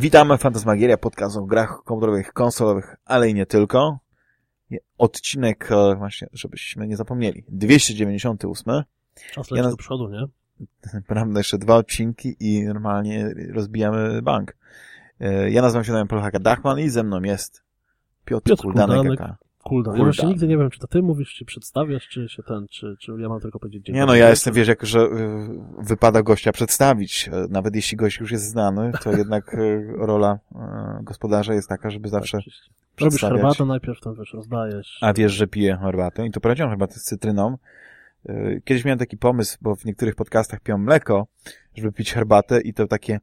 Witamy, Fantasmagieria, podcast o grach komputerowych, konsolowych, ale i nie tylko. Odcinek, e, właśnie, żebyśmy nie zapomnieli, 298. Czas leci ja do przodu, nie? Prawda, jeszcze dwa odcinki i normalnie rozbijamy bank. E, ja nazywam się Damian Polchaka-Dachman i ze mną jest Piotr, Piotr Kuldanek. Kuldanek. Kuldan. Ja właśnie nigdy nie wiem, czy to ty mówisz, czy przedstawiasz, czy się ten, czy, czy ja mam tylko powiedzieć dzień. Nie no, ja jestem, wiesz, jak, że y, wypada gościa przedstawić. E, nawet jeśli gość już jest znany, to jednak y, rola y, gospodarza jest taka, żeby zawsze tak, Robisz herbatę najpierw, tam wiesz, rozdajesz. A wiesz, że piję herbatę i to prawdziwą herbatę z cytryną. Kiedyś miałem taki pomysł, bo w niektórych podcastach piją mleko, żeby pić herbatę i to takie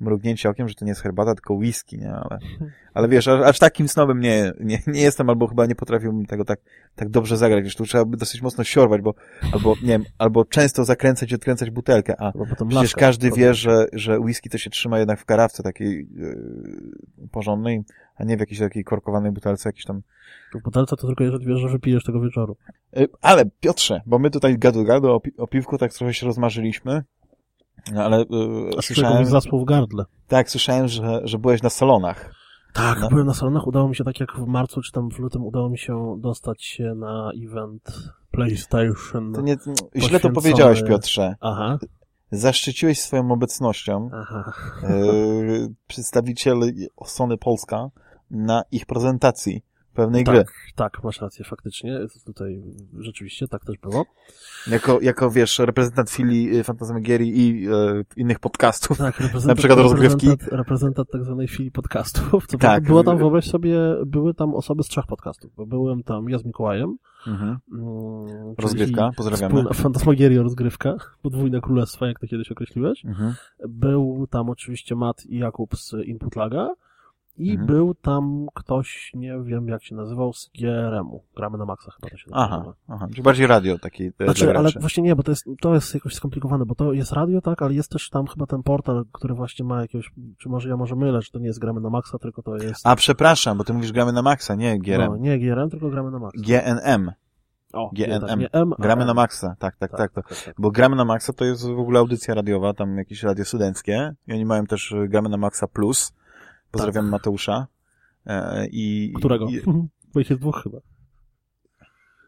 mrugnięcie okiem, że to nie jest herbata, tylko whisky, nie? Ale, ale wiesz, aż, aż takim snobem nie, nie, nie jestem, albo chyba nie potrafiłbym tego tak, tak dobrze zagrać. Wiesz, tu trzeba by dosyć mocno siorwać, bo, albo, nie wiem, albo często zakręcać i odkręcać butelkę, a przecież każdy wie, że, że whisky to się trzyma jednak w karawce takiej yy, porządnej, a nie w jakiejś takiej korkowanej butelce, jakiś tam... W butelce to tylko jeżeli wiesz, że wypijesz tego wieczoru. Yy, ale Piotrze, bo my tutaj gadu gadu o, pi o piwku tak trochę się rozmarzyliśmy, no, ale yy, słyszałem... zaspał w gardle. Tak, słyszałem, że, że byłeś na salonach. Tak, no. byłem na salonach. Udało mi się, tak jak w marcu czy tam w lutym, udało mi się dostać się na event PlayStation. To nie, źle to powiedziałeś, Piotrze. Aha. Zaszczyciłeś swoją obecnością Aha. Yy, przedstawicieli Sony Polska na ich prezentacji pewnej tak, gry. Tak, masz rację, faktycznie. Tutaj rzeczywiście tak też było. Jako, jako wiesz, reprezentant filii y, Fantasmagierii i e, innych podcastów, tak, na przykład rozgrywki. Reprezentant, reprezentant tak zwanej filii podcastów. Co tak. Było tam, wyobraź sobie, były tam osoby z trzech podcastów, bo byłem tam ja z Mikołajem. Mhm. Mm, rozgrywka, pozdrawiamy. Fantasmagieria rozgrywka, podwójne królestwa, jak to kiedyś określiłeś. Mhm. Był tam oczywiście Matt i Jakub z Input Laga. I mhm. był tam ktoś, nie wiem jak się nazywał, z GRM-u. Gramy na maksa chyba to się aha, nazywa. Aha, czyli bardziej radio taki. E, znaczy, ale właśnie nie, bo to jest, to jest jakoś skomplikowane, bo to jest radio, tak, ale jest też tam chyba ten portal, który właśnie ma jakiegoś, czy może ja może mylę, że to nie jest Gramy na maksa, tylko to jest... A, przepraszam, bo ty mówisz Gramy na maksa, nie GRM. No, nie GRM, tylko Gramy na maksa. GNM. O, GNM. Nie, M, gramy na maksa, tak, tak, tak, tak, tak, tak. Bo gramy na maksa to jest w ogóle audycja radiowa, tam jakieś radio studenckie i oni mają też gramy na maksa plus. Pozdrawiam tak. Mateusza. E, I, Którego? I, Bo ich jest dwóch chyba.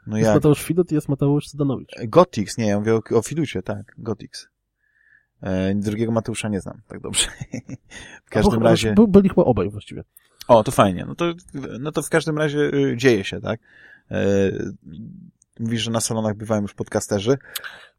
No jest jak? Mateusz Fidut i jest Mateusz Zdanowicz. Gotix, nie, ja mówię o, o Fiducie, tak, Gotix. E, drugiego Mateusza nie znam, tak dobrze. w każdym razie... Był, byli chyba obaj właściwie. O, to fajnie. No to, no to w każdym razie y, dzieje się, tak? E, mówisz, że na salonach bywają już podcasterzy.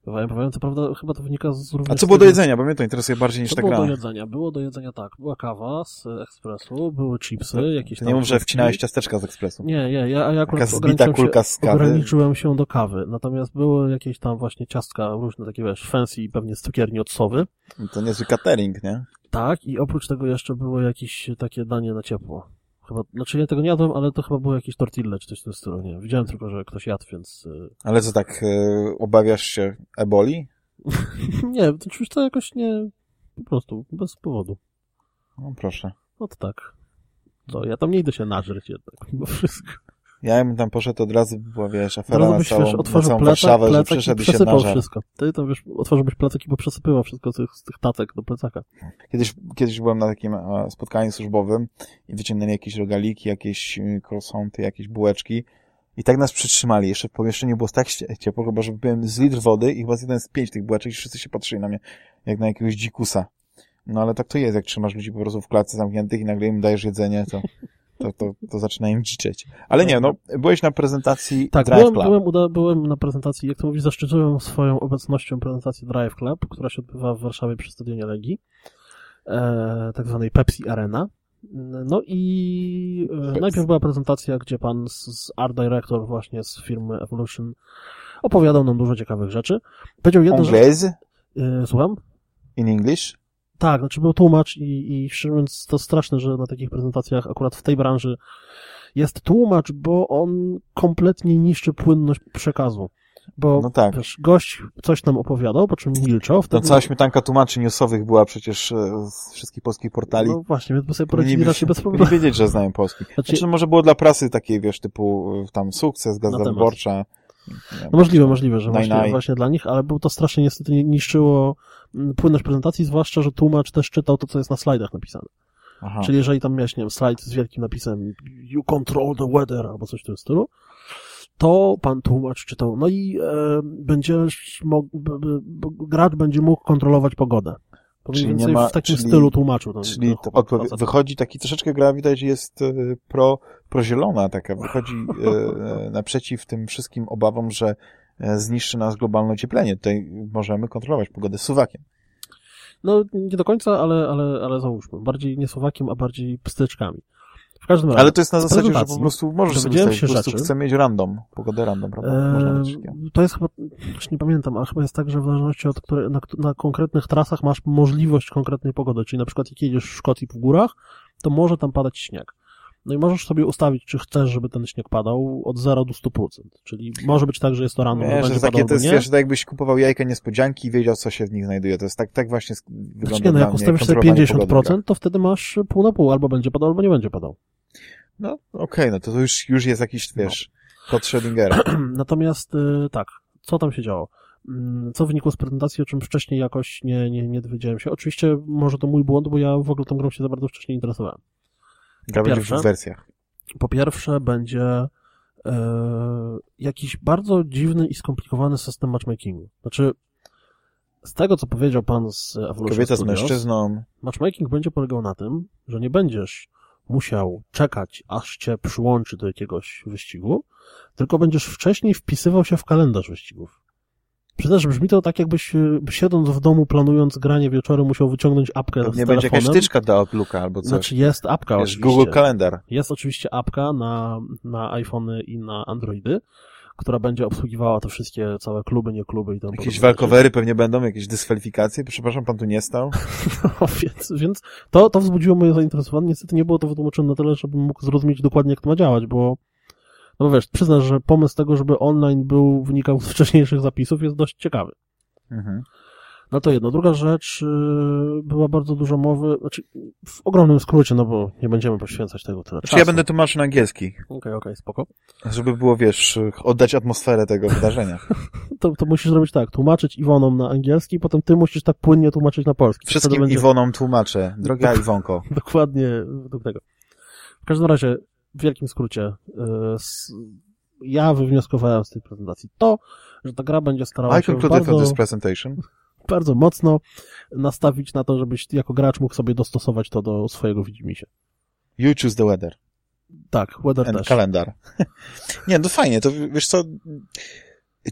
Bywają, bywają, co prawda chyba to wynika z również... A co było do jedzenia? Bo mnie to interesuje bardziej niż co ta gra. było do jedzenia? Było do jedzenia tak, była kawa z ekspresu, były chipsy, to, jakieś to nie mów, że wcinałeś ciasteczka z ekspresu. Nie, nie, ja, ja akurat zbita kulka z kawy. ograniczyłem się do kawy, natomiast były jakieś tam właśnie ciastka różne, takie wiesz, fancy, pewnie z cukierni od sowy. To niezły catering, nie? Tak, i oprócz tego jeszcze było jakieś takie danie na ciepło. Chyba, znaczy ja tego nie jadłem, ale to chyba było jakieś tortille czy coś w tym stylu, nie Widziałem tylko, że ktoś jadł, więc... Y, ale co tak, y, obawiasz się eboli? nie, to czymś to jakoś nie... Po prostu, bez powodu. No proszę. No to tak. To ja tam nie idę się nażreć jednak, mimo wszystko. Ja bym tam poszedł od razu, była wiesz, afera na całą, wiesz, otworzył na całą plecak, Warszawę, plecak że przeszedł się wszystko. Ty tam wiesz, otworzyłbyś plecak i bo przesypywał wszystko z tych, z tych tacek do plecaka. Kiedyś, kiedyś byłem na takim spotkaniu służbowym i wyciągnęli jakieś rogaliki, jakieś y, croissanty, jakieś bułeczki i tak nas przytrzymali. Jeszcze w pomieszczeniu było tak ciepło, chyba, że wypiłem z litr wody i chyba z jeden z pięć tych bułeczek i wszyscy się patrzyli na mnie jak na jakiegoś dzikusa. No ale tak to jest, jak trzymasz ludzi po prostu w klatce zamkniętych i nagle im dajesz jedzenie, to to, to, to zaczyna im dziczeć. Ale nie, no, byłeś na prezentacji tak, Drive byłem, Club. Byłem, uda, byłem na prezentacji, jak to mówisz, zaszczyciłem swoją obecnością prezentacji Drive Club, która się odbywa w Warszawie przy Stadionie Legii, e, tak zwanej Pepsi Arena. No i e, najpierw była prezentacja, gdzie pan z, z art director właśnie z firmy Evolution opowiadał nam dużo ciekawych rzeczy. Powiedział jedno, Anglais? E, słucham? In English? Tak, znaczy był tłumacz i, i szczerze mówiąc to straszne, że na takich prezentacjach akurat w tej branży jest tłumacz, bo on kompletnie niszczy płynność przekazu. Bo no tak. wiesz, gość coś nam opowiadał, po czym milczał. Wtedy... No cała śmietanka tłumaczy newsowych była przecież e, z wszystkich polskich portali. No właśnie, więc by sobie poradzili raczej bez problemu. Nie wiedzieć, że znają polski. Znaczy... znaczy, może było dla prasy takiej, wiesz, typu e, tam sukces, gazeta wyborcza. No możliwe, możliwe, że właśnie, właśnie dla nich, ale było to strasznie niestety niszczyło płynność prezentacji, zwłaszcza, że tłumacz też czytał to, co jest na slajdach napisane. Aha. Czyli jeżeli tam miałeś, nie wiem, slajd z wielkim napisem You control the weather albo coś w tym stylu, to pan tłumacz czytał. No i e, będziesz mógł, gracz będzie mógł kontrolować pogodę. To Czyli nie ma- w takim czyli- stylu tłumaczył. Ten, Czyli ten odpowie- wychodzi taki troszeczkę gra, widać, jest e, pro, prozielona taka, wychodzi e, naprzeciw tym wszystkim obawom, że e, zniszczy nas globalne ocieplenie. Tutaj możemy kontrolować pogodę suwakiem. No, nie do końca, ale, ale, ale załóżmy. Bardziej nie Słowakiem, a bardziej pstyczkami. W każdym razie. Ale to jest na zasadzie, że po prostu możesz sobie się po prostu rzeczy. chcę mieć random, pogodę random, prawda? Można. Eee, to jest chyba, już nie pamiętam, ale chyba jest tak, że w zależności od na, na konkretnych trasach masz możliwość konkretnej pogody, czyli na przykład jak jedziesz w Szkocji po górach, to może tam padać śnieg. No i możesz sobie ustawić, czy chcesz, żeby ten śnieg padał od 0 do 100%. Czyli może być tak, że jest to rano, Wiesz, będzie że takie to jest, nie. wiesz, tak jakbyś kupował jajka niespodzianki i wiedział, co się w nich znajduje. To jest tak, tak właśnie wygląda Znaczy nie, no jak ustawisz sobie kontrolowanie 50%, pogody to wtedy masz pół na pół, albo będzie padał, albo nie będzie padał. No, okej, no to już, już jest jakiś, wiesz, kod Schrödingera. Natomiast y, tak, co tam się działo? Mm, Co wynikło z prezentacji, o czym wcześniej jakoś nie, nie, nie dowiedziałem się. Oczywiście może to mój błąd, bo ja w ogóle tą grą się za bardzo wcześniej interesowałem. Gra będzie Pierwsze. w wersjach. Po pierwsze będzie e, jakiś bardzo dziwny i skomplikowany system matchmakingu. Znaczy, z tego co powiedział pan z Evolution Kobieta z Studios, mężczyzną. matchmaking będzie polegał na tym, że nie będziesz musiał czekać, aż cię przyłączy do jakiegoś wyścigu, tylko będziesz wcześniej wpisywał się w kalendarz wyścigów. Że brzmi to tak, jakbyś e, siedząc w domu, planując granie wieczorem, musiał wyciągnąć apkę Pewnie z będzie jakaś wtyczka do Outlooka albo coś. Znaczy jest apka Wiesz, oczywiście. Google Kalendar. Jest oczywiście apka na, na iPhony i na Androidy, która będzie obsługiwała te wszystkie całe kluby, nie kluby i tam Jakieś walkowery pewnie będą, jakieś dyskwalifikacje. Przepraszam, pan tu nie stał. No, więc, więc to, to wzbudziło moje zainteresowanie. Niestety nie było to wytłumaczone na tyle, żebym mógł zrozumieć dokładnie, jak to ma działać, bo no bo wiesz, przyznasz, że pomysł tego, żeby online był, wynikał z wcześniejszych zapisów jest dość ciekawy. Mhm. No to jedno. Druga rzecz, yy, była bardzo dużo mowy, znaczy w ogromnym skrócie, no bo nie będziemy poświęcać tego tyle Znaczy czasu. ja będę tłumaczył na angielski, Okej, okej, spoko. żeby było, wiesz, oddać atmosferę tego wydarzenia. To, to musisz zrobić tak, tłumaczyć Iwonom na angielski, potem ty musisz tak płynnie tłumaczyć na polski. Wszystkim będzie Iwonom tłumaczę. Droga Iwonko. Dokładnie według tego. W każdym razie, w wielkim skrócie, s- ja wywnioskowałem z tej prezentacji to, że ta gra będzie starała I się from bardzo, this presentation. bardzo mocno nastawić na to, żebyś jako gracz mógł sobie dostosować to do swojego widzimisię. You choose the weather. Tak, weather And też. kalendar. nie, no fajnie, to wiesz co,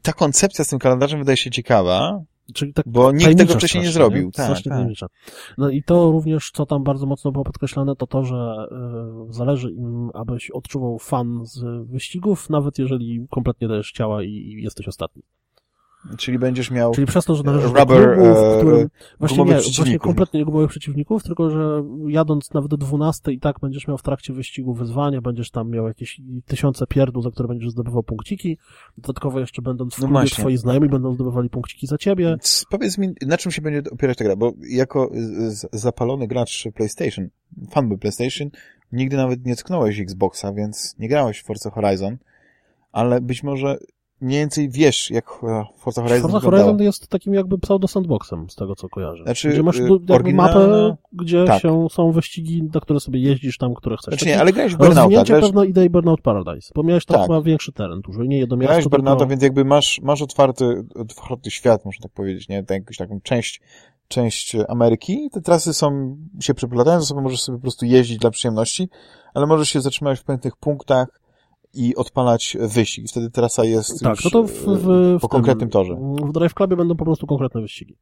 ta koncepcja z tym kalendarzem wydaje się ciekawa, Czyli tak bo nikt tego wcześniej nie zrobił. Tak, Strasznie tak. No i to również, co tam bardzo mocno było podkreślane, to to, że y, zależy im, abyś odczuwał fan z wyścigów, nawet jeżeli kompletnie dajesz ciała i, i jesteś ostatni. Czyli będziesz miał Czyli przez to, że należysz Rubber, do e, którym właśnie nie, właśnie kompletnie nie gumowych przeciwników, tylko że jadąc nawet do 12 i tak będziesz miał w trakcie wyścigu wyzwanie, będziesz tam miał jakieś tysiące pierdół, za które będziesz zdobywał punkciki. Dodatkowo jeszcze będąc w No klubie, właśnie. twoi znajomi będą zdobywali punkciki za ciebie. Powiedz mi, na czym się będzie opierać ta gra, bo jako z- z- zapalony gracz PlayStation, fanboy PlayStation, nigdy nawet nie tknąłeś Xboxa, więc nie grałeś w Forza Horizon, ale być może mniej więcej wiesz, jak Forza Horizon Forza. Horizon jest takim jakby pseudo-sandboxem, z tego co kojarzę. Znaczy, gdzie masz y, oryginalna- mapę, gdzie tak. się, są wyścigi, na które sobie jeździsz tam, które chcesz. Znaczy nie, ale grałeś Burnouta, Rozwinięcie grałeś, pewno idei Burnout Paradise, bo miałeś tam Tak. chyba większy teren dużo nie jedno grałeś miasto, w Burnouta, tylko... więc jakby masz, masz otwarty, otwarty świat, można tak powiedzieć, nie? Tak, jakąś taką część, część Ameryki. Te trasy są, się przeplatają ze sobą, możesz sobie po prostu jeździć dla przyjemności, ale możesz się zatrzymać w pewnych punktach i odpalać wyścig. Wtedy trasa jest Tak, no to w, w, e, po w konkretnym tym, torze. W Drive Clubie będą po prostu konkretne wyścigi.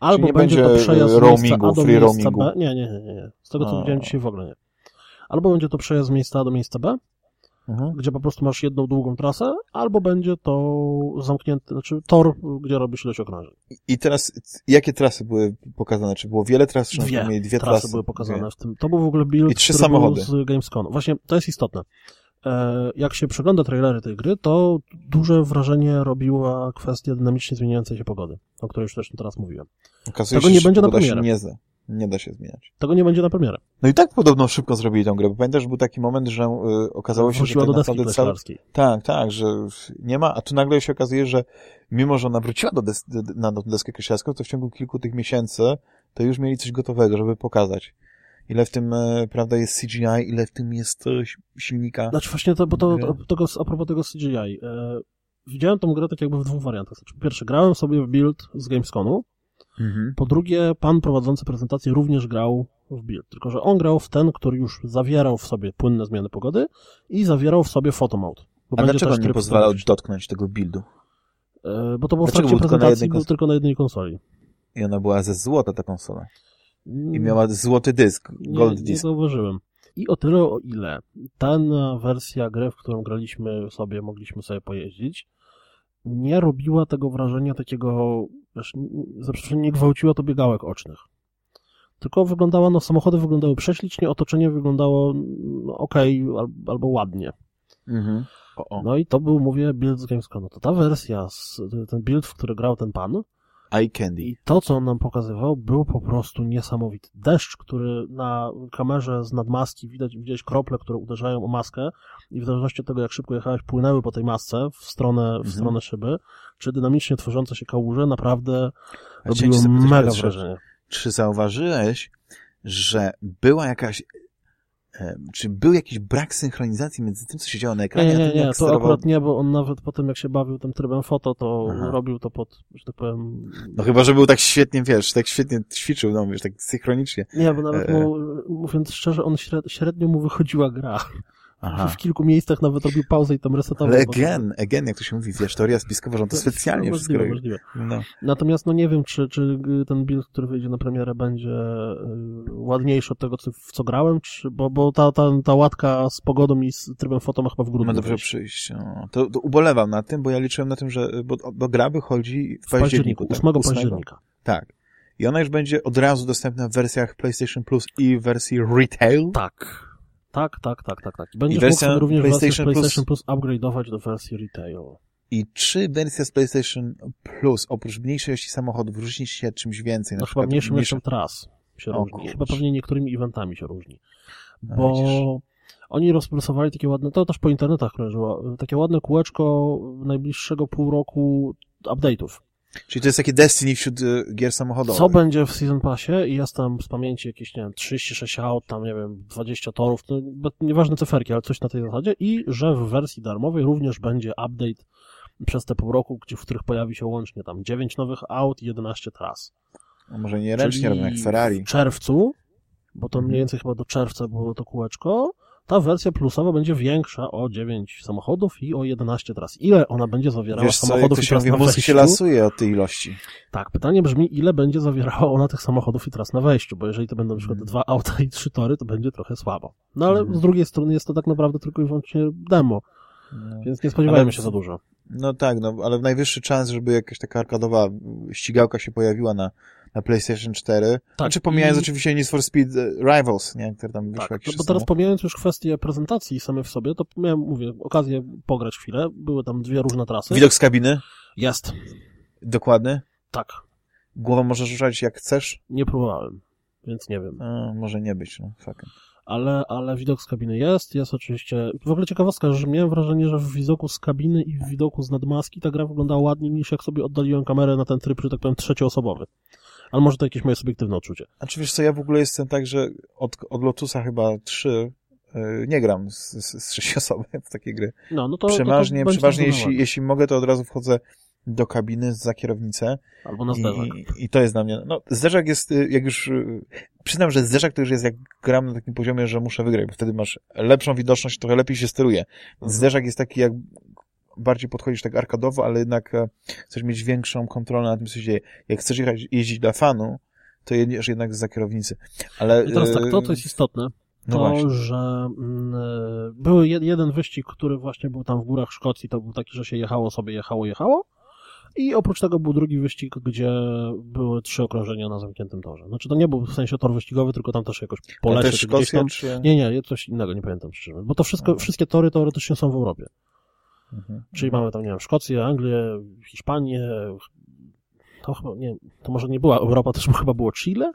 Albo nie będzie to będzie, przejazd e, z miejsca roamingu, A do free miejsca roamingu. B. Nie, nie, nie, nie. Z tego co A. widziałem dzisiaj w ogóle nie. Albo będzie to przejazd z miejsca A do miejsca B, Mhm. gdzie po prostu masz jedną długą trasę, albo będzie to zamknięty, znaczy tor, gdzie robisz ilość okrążeń. I teraz, jakie trasy były pokazane? Czy było wiele tras, czy Dwie, dwie trasy były pokazane Dwie. w tym. To był w ogóle build, I trzy samochody. z Gamescom. Właśnie, to jest istotne. E, Jak się przegląda trailery tej gry, to duże wrażenie robiła kwestia dynamicznie zmieniającej się pogody, o której już zresztą teraz mówiłem. Okazuje Tego się, nie że będzie na premierę. nie da. Nie da się zmieniać. Tego nie będzie na premierę. No i tak podobno szybko zrobili tę grę, bo pamiętasz, że był taki moment, że y, okazało się, że Wróciła tak do deski naprawdę kleślarskiej. Tak, tak, że nie ma, a tu nagle się okazuje, że mimo, że ona wróciła do des... na deskę kreślarską, to w ciągu kilku tych miesięcy to już mieli coś gotowego, żeby pokazać. Ile w tym, e, prawda, jest CGI, ile w tym jest e, silnika. Znaczy właśnie to, bo to, to, tego, a propos tego CGI. E, widziałem tą grę tak jakby w dwóch wariantach. Znaczy, po pierwsze, grałem sobie w build z Gamesconu, Mhm. po drugie, pan prowadzący prezentację również grał w build, tylko że on grał w ten, który już zawierał w sobie płynne zmiany pogody i zawierał w sobie photomode. A dlaczego nie pozwalał dotknąć tego buildu? E, Bo to było w Dlaczego trakcie był prezentacji, tylko na jednej konsoli. I ona była ze złota, ta konsola. I Mm, miała złoty dysk, gold nie, nie disk. zauważyłem. I o tyle, o ile ta wersja gry, w którą graliśmy sobie, mogliśmy sobie pojeździć, nie robiła tego wrażenia takiego, wiesz, za przeproszeniem, nie gwałciła to biegałek ocznych. Tylko wyglądała, no samochody wyglądały prześlicznie, otoczenie wyglądało no, al, albo ładnie. Mhm. O, o. No i to był, mówię, build z Gamescomu. To ta wersja, z, ten build, w który grał ten pan, Eye candy. i to, co on nam pokazywał, był po prostu niesamowity. Deszcz, który na kamerze z nadmaski widać, widać krople, które uderzają o maskę i w zależności od tego, jak szybko jechałeś, płynęły po tej masce w stronę, w Mhm. stronę szyby, czy dynamicznie tworzące się kałuże, naprawdę robiło mega wrażenie. Czy zauważyłeś, że była jakaś, czy był jakiś brak synchronizacji między tym, co się działo na ekranie, Nie, a nie, tym, nie, jak to sterował- akurat nie, bo on nawet po tym, jak się bawił tym trybem foto, to Aha. robił to pod, że tak powiem... No chyba, że był tak świetnie, wiesz, tak świetnie ćwiczył, no wiesz, tak synchronicznie. Nie, bo nawet E. mu, mówiąc szczerze, on śred, średnio mu wychodziła gra. Aha. W kilku miejscach nawet robił pauzę i tam resetował. Ale bo- again, again, jak to się mówi, wiesz, teoria spiskowa, że on to specjalnie no, wszystko możliwe, możliwe. No. Natomiast no nie wiem, czy, czy ten build, który wyjdzie na premierę, będzie y, ładniejszy od tego, co, w co grałem, czy, bo, bo ta, ta, ta łatka z pogodą i z trybem foto ma chyba w grudniu. Ma dobrze przyjść. No. To, to ubolewam na tym, bo ja liczyłem na tym, że, bo, bo gra wychodzi w W październiku, październiku. 8 tak? października. Tak. I ona już będzie od razu dostępna w wersjach PlayStation Plus i w wersji retail. Tak. Tak, tak, tak, tak, tak. Będziesz wersja mógł również PlayStation PlayStation, Plus- Plus upgrade'ować do wersji retail. I czy wersja z PlayStation Plus, oprócz mniejszej ilości samochodów, różni się czymś więcej? Na No chyba mniejsza- ilością tras się O różni. kurczę. Chyba pewnie niektórymi eventami się różni. No, Bo widzisz. oni rozpracowali takie ładne, to też po internetach krążyło, takie ładne kółeczko najbliższego pół roku update'ów. Czyli to jest takie Destiny wśród y, gier samochodowych. Co będzie w Season Passie i jest tam z pamięci jakieś, nie wiem, 36 aut, tam, nie wiem, 20 torów, to nieważne cyferki, ale coś na tej zasadzie i że w wersji darmowej również będzie update przez te pół roku, gdzie, w których pojawi się łącznie tam 9 nowych aut i 11 tras. A może nie ręcznie robią jak Ferrari. w czerwcu, bo to mniej więcej chyba do czerwca było to kółeczko, ta wersja plusowa będzie większa o 9 samochodów i o 11 tras. Ile ona będzie zawierała Wiesz co, samochodów to i się tras mówi, na mózg wejściu? się lasuje od tej ilości. Tak, pytanie brzmi, ile będzie zawierała ona tych samochodów i tras na wejściu, bo jeżeli to będą na przykład Mhm. dwa auta i trzy tory, to będzie trochę słabo. No ale Mhm. z drugiej strony jest to tak naprawdę tylko i wyłącznie demo, No. więc nie spodziewajmy się za dużo. No tak, no, ale najwyższy czas, żeby jakaś taka arkadowa ścigałka się pojawiła na, na PlayStation 4. Tak, Znaczy pomijając i- oczywiście Need for Speed e, Rivals, nie? Które tam wyszło Tak, no bo teraz pomijając już kwestię prezentacji samej w sobie, to miałem, mówię, okazję pograć chwilę, były tam dwie różne trasy. Widok z kabiny? Jest, Dokładny? tak, Głową możesz ruszać jak chcesz? nie próbowałem, więc nie wiem. A, może nie być, no, fucking. Ale, ale widok z kabiny jest, jest oczywiście... W ogóle ciekawostka, że miałem wrażenie, że w widoku z kabiny i w widoku z nadmaski ta gra wyglądała ładniej niż jak sobie oddaliłem kamerę na ten tryb, że tak powiem, trzecioosobowy. Ale może to jakieś moje subiektywne odczucie. Znaczy wiesz co, ja w ogóle jestem tak, że od, od Lotusa chyba 3 y, nie gram z, z, z sześciu osoby w takie gry. No, no to, przeważnie, to, to przeważnie jeśli, jeśli mogę, to od razu wchodzę do kabiny za kierownicę. Albo na zderzak. i, i to jest dla mnie, no zderzak jest, y, jak już, y, przyznam, że zderzak to już jest jak gram na takim poziomie, że muszę wygrać, bo wtedy masz lepszą widoczność, trochę lepiej się steruje. Mhm. Zderzak jest taki jak bardziej podchodzisz tak arkadowo, ale jednak e, chcesz mieć większą kontrolę nad tym, co się dzieje. Jak chcesz jechać, jeździć dla fanu, to jedziesz jednak za kierownicy. Ale, I teraz tak, to, e, co jest istotne, no to, właśnie. że mm, e, jed, jeden wyścig, który właśnie był tam w górach Szkocji, to był taki, że się jechało sobie, jechało, jechało. I oprócz tego był drugi wyścig, gdzie były trzy okrążenia na zamkniętym torze. Znaczy to nie był w sensie tor wyścigowy, tylko tam też jakoś po Ale lesie, też Szkocja, tam. czy... Nie, nie, coś innego, nie pamiętam szczerze. Bo to wszystko, wszystkie tory teoretycznie są w Europie. Mhm. Czyli mamy tam, nie wiem, Szkocję, Anglię, Hiszpanię, to chyba, nie to może nie była Europa, też chyba było Chile?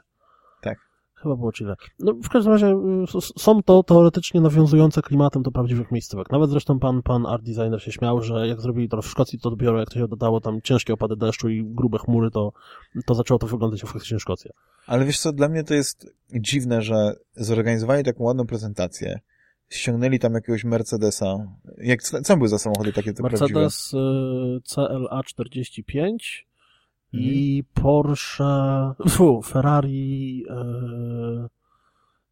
Tak. Chyba było Chile. No, w każdym razie y, są to teoretycznie nawiązujące klimatem do prawdziwych miejscówek. Nawet zresztą pan, pan art designer się śmiał, że jak zrobili to w Szkocji, to dopiero jak to się dodało tam ciężkie opady deszczu i grube chmury, to, to zaczęło to wyglądać jak faktycznie Szkocja. Ale wiesz co, dla mnie to jest dziwne, że zorganizowali taką ładną prezentację, ściągnęli tam jakiegoś Mercedesa. Jak, co były za samochody takie prawdziwe? Mercedes y, CLA 45 i Porsche, fu, Ferrari, y,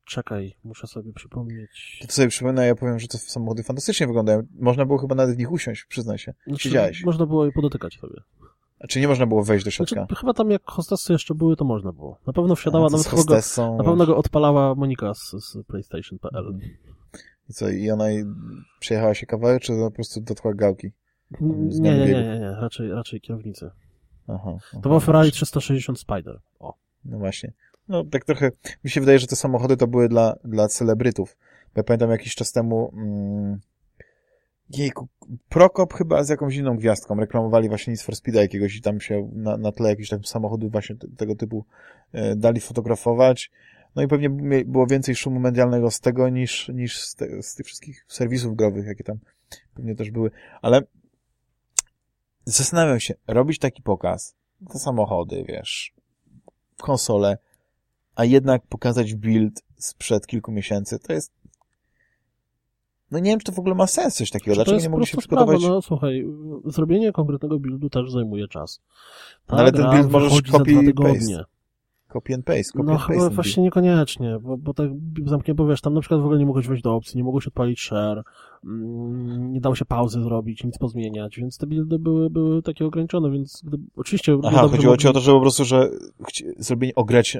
czekaj, muszę sobie przypomnieć. To sobie przypomnę, ja powiem, że te samochody fantastycznie wyglądają. Można było chyba nawet w nich usiąść, przyznaj się. Znaczy, Siedziałeś. Można było je podotykać sobie. Czy nie można było wejść do Znaczy, środka? chyba tam jak hostessy jeszcze były, to można było. Na pewno wsiadała, A, nawet chyba go, hostessą, na pewno go odpalała Monika z, z PlayStation.pl. I co, i ona przejechała się kawałek, czy po prostu dotkła gałki? Nie, nie, nie, nie, raczej, raczej kierownicy. Aha. To był Ferrari 360 Spider. O. No właśnie. No tak trochę, mi się wydaje, że te samochody to były dla, dla celebrytów. Ja pamiętam jakiś czas temu, mm, jejku, Prokop chyba z jakąś inną gwiazdką reklamowali właśnie Need for Speeda jakiegoś i tam się na, na tle jakichś tam samochodów właśnie te, tego typu e, dali fotografować. No i pewnie było więcej szumu medialnego z tego niż, niż z, te, z tych wszystkich serwisów growych, jakie tam pewnie też były. Ale zastanawiam się, robić taki pokaz, te samochody, wiesz, konsolę, a jednak pokazać build sprzed kilku miesięcy, to jest no nie wiem, czy to w ogóle ma sens coś takiego. Czy to Dlaczego nie mogli się sprawa, przygotować? no słuchaj, zrobienie konkretnego buildu też zajmuje czas. Ta No ale ten build możesz copy paste. Copy and paste, copy No and paste. właśnie niekoniecznie, bo, bo tak zamknie, bo wiesz, tam na przykład w ogóle nie mogłeś wejść do opcji, nie mogłeś odpalić share, nie dało się pauzy zrobić, nic pozmieniać, więc te buildy były, były takie ograniczone, więc gdy, oczywiście... Aha, chodziło ci o to, że po prostu, że zrobienie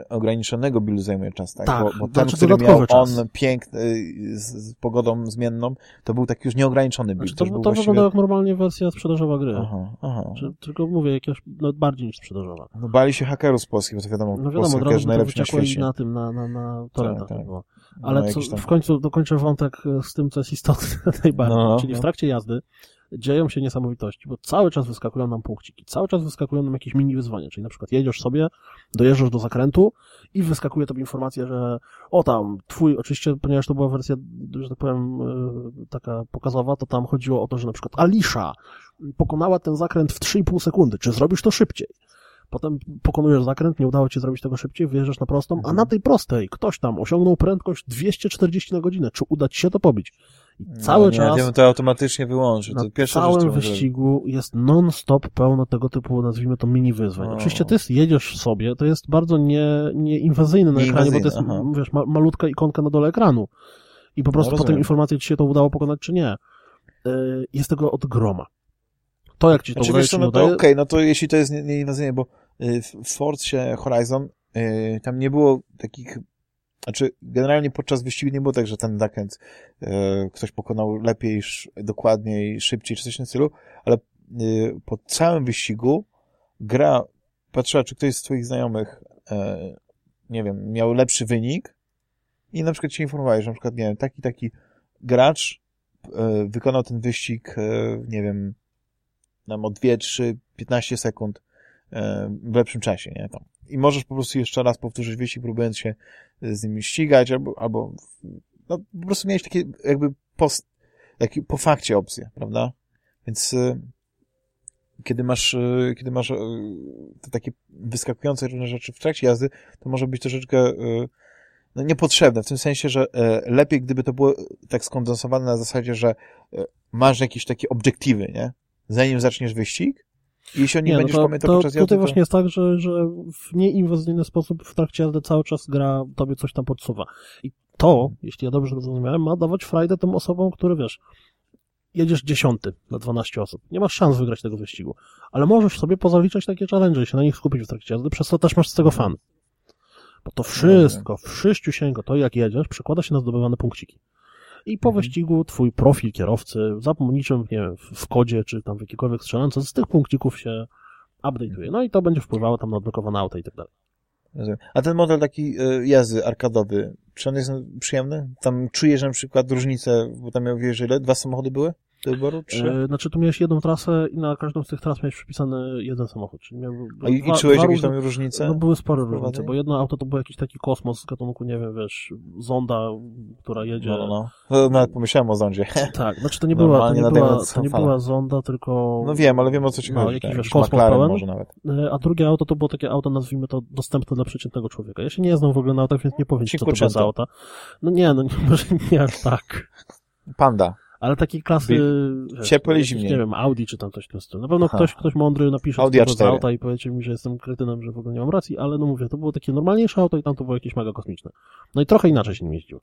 ograniczonego buildu zajmuje czas, tak? Tak, bo, bo ten, znaczy który miał dodatkowy on czas. piękny, y, z, z pogodą zmienną, to był taki już nieograniczony build. Znaczy, to to, to właściwie... wygląda jak normalnie wersja sprzedażowa gry. Aha, aha. Tylko mówię, jakiegoś, nawet bardziej niż sprzedażowa. No bali się hakerów z Polski, bo to wiadomo, No wiadomo, od razu najlepsi na świecie. na tym, na, na, na torrentach tak. to było. No, Ale co, w końcu dokończę wątek e, z tym, co jest istotne najbardziej. No, Czyli no. w trakcie jazdy dzieją się niesamowitości, bo cały czas wyskakują nam punkciki, cały czas wyskakują nam jakieś mini wyzwania, czyli na przykład jedziesz sobie, dojeżdżasz do zakrętu i wyskakuje tobie informacja, że o tam, twój, oczywiście, ponieważ to była wersja, że tak powiem, e, taka pokazowa, to tam chodziło o to, że na przykład Alisha pokonała ten zakręt w 3,5 sekundy, czy zrobisz to szybciej? Potem pokonujesz zakręt, nie udało ci zrobić tego szybciej, wyjeżdżasz na prostą, a Mhm. na tej prostej ktoś tam osiągnął prędkość 240 na godzinę. Czy uda ci się to pobić? I cały no, nie, czas bym to automatycznie wyłączył. na To rzecz, całym wyścigu jest non-stop pełno tego typu, nazwijmy to, mini wyzwań. O. Oczywiście ty jedziesz sobie, to jest bardzo nie, nieinwazyjne na ekranie, bo to jest, aha. wiesz, ma, malutka ikonka na dole ekranu. I po prostu No, potem rozumiem. informacja, czy się to udało pokonać, czy nie. Yy, Jest tego od groma. To, jak ci to Znaczy, udaje, wiesz co, czy nie no udaje, okej, no to jeśli to jest nie- nieinwazyjne, bo y, w Forcie Horizon y, tam nie było takich, znaczy generalnie podczas wyścigu nie było tak, że ten zakręt y, ktoś pokonał lepiej, dokładniej, szybciej, czy coś w tym stylu, ale y, po całym wyścigu gra patrzyła, czy ktoś z twoich znajomych y, nie wiem, miał lepszy wynik i na przykład cię informowali, że na przykład, nie wiem, taki, taki gracz y, wykonał ten wyścig, nie wiem, nam o 2, 3, 15 sekund e, w lepszym czasie, nie? Tam. I możesz po prostu jeszcze raz powtórzyć wyścig, próbując się z nimi ścigać, albo, albo no, po prostu miałeś takie jakby post, po fakcie opcje, prawda? Więc e, kiedy masz, e, kiedy masz e, te takie wyskakujące różne rzeczy w trakcie jazdy, to może być troszeczkę e, no, niepotrzebne, w tym sensie, że e, lepiej gdyby to było tak skondensowane na zasadzie, że e, masz jakieś takie obiektywy, nie? Zanim zaczniesz wyścig i jeśli o nim Nie, no będziesz to, pamiętał to podczas jazdy, tutaj to... właśnie jest tak, że, że w nieinwazyjny sposób w trakcie jazdy cały czas gra tobie coś tam podsuwa. I to, jeśli ja dobrze zrozumiałem, ma dawać frajdę tym osobom, które wiesz, jedziesz dziesiąty na 12 osób. Nie masz szans wygrać tego wyścigu. Ale możesz sobie pozaliczać takie challenge i się na nich skupić w trakcie jazdy, przez to też masz z tego fan. Bo to wszystko, wszyściusieńko, to jak jedziesz, przekłada się na zdobywane punkciki. I po Mhm. wyścigu twój profil kierowcy, za pomocą, nie wiem, w kodzie, czy tam w jakikolwiek strzelance, z tych punkcików się update'uje. No i to będzie wpływało tam na odblokowane auta i tak dalej. A ten model taki y, jazdy arkadowy, czy on jest przyjemny? Tam czujesz na przykład różnicę, bo tam miał, wiesz, ile? Dwa samochody były? Do wyboru? Trzy? E, znaczy, tu miałeś jedną trasę i na każdą z tych tras miałeś przypisany jeden samochód. Czyli miał, A i, dwa- i czułeś jakieś tam różnice? No były spore różnice, bo jedno auto to był jakiś taki kosmos z gatunku, nie wiem, wiesz, zonda, która jedzie... No, no, no. Nawet pomyślałem o zondzie. Tak, znaczy to nie była, to nie była, to nie była zonda, tylko... No wiem, ale wiem o co ci No, chodzi. jakiś, tak. wiesz, kosmos McLaren pełen. może nawet. E, A drugie auto to było takie auto, nazwijmy to, dostępne dla przeciętnego człowieka. Ja się nie znam w ogóle na autach, więc nie powiem ci, co to było za auta. No nie, no nie, może nie aż tak. Panda. Ale takiej klasy... Nie wiem, Audi czy tam coś w tym stylu. Na pewno Aha. ktoś, ktoś mądry napisze, Audi A4. auta i powiecie mi, że jestem kretynem, że w ogóle nie mam racji, ale no mówię, to było takie normalniejsze auto i tam to było jakieś mega kosmiczne. No i trochę inaczej się nim jeździło.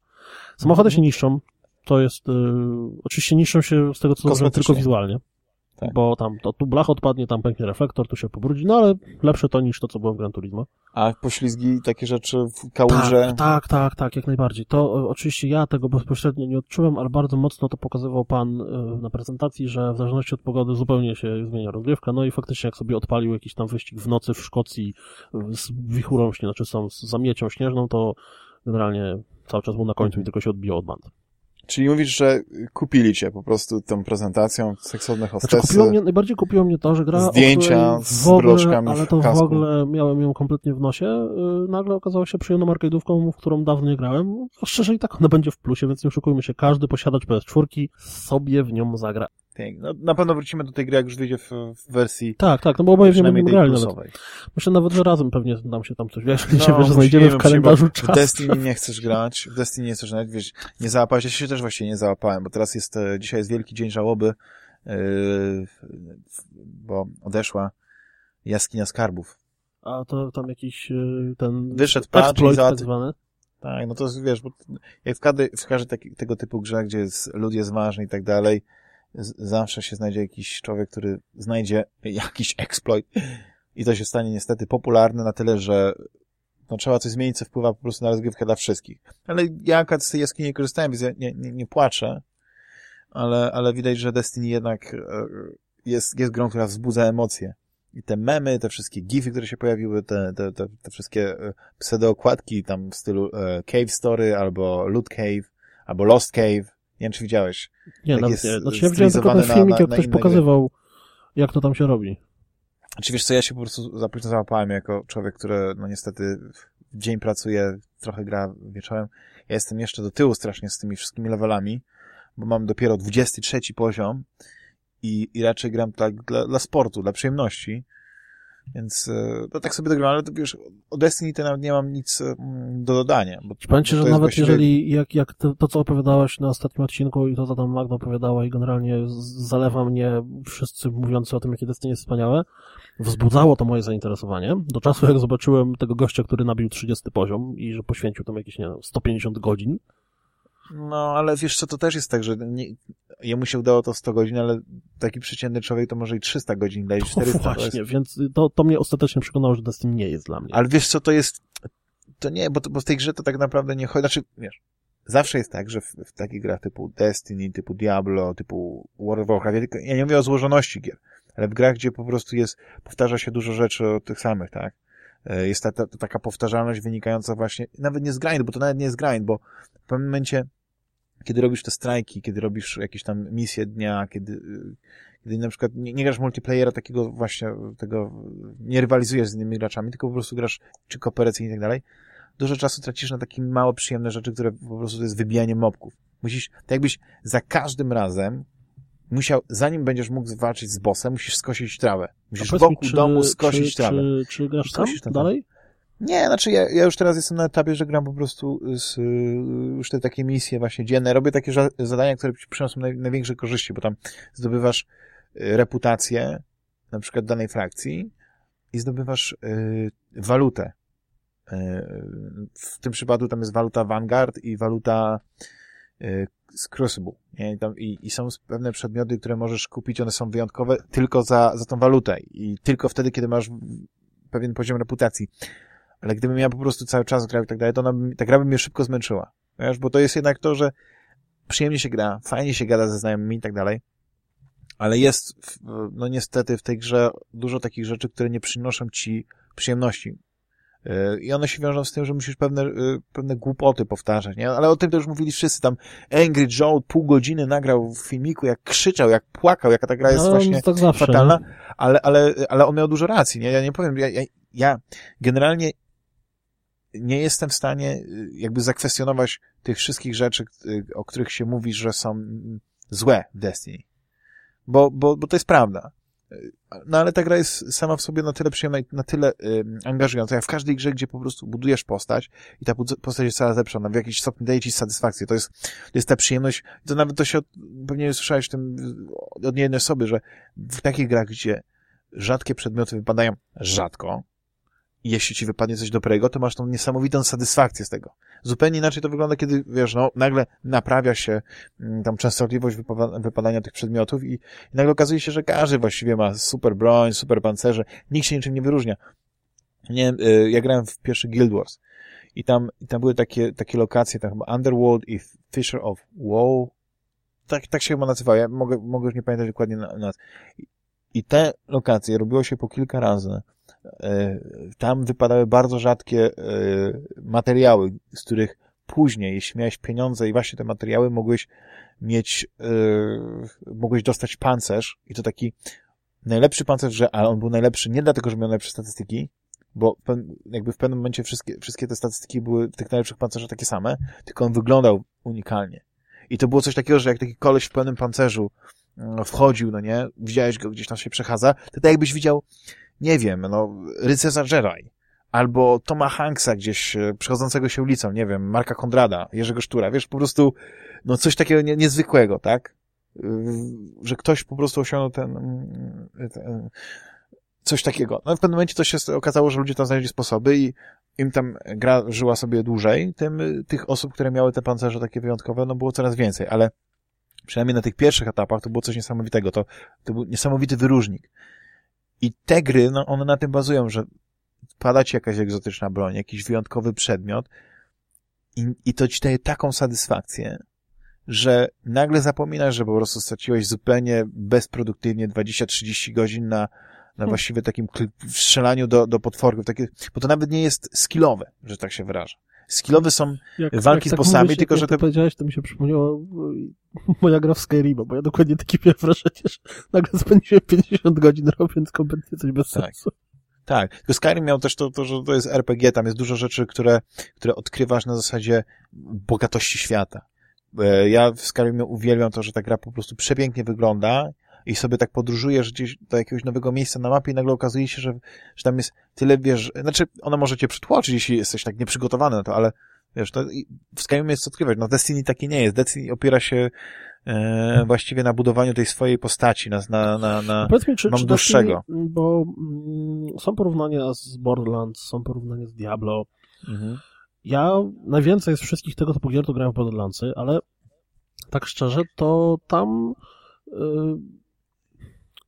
Samochody się niszczą, to jest, y, oczywiście niszczą się z tego co Kosmetycznie. tylko wizualnie. Tak. Bo tam to tu blach odpadnie, tam pęknie reflektor, tu się pobrudzi, no ale lepsze to niż to, co było w Gran Turismo. A poślizgi, takie rzeczy w kałuże. Tak, tak, tak, tak, jak najbardziej. To e, oczywiście ja tego bezpośrednio nie odczułem, ale bardzo mocno to pokazywał pan e, na prezentacji, że w zależności od pogody zupełnie się zmienia rozgrywka. No i faktycznie jak sobie odpalił jakiś tam wyścig w nocy w Szkocji e, z wichurą, śnie- znaczy z zamiecią śnieżną, to generalnie cały czas był na końcu i tylko się odbijał od band. Czyli mówisz, że kupili cię po prostu tą prezentacją seksowne Znaczy hostesy. kupiło mnie, najbardziej kupiło mnie to, że gra, Zdjęcia z w ogóle, w ale to w kasku. ogóle miałem ją kompletnie w nosie, yy, nagle okazało się przyjemną arcade'ówką, w którą dawno nie grałem. A szczerze i tak ona będzie w plusie, więc nie oszukujmy się, każdy posiadacz PS4 sobie w nią zagra. Tak, No, na pewno wrócimy do tej gry, jak już wyjdzie w, w wersji Tak, tak, no bo przynajmniej będziemy grali nawet. Myślę nawet, że razem pewnie nam się tam coś, wiesz, No, się, musimy, znajdziemy w kalendarzu bo czas. W Destiny nie chcesz grać, w Destiny nie chcesz nawet, wiesz, nie załapałeś, ja się też właściwie nie załapałem, bo teraz jest, e, dzisiaj jest wielki dzień żałoby, yy, bo odeszła jaskinia skarbów. A to tam jakiś yy, ten Wyszedł patch i tak zwany. Tak, no to wiesz, bo jak w każdej, w każdej taki, tego typu grze, gdzie jest, lud jest ważny i tak dalej, zawsze się znajdzie jakiś człowiek, który znajdzie jakiś exploit i to się stanie niestety popularne na tyle, że no, trzeba coś zmienić, co wpływa po prostu na rozgrywkę dla wszystkich. Ale ja akurat z tej jaskini nie korzystałem, więc ja nie, nie, nie płaczę, ale, ale widać, że Destiny jednak e, jest, jest grą, która wzbudza emocje. I te memy, te wszystkie gify, które się pojawiły, te, te, te, te wszystkie e, pseudo-okładki tam w stylu e, Cave Story, albo Loot Cave, albo Lost Cave. Nie wiem, czy widziałeś. Nie, Jak nawet nie. Znaczy ja widziałem tylko ten filmik, na- jak ktoś inne gry. pokazywał, jak to tam się robi. Czy wiesz co, ja się po prostu za późno załapałem jako człowiek, który no niestety w dzień pracuje, trochę gra wieczorem. Ja jestem jeszcze do tyłu strasznie z tymi wszystkimi levelami, bo mam dopiero 23 poziom i, i raczej gram tak dla, dla sportu, dla przyjemności. Więc e, to tak sobie dogram, ale to wiesz, o Destiny to nawet nie mam nic e, mm, do dodania. Bo, Powiem ci, że nawet właściwie- jeżeli, jak, jak to, to, co opowiadałeś na ostatnim odcinku i to, co tam Magda opowiadała i generalnie zalewa mnie wszyscy mówiący o tym, jakie Destiny jest wspaniałe, wzbudzało to moje zainteresowanie. Do czasu, jak zobaczyłem tego gościa, który nabił 30 poziom i że poświęcił tam jakieś, nie wiem, 150 godzin. No, ale wiesz co, to też jest tak, że nie, jemu się udało to w 100 godzin, ale taki przeciętny człowiek to może i 300 godzin daje, 400. to jest- Właśnie, więc to, to mnie ostatecznie przekonało, że Destiny nie jest dla mnie. Ale wiesz co, to jest, to nie, bo, to, bo w tej grze to tak naprawdę nie chodzi, znaczy, wiesz, zawsze jest tak, że w, w takich grach typu Destiny, typu Diablo, typu World of Warcraft, ja nie mówię o złożoności gier, ale w grach, gdzie po prostu jest, powtarza się dużo rzeczy o tych samych, tak? E, Jest ta, ta, taka powtarzalność wynikająca właśnie, nawet nie z grind, bo to nawet nie jest grind, bo w pewnym momencie, kiedy robisz te strajki, kiedy robisz jakieś tam misje dnia, kiedy, y, kiedy na przykład nie, nie grasz multiplayera takiego właśnie, tego, nie rywalizujesz z innymi graczami, tylko po prostu grasz czy kooperacyjnie i tak dalej, dużo czasu tracisz na takie małe, przyjemne rzeczy, które po prostu to jest wybijanie mobków. Musisz, tak jakbyś za każdym razem musiał, zanim będziesz mógł walczyć z bossem, musisz skosić trawę. Musisz powiedz mi, wokół domu skosić czy, trawę. Czy, czy grasz Skosić trawę. dalej? Nie, znaczy ja, ja już teraz jestem na etapie, że gram po prostu z, y, już te takie misje właśnie dzienne. Robię takie zadania, które ci przyniosą naj, największe korzyści, bo tam zdobywasz y, reputację, na przykład danej frakcji i zdobywasz y, walutę. Y, w tym przypadku tam jest waluta Vanguard i waluta y, z Crucible. Nie? I, tam, i, I są pewne przedmioty, które możesz kupić, one są wyjątkowe tylko za, za tą walutę i tylko wtedy, kiedy masz pewien poziom reputacji. Ale gdybym ja po prostu cały czas grał i tak dalej, to ona, by- ta gra by mnie szybko zmęczyła. Wiesz, bo to jest jednak to, że przyjemnie się gra, fajnie się gada ze znajomymi i tak dalej, ale jest, no niestety w tej grze dużo takich rzeczy, które nie przynoszą ci przyjemności. Y, I one się wiążą z tym, że musisz pewne, y, pewne głupoty powtarzać, nie? Ale o tym to już mówili wszyscy. Tam Angry Joe pół godziny nagrał w filmiku, jak krzyczał, jak płakał, jaka ta gra jest No, właśnie tak zawsze, fatalna, no. ale, ale, ale on miał dużo racji, nie? Ja nie powiem, ja, ja, ja generalnie nie jestem w stanie y, jakby zakwestionować tych wszystkich rzeczy, y, o których się mówi, że są mm, złe w Destiny. Bo, bo, bo to jest prawda. Y, No ale ta gra jest sama w sobie na tyle przyjemna i na tyle y, angażująca, jak w każdej grze, gdzie po prostu budujesz postać i ta postać jest coraz lepsza, ona w jakiś stopniu daje ci satysfakcję. To jest, to jest ta przyjemność, to nawet to się, od, pewnie słyszałeś tym od niejednej osoby, że w takich grach, gdzie rzadkie przedmioty wypadają rzadko, jeśli ci wypadnie coś dobrego, to masz tą niesamowitą satysfakcję z tego. Zupełnie inaczej to wygląda, kiedy, wiesz, no, nagle naprawia się mm, tam częstotliwość wypa- wypadania tych przedmiotów i, i nagle okazuje się, że każdy właściwie ma super broń, super pancerze, nikt się niczym nie wyróżnia. Nie, y, ja grałem w pierwszy Guild Wars i tam, i tam były takie, takie lokacje, tam Underworld i Fisher of Woe, tak, tak się chyba nazywały, ja mogę, mogę już nie pamiętać dokładnie na, na I, te lokacje robiło się po kilka razy, tam wypadały bardzo rzadkie e, materiały, z których później, jeśli miałeś pieniądze i właśnie te materiały, mogłeś mieć, e, mogłeś dostać pancerz i to taki najlepszy pancerz, że, ale on był najlepszy nie dlatego, że miał najlepsze statystyki, bo jakby w pewnym momencie wszystkie, wszystkie te statystyki były w tych najlepszych pancerzach takie same, tylko on wyglądał unikalnie. I to było coś takiego, że jak taki koleś w pełnym pancerzu wchodził, no nie, widziałeś go gdzieś tam się przechadza, to tak jakbyś widział nie wiem, no, rycerza Jedi, albo Toma Hanksa gdzieś e, przechodzącego się ulicą, nie wiem, Marka Kondrada, Jerzego Sztura, wiesz, po prostu, no, coś takiego nie, niezwykłego, tak? Y, Że ktoś po prostu osiągnął ten, mm, ten, coś takiego. No, w pewnym momencie to się okazało, że ludzie tam znaleźli sposoby i im tam gra żyła sobie dłużej, tym tych osób, które miały te pancerze takie wyjątkowe, no, było coraz więcej, ale przynajmniej na tych pierwszych etapach to było coś niesamowitego, to, to był niesamowity wyróżnik. I te gry, no one na tym bazują, że pada ci jakaś egzotyczna broń, jakiś wyjątkowy przedmiot i, i to ci daje taką satysfakcję, że nagle zapominasz, że po prostu straciłeś zupełnie bezproduktywnie 20-30 godzin na, na właściwie takim strzelaniu do, do potworków, takie, bo to nawet nie jest skillowe, że tak się wyraża. Skillowe są Jak, walki z bossami, mówisz, tylko jak że to te- powiedziałeś, to mi się przypomniało y, moja gra w Skyrima, bo ja dokładnie takie miałem wrażenie, że nagle spędziłem 50 godzin robiąc kompletnie coś bez Tak. sensu. Tak, tylko Skyrim miał też to, to, że to jest RPG, tam jest dużo rzeczy, które, które odkrywasz na zasadzie bogatości świata. E, Ja w Skyrimie uwielbiam to, że ta gra po prostu przepięknie wygląda i sobie tak podróżujesz gdzieś do jakiegoś nowego miejsca na mapie i nagle okazuje się, że, że tam jest tyle, wiesz, znaczy ona może cię przytłoczyć, jeśli jesteś tak nieprzygotowany na to, ale wiesz, to w Skyrimie jest co odkrywać. No Destiny taki nie jest. Destiny opiera się e, właściwie na budowaniu tej swojej postaci, na, na, na, na Powiedz mi, czy, mam czy dłuższego. Destiny, bo mm, są porównania z Borderlands, są porównania z Diablo. mhm. Ja najwięcej z wszystkich tego typu gier to grałem w Borderlandsy, ale tak szczerze, to tam y,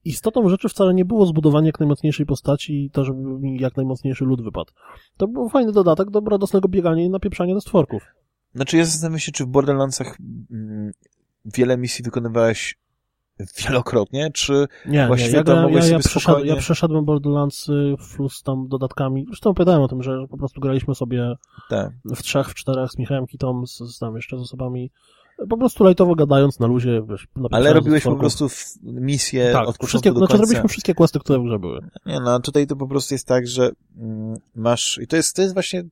istotą rzeczy wcale nie było zbudowanie jak najmocniejszej postaci i to, żeby mi jak najmocniejszy lud wypadł. To był fajny dodatek do radosnego biegania i napieprzania do stworków. Znaczy ja zastanawiam się, czy w Borderlandsach mm, wiele misji wykonywałeś wielokrotnie, czy Nie, Właściwie nie, ja, ja, ja, sobie przeszedłem, ja przeszedłem Borderlandsy plus tam dodatkami. Zresztą opowiadałem o tym, że po prostu graliśmy sobie te, w trzech, w czterech z Michałem Kitą, z, z tam jeszcze z osobami, po prostu lajtowo gadając na luzie, wiesz, ale robiłeś po prostu misję tak, od wszystkie, do znaczy robiliśmy wszystkie questy, które w grze były. Nie no, tutaj to po prostu jest tak, że mm, masz, i to jest, to jest właśnie, to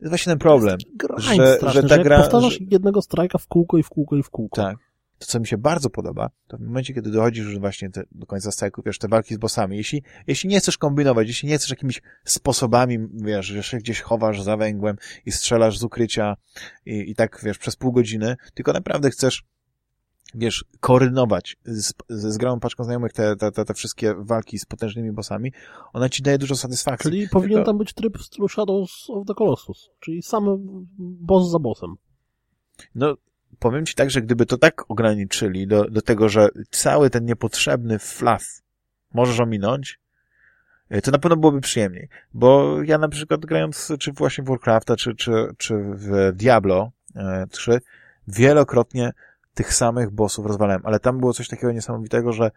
jest właśnie ten problem. Że- straszny, że ta jak gra- powtarzasz że- jednego strajka w kółko i w kółko i w kółko. Tak. To, co mi się bardzo podoba, to w momencie, kiedy dochodzisz już właśnie te, do końca strajku, wiesz, te walki z bossami, jeśli, jeśli nie chcesz kombinować, jeśli nie chcesz jakimiś sposobami, wiesz, że się gdzieś chowasz za węgłem i strzelasz z ukrycia i, i tak, wiesz, przez pół godziny, tylko naprawdę chcesz, wiesz, koordynować z, z, grą paczką znajomych te, te, te, te wszystkie walki z potężnymi bossami, ona ci daje dużo satysfakcji. Czyli powinien Tylko- tam być tryb w stylu Shadows of the Colossus, czyli sam boss za bossem. No, powiem ci tak, że gdyby to tak ograniczyli do, do tego, że cały ten niepotrzebny fluff możesz ominąć, e, to na pewno byłoby przyjemniej. Bo ja na przykład grając czy właśnie w Warcrafta, czy, czy, czy w Diablo e, 3, wielokrotnie tych samych bossów rozwalałem, ale tam było coś takiego niesamowitego, że,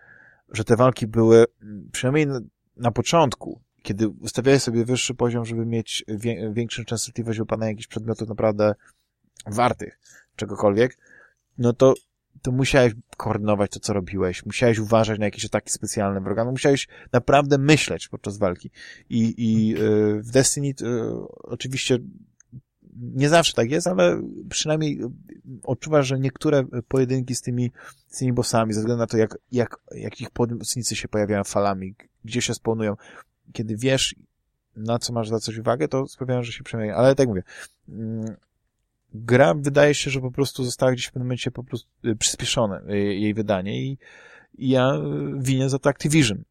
że te walki były, przynajmniej na, początku, kiedy ustawiałeś sobie wyższy poziom, żeby mieć większą częstotliwość wypadania jakichś przedmiotów naprawdę wartych czegokolwiek, no to, to musiałeś koordynować to, co robiłeś, musiałeś uważać na jakieś ataki specjalne wroga, no musiałeś naprawdę myśleć podczas walki. I, i y, w Destiny y, oczywiście nie zawsze tak jest, ale przynajmniej odczuwasz, że niektóre pojedynki z tymi, z tymi bossami, ze względu na to, jak, jak, jak ich pomocnicy się pojawiają falami, gdzie się spawnują, kiedy wiesz, na co masz zwracać uwagę, to sprawiają, że się przemienia. Ale tak mówię, mm, gra wydaje się, że po prostu została gdzieś w pewnym momencie po prostu y, przyspieszone y, jej wydanie i, i ja winię za to Activision,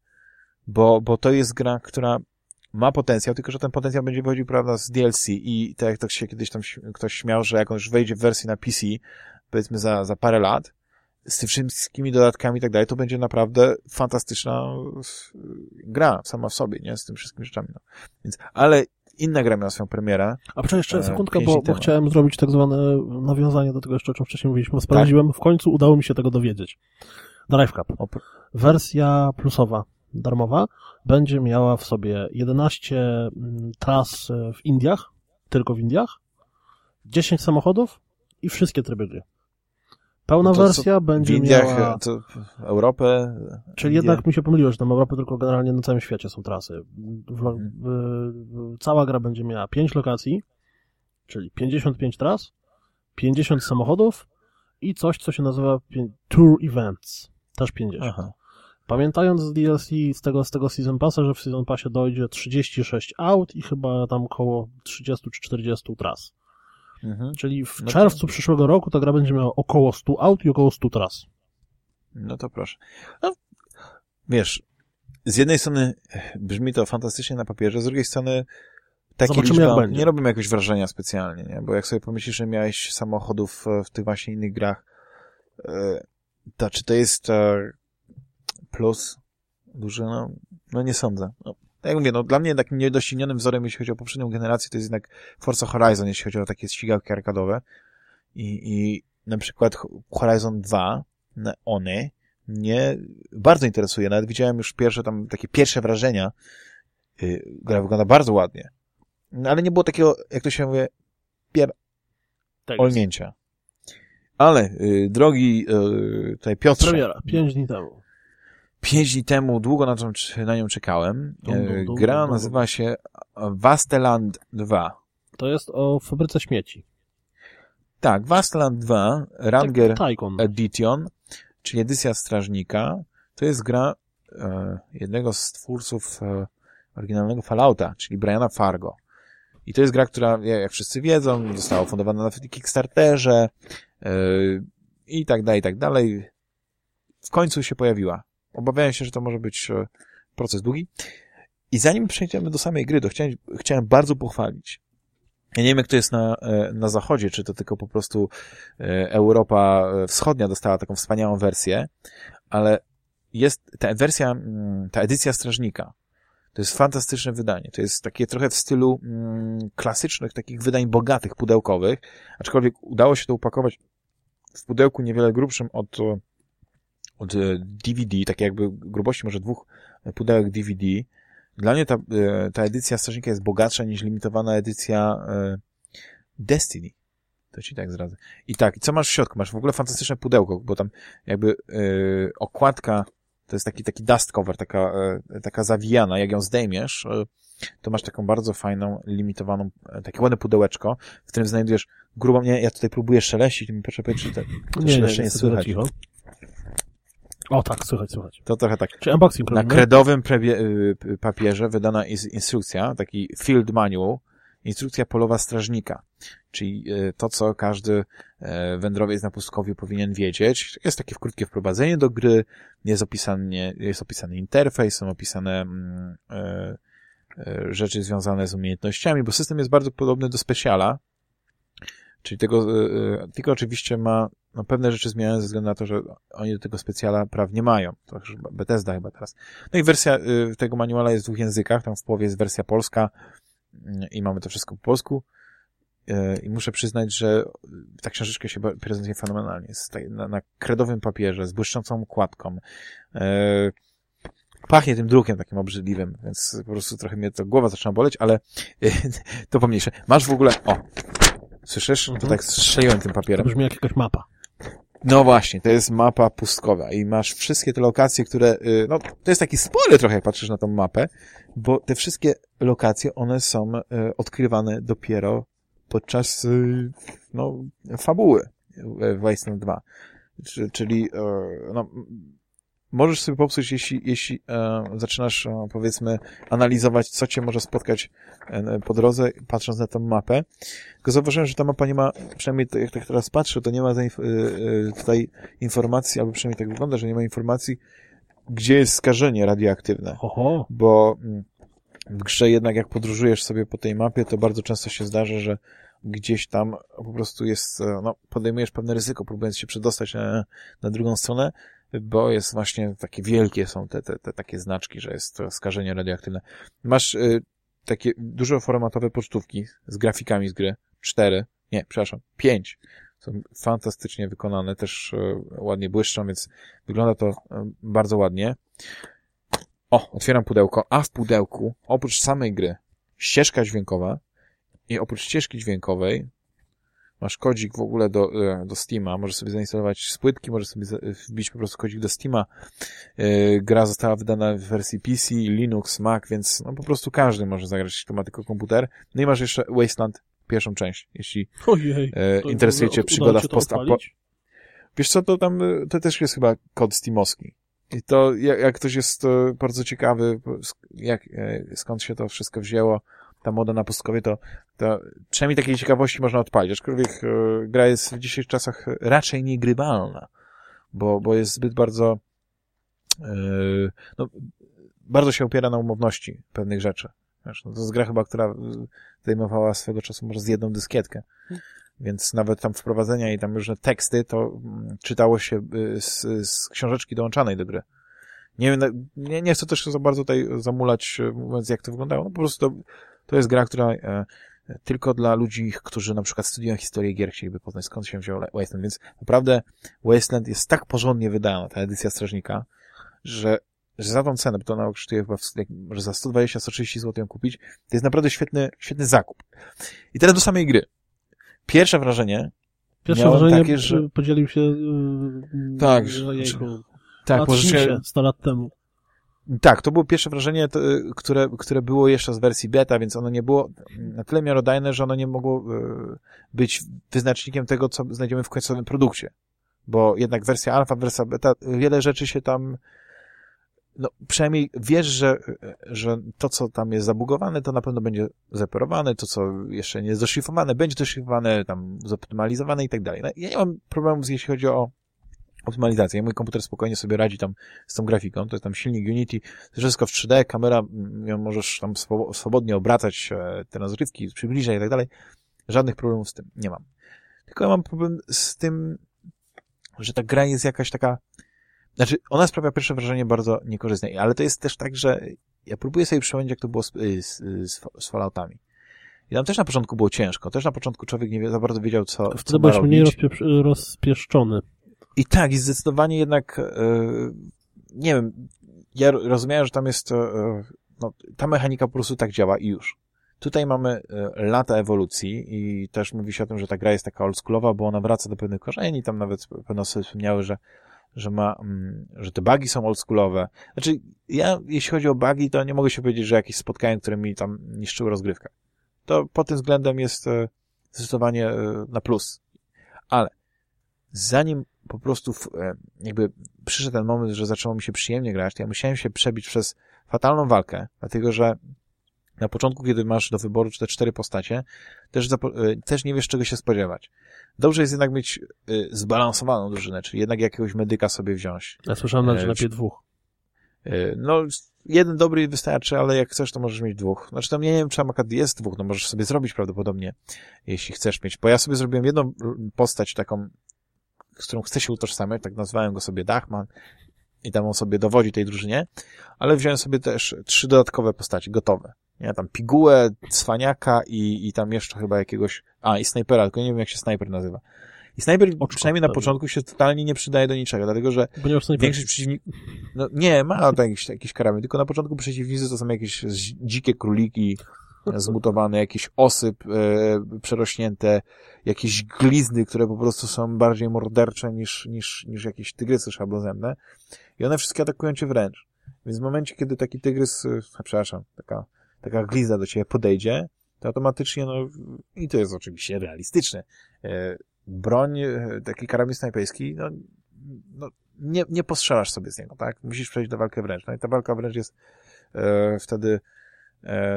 bo, bo to jest gra, która ma potencjał, tylko że ten potencjał będzie wychodził, prawda, z DLC i tak jak to się kiedyś tam ktoś śmiał, że jak on już wejdzie w wersję na PC, powiedzmy za, za parę lat, z tymi wszystkimi dodatkami i tak dalej, to będzie naprawdę fantastyczna gra sama w sobie, nie? Z tym wszystkimi rzeczami. No. Więc, ale inna gra miała swoją premierę. A przecież jeszcze e, sekundkę, bo, bo chciałem zrobić tak zwane nawiązanie do tego jeszcze, o czym wcześniej mówiliśmy. Sprawdziłem, tak? w końcu udało mi się tego dowiedzieć. Drive Club. Wersja plusowa darmowa, będzie miała w sobie 11 mm, tras e, w Indiach, tylko w Indiach, 10 samochodów i wszystkie tryby gry. Pełna no wersja będzie w Indiach, miała... To Europę? Czyli Indie? jednak mi się pomyliło, że tam Europę tylko generalnie na całym świecie są trasy. W, hmm. w, cała gra będzie miała 5 lokacji, czyli 55 tras, 50 samochodów i coś, co się nazywa Tour Events. Też 50. Aha. Pamiętając z DLC z tego, z tego Season Passa, że w Season Passie dojdzie 36 aut i chyba tam około 30 czy 40 tras. Mhm. Czyli w no czerwcu to... przyszłego roku ta gra będzie miała około 100 aut i około 100 tras. No to proszę. No, wiesz, z jednej strony brzmi to fantastycznie na papierze, z drugiej strony takie Zobaczymy, liczba nie robią jakiegoś wrażenia specjalnie, nie? Bo jak sobie pomyślisz, że miałeś samochodów w tych właśnie innych grach, e, to czy to jest e, plus duży, no, no nie sądzę. No, tak jak mówię, no dla mnie takim niedoścignionym wzorem, jeśli chodzi o poprzednią generację, to jest jednak Forza Horizon, jeśli chodzi o takie ścigałki arkadowe. I, i na przykład Horizon 2, one, mnie bardzo interesuje. Nawet widziałem już pierwsze tam, takie pierwsze wrażenia. Yy, gra wygląda bardzo ładnie. No, ale nie było takiego, jak to się mówi, pier... Tak olnięcia. Ale, yy, drogi yy, tutaj Piotrze... Premiera, pięć dni temu. Pięć dni temu długo na, tą, na nią czekałem. Dum, dum, dum, Gra nazywa się Vasteland 2. To jest o fabryce śmieci. Tak, Vasteland 2, Ranger tak, Edition, czyli edycja strażnika. To jest gra e, jednego z twórców e, oryginalnego Fallouta, czyli Briana Fargo. I to jest gra, która, jak wszyscy wiedzą, została fundowana na Kickstarterze e, i tak dalej, i tak dalej. W końcu się pojawiła. Obawiałem się, że to może być e, proces długi. I zanim przejdziemy do samej gry, to chciałem, chciałem bardzo pochwalić. Ja nie wiem, jak to jest na, e, na zachodzie, czy to tylko po prostu e, Europa Wschodnia dostała taką wspaniałą wersję, ale jest ta wersja, mm, ta edycja Strażnika. To jest fantastyczne wydanie. To jest takie trochę w stylu mm, klasycznych, takich wydań bogatych, pudełkowych, aczkolwiek udało się to upakować w pudełku niewiele grubszym od od DVD, e, tak jakby grubości może dwóch pudełek DVD. Dla mnie ta, e, ta edycja strażnika jest bogatsza niż limitowana edycja e, Destiny. To ci tak zdradzę. I tak, co masz w środku? Masz w ogóle fantastyczne pudełko, bo tam jakby yy, okładka to jest taki, taki dust cover, taka, yy, taka zawijana. Jak ją zdejmiesz, yy, to masz taką bardzo fajną, limitowaną, takie ładne pudełeczko, w którym znajdujesz grubą, nie, ja tutaj próbuję szeleścić, mi proszę powiedzieć, czy to, to nie, nie, nie słychać. Cicho. O tak, słychać, słychać. To trochę tak. Czy unboxing Na kredowym y, papierze wydana jest instrukcja, taki field manual, instrukcja polowa strażnika, czyli y, to, co każdy e, wędrowiec na pustkowiu powinien wiedzieć. Jest takie krótkie wprowadzenie do gry, jest opisany, jest opisany interfejs, są opisane mm, e, rzeczy związane z umiejętnościami, bo system jest bardzo podobny do Speciala, czyli tego, tylko oczywiście ma no, pewne rzeczy zmieniają ze względu na to, że oni do tego specjala praw nie mają. To już Bethesda chyba teraz. No i wersja y, tego manuala jest w dwóch językach. Tam w połowie jest wersja polska y, i mamy to wszystko po polsku. Y, I muszę przyznać, że ta książeczka się prezentuje fenomenalnie. Jest na, na kredowym papierze, z błyszczącą układką. pachnie tym drukiem takim obrzydliwym, więc po prostu trochę mnie to głowa zaczyna boleć, ale to pomniejsze. Masz w ogóle, o, słyszysz? To Mhm. tak strzeliłem tym To papierem. brzmi jak jakaś mapa. No właśnie, to jest mapa pustkowa i masz wszystkie te lokacje, które, y, no to jest taki spoiler trochę, jak patrzysz na tą mapę, bo te wszystkie lokacje, one są y, odkrywane dopiero podczas, y, no, fabuły Wasteland 2. Czy- Czyli, no, możesz sobie popsuć, jeśli, jeśli e, zaczynasz, e, powiedzmy, analizować, co cię może spotkać e, po drodze, patrząc na tą mapę. Tylko zauważyłem, że ta mapa nie ma, przynajmniej to, jak tak teraz patrzę, to nie ma y, y, tutaj informacji, albo przynajmniej tak wygląda, że nie ma informacji, gdzie jest skażenie radioaktywne. Oho, Bo mm, w grze jednak jak podróżujesz sobie po tej mapie, to bardzo często się zdarza, że gdzieś tam po prostu jest, e, no, podejmujesz pewne ryzyko, próbując się przedostać na, na drugą stronę, bo jest właśnie takie wielkie są te, te, te takie znaczki, że jest to skażenie radioaktywne. Masz y, takie dużoformatowe pocztówki z grafikami z gry. Cztery, nie, przepraszam, pięć. Są fantastycznie wykonane, też y, ładnie błyszczą, więc wygląda to y, bardzo ładnie. O, otwieram pudełko, a w pudełku, oprócz samej gry, ścieżka dźwiękowa i oprócz ścieżki dźwiękowej masz kodzik w ogóle do, e, do Steama, możesz sobie zainstalować z płytki, możesz sobie za- wbić po prostu kodzik do Steama. E, Gra została wydana w wersji PC, Linux, Mac, więc no po prostu każdy może zagrać, jeśli to ma tylko komputer. No i masz jeszcze Wasteland, pierwszą część, jeśli ojej. e, interesuje cię przygoda w to post odpalić? Wiesz co, to tam, to też jest chyba kod Steamowski. I to, jak, jak ktoś jest e, bardzo ciekawy, jak, e, skąd się to wszystko wzięło, ta moda na pustkowie, to, to przynajmniej takiej ciekawości można odpalić. Aczkolwiek e, gra jest w dzisiejszych czasach raczej niegrywalna, bo, bo jest zbyt bardzo, e, no, bardzo się opiera na umowności pewnych rzeczy. Wiesz, no to jest gra chyba, która e, zajmowała swego czasu może z jedną dyskietkę. Więc nawet tam wprowadzenia i tam różne teksty, to mm, czytało się y, z, z książeczki dołączanej do gry. Nie nie, nie chcę też za bardzo tutaj zamulać, y, mówiąc jak to wyglądało. No po prostu to, to jest gra, która e, tylko dla ludzi, którzy na przykład studiują historię gier, chcieliby poznać skąd się wziął Wasteland. Więc naprawdę Wasteland jest tak porządnie wydana, ta edycja Strażnika, że, że za tą cenę, bo to ona kosztuje chyba może za 120-130 zł ją kupić, to jest naprawdę świetny, świetny zakup. I teraz do samej gry. Pierwsze wrażenie, Pierwsze Miałem wrażenie takie, że- podzielił się... Yy, Tak, że jejku, tak, się 100 lat temu. Tak, to było pierwsze wrażenie, y, które, które było jeszcze z wersji beta, więc ono nie było na tyle miarodajne, że ono nie mogło y, być wyznacznikiem tego, co znajdziemy w końcowym produkcie. Bo jednak wersja alfa, wersja beta, wiele rzeczy się tam, no przynajmniej wiesz, że, że to, co tam jest zabugowane, to na pewno będzie zeperowane, to, co jeszcze nie jest doszlifowane, będzie doszlifowane, tam zoptymalizowane i tak dalej. No, Ja nie mam problemów, jeśli chodzi o optymalizację. Mój komputer spokojnie sobie radzi tam z tą grafiką. To jest tam silnik Unity, wszystko w 3D, kamera, mm, możesz tam swo- swobodnie obracać, e, te rozrywki, przybliżać i tak dalej. Żadnych problemów z tym nie mam. Tylko ja mam problem z tym, że ta gra jest jakaś taka, znaczy ona sprawia pierwsze wrażenie bardzo niekorzystne, ale to jest też tak, że ja próbuję sobie przypomnieć, jak to było z, y, z, z, z Falloutami. I tam też na początku było ciężko, też na początku człowiek nie za bardzo wiedział, co, co Wtedy ma byłeś mniej rozpieszczony. I tak, i zdecydowanie jednak, e, nie wiem, ja ro- rozumiałem, że tam jest, e, no, ta mechanika po prostu tak działa i już. Tutaj mamy e, lata ewolucji i też mówi się o tym, że ta gra jest taka oldschoolowa, bo ona wraca do pewnych korzeni, tam nawet pewne osoby wspomniały, że, że ma, mm, że te bugi są oldschoolowe. Znaczy, ja, jeśli chodzi o bugi, to nie mogę się powiedzieć, że jakieś spotkałem, które mi tam niszczyły rozgrywkę. To pod tym względem jest zdecydowanie na plus. Ale zanim po prostu w, e, jakby przyszedł ten moment, że zaczęło mi się przyjemnie grać, to ja musiałem się przebić przez fatalną walkę, dlatego że na początku, kiedy masz do wyboru te cztery postacie, też, e, też nie wiesz, czego się spodziewać. Dobrze jest jednak mieć e, zbalansowaną drużynę, czyli jednak jakiegoś medyka sobie wziąć. Ja słyszałem nawet, że lepiej dwóch. No, jeden dobry wystarczy, ale jak chcesz, to możesz mieć dwóch. Znaczy tam nie wiem, czy akurat jest dwóch, no możesz sobie zrobić prawdopodobnie, jeśli chcesz mieć. Bo ja sobie zrobiłem jedną postać taką, z którą chcę się utożsamiać, tak nazwałem go sobie Dachman i tam on sobie dowodzi tej drużynie, ale wziąłem sobie też trzy dodatkowe postaci, gotowe. Ja tam pigułę, cwaniaka i, i tam jeszcze chyba jakiegoś, a i snajpera, tylko nie wiem jak się snajper nazywa. I snajper Oczko, przynajmniej na pewnie. początku się totalnie nie przydaje do niczego, dlatego że większość przeciwników... No nie, ma to jakieś, jakieś karamy, tylko na początku przeciwnicy to są jakieś dzikie króliki zmutowane, jakieś osyp e, przerośnięte, jakieś glizny, które po prostu są bardziej mordercze niż, niż, niż jakieś tygrysy szablozemne. I one wszystkie atakują cię wręcz. Więc w momencie, kiedy taki tygrys, e, przepraszam, taka, taka glizna do ciebie podejdzie, to automatycznie, no, i to jest oczywiście realistyczne, e, broń, e, taki karabin snajperski, no, no nie, nie postrzelasz sobie z niego, tak? Musisz przejść do walki wręcz. No i ta walka wręcz jest wtedy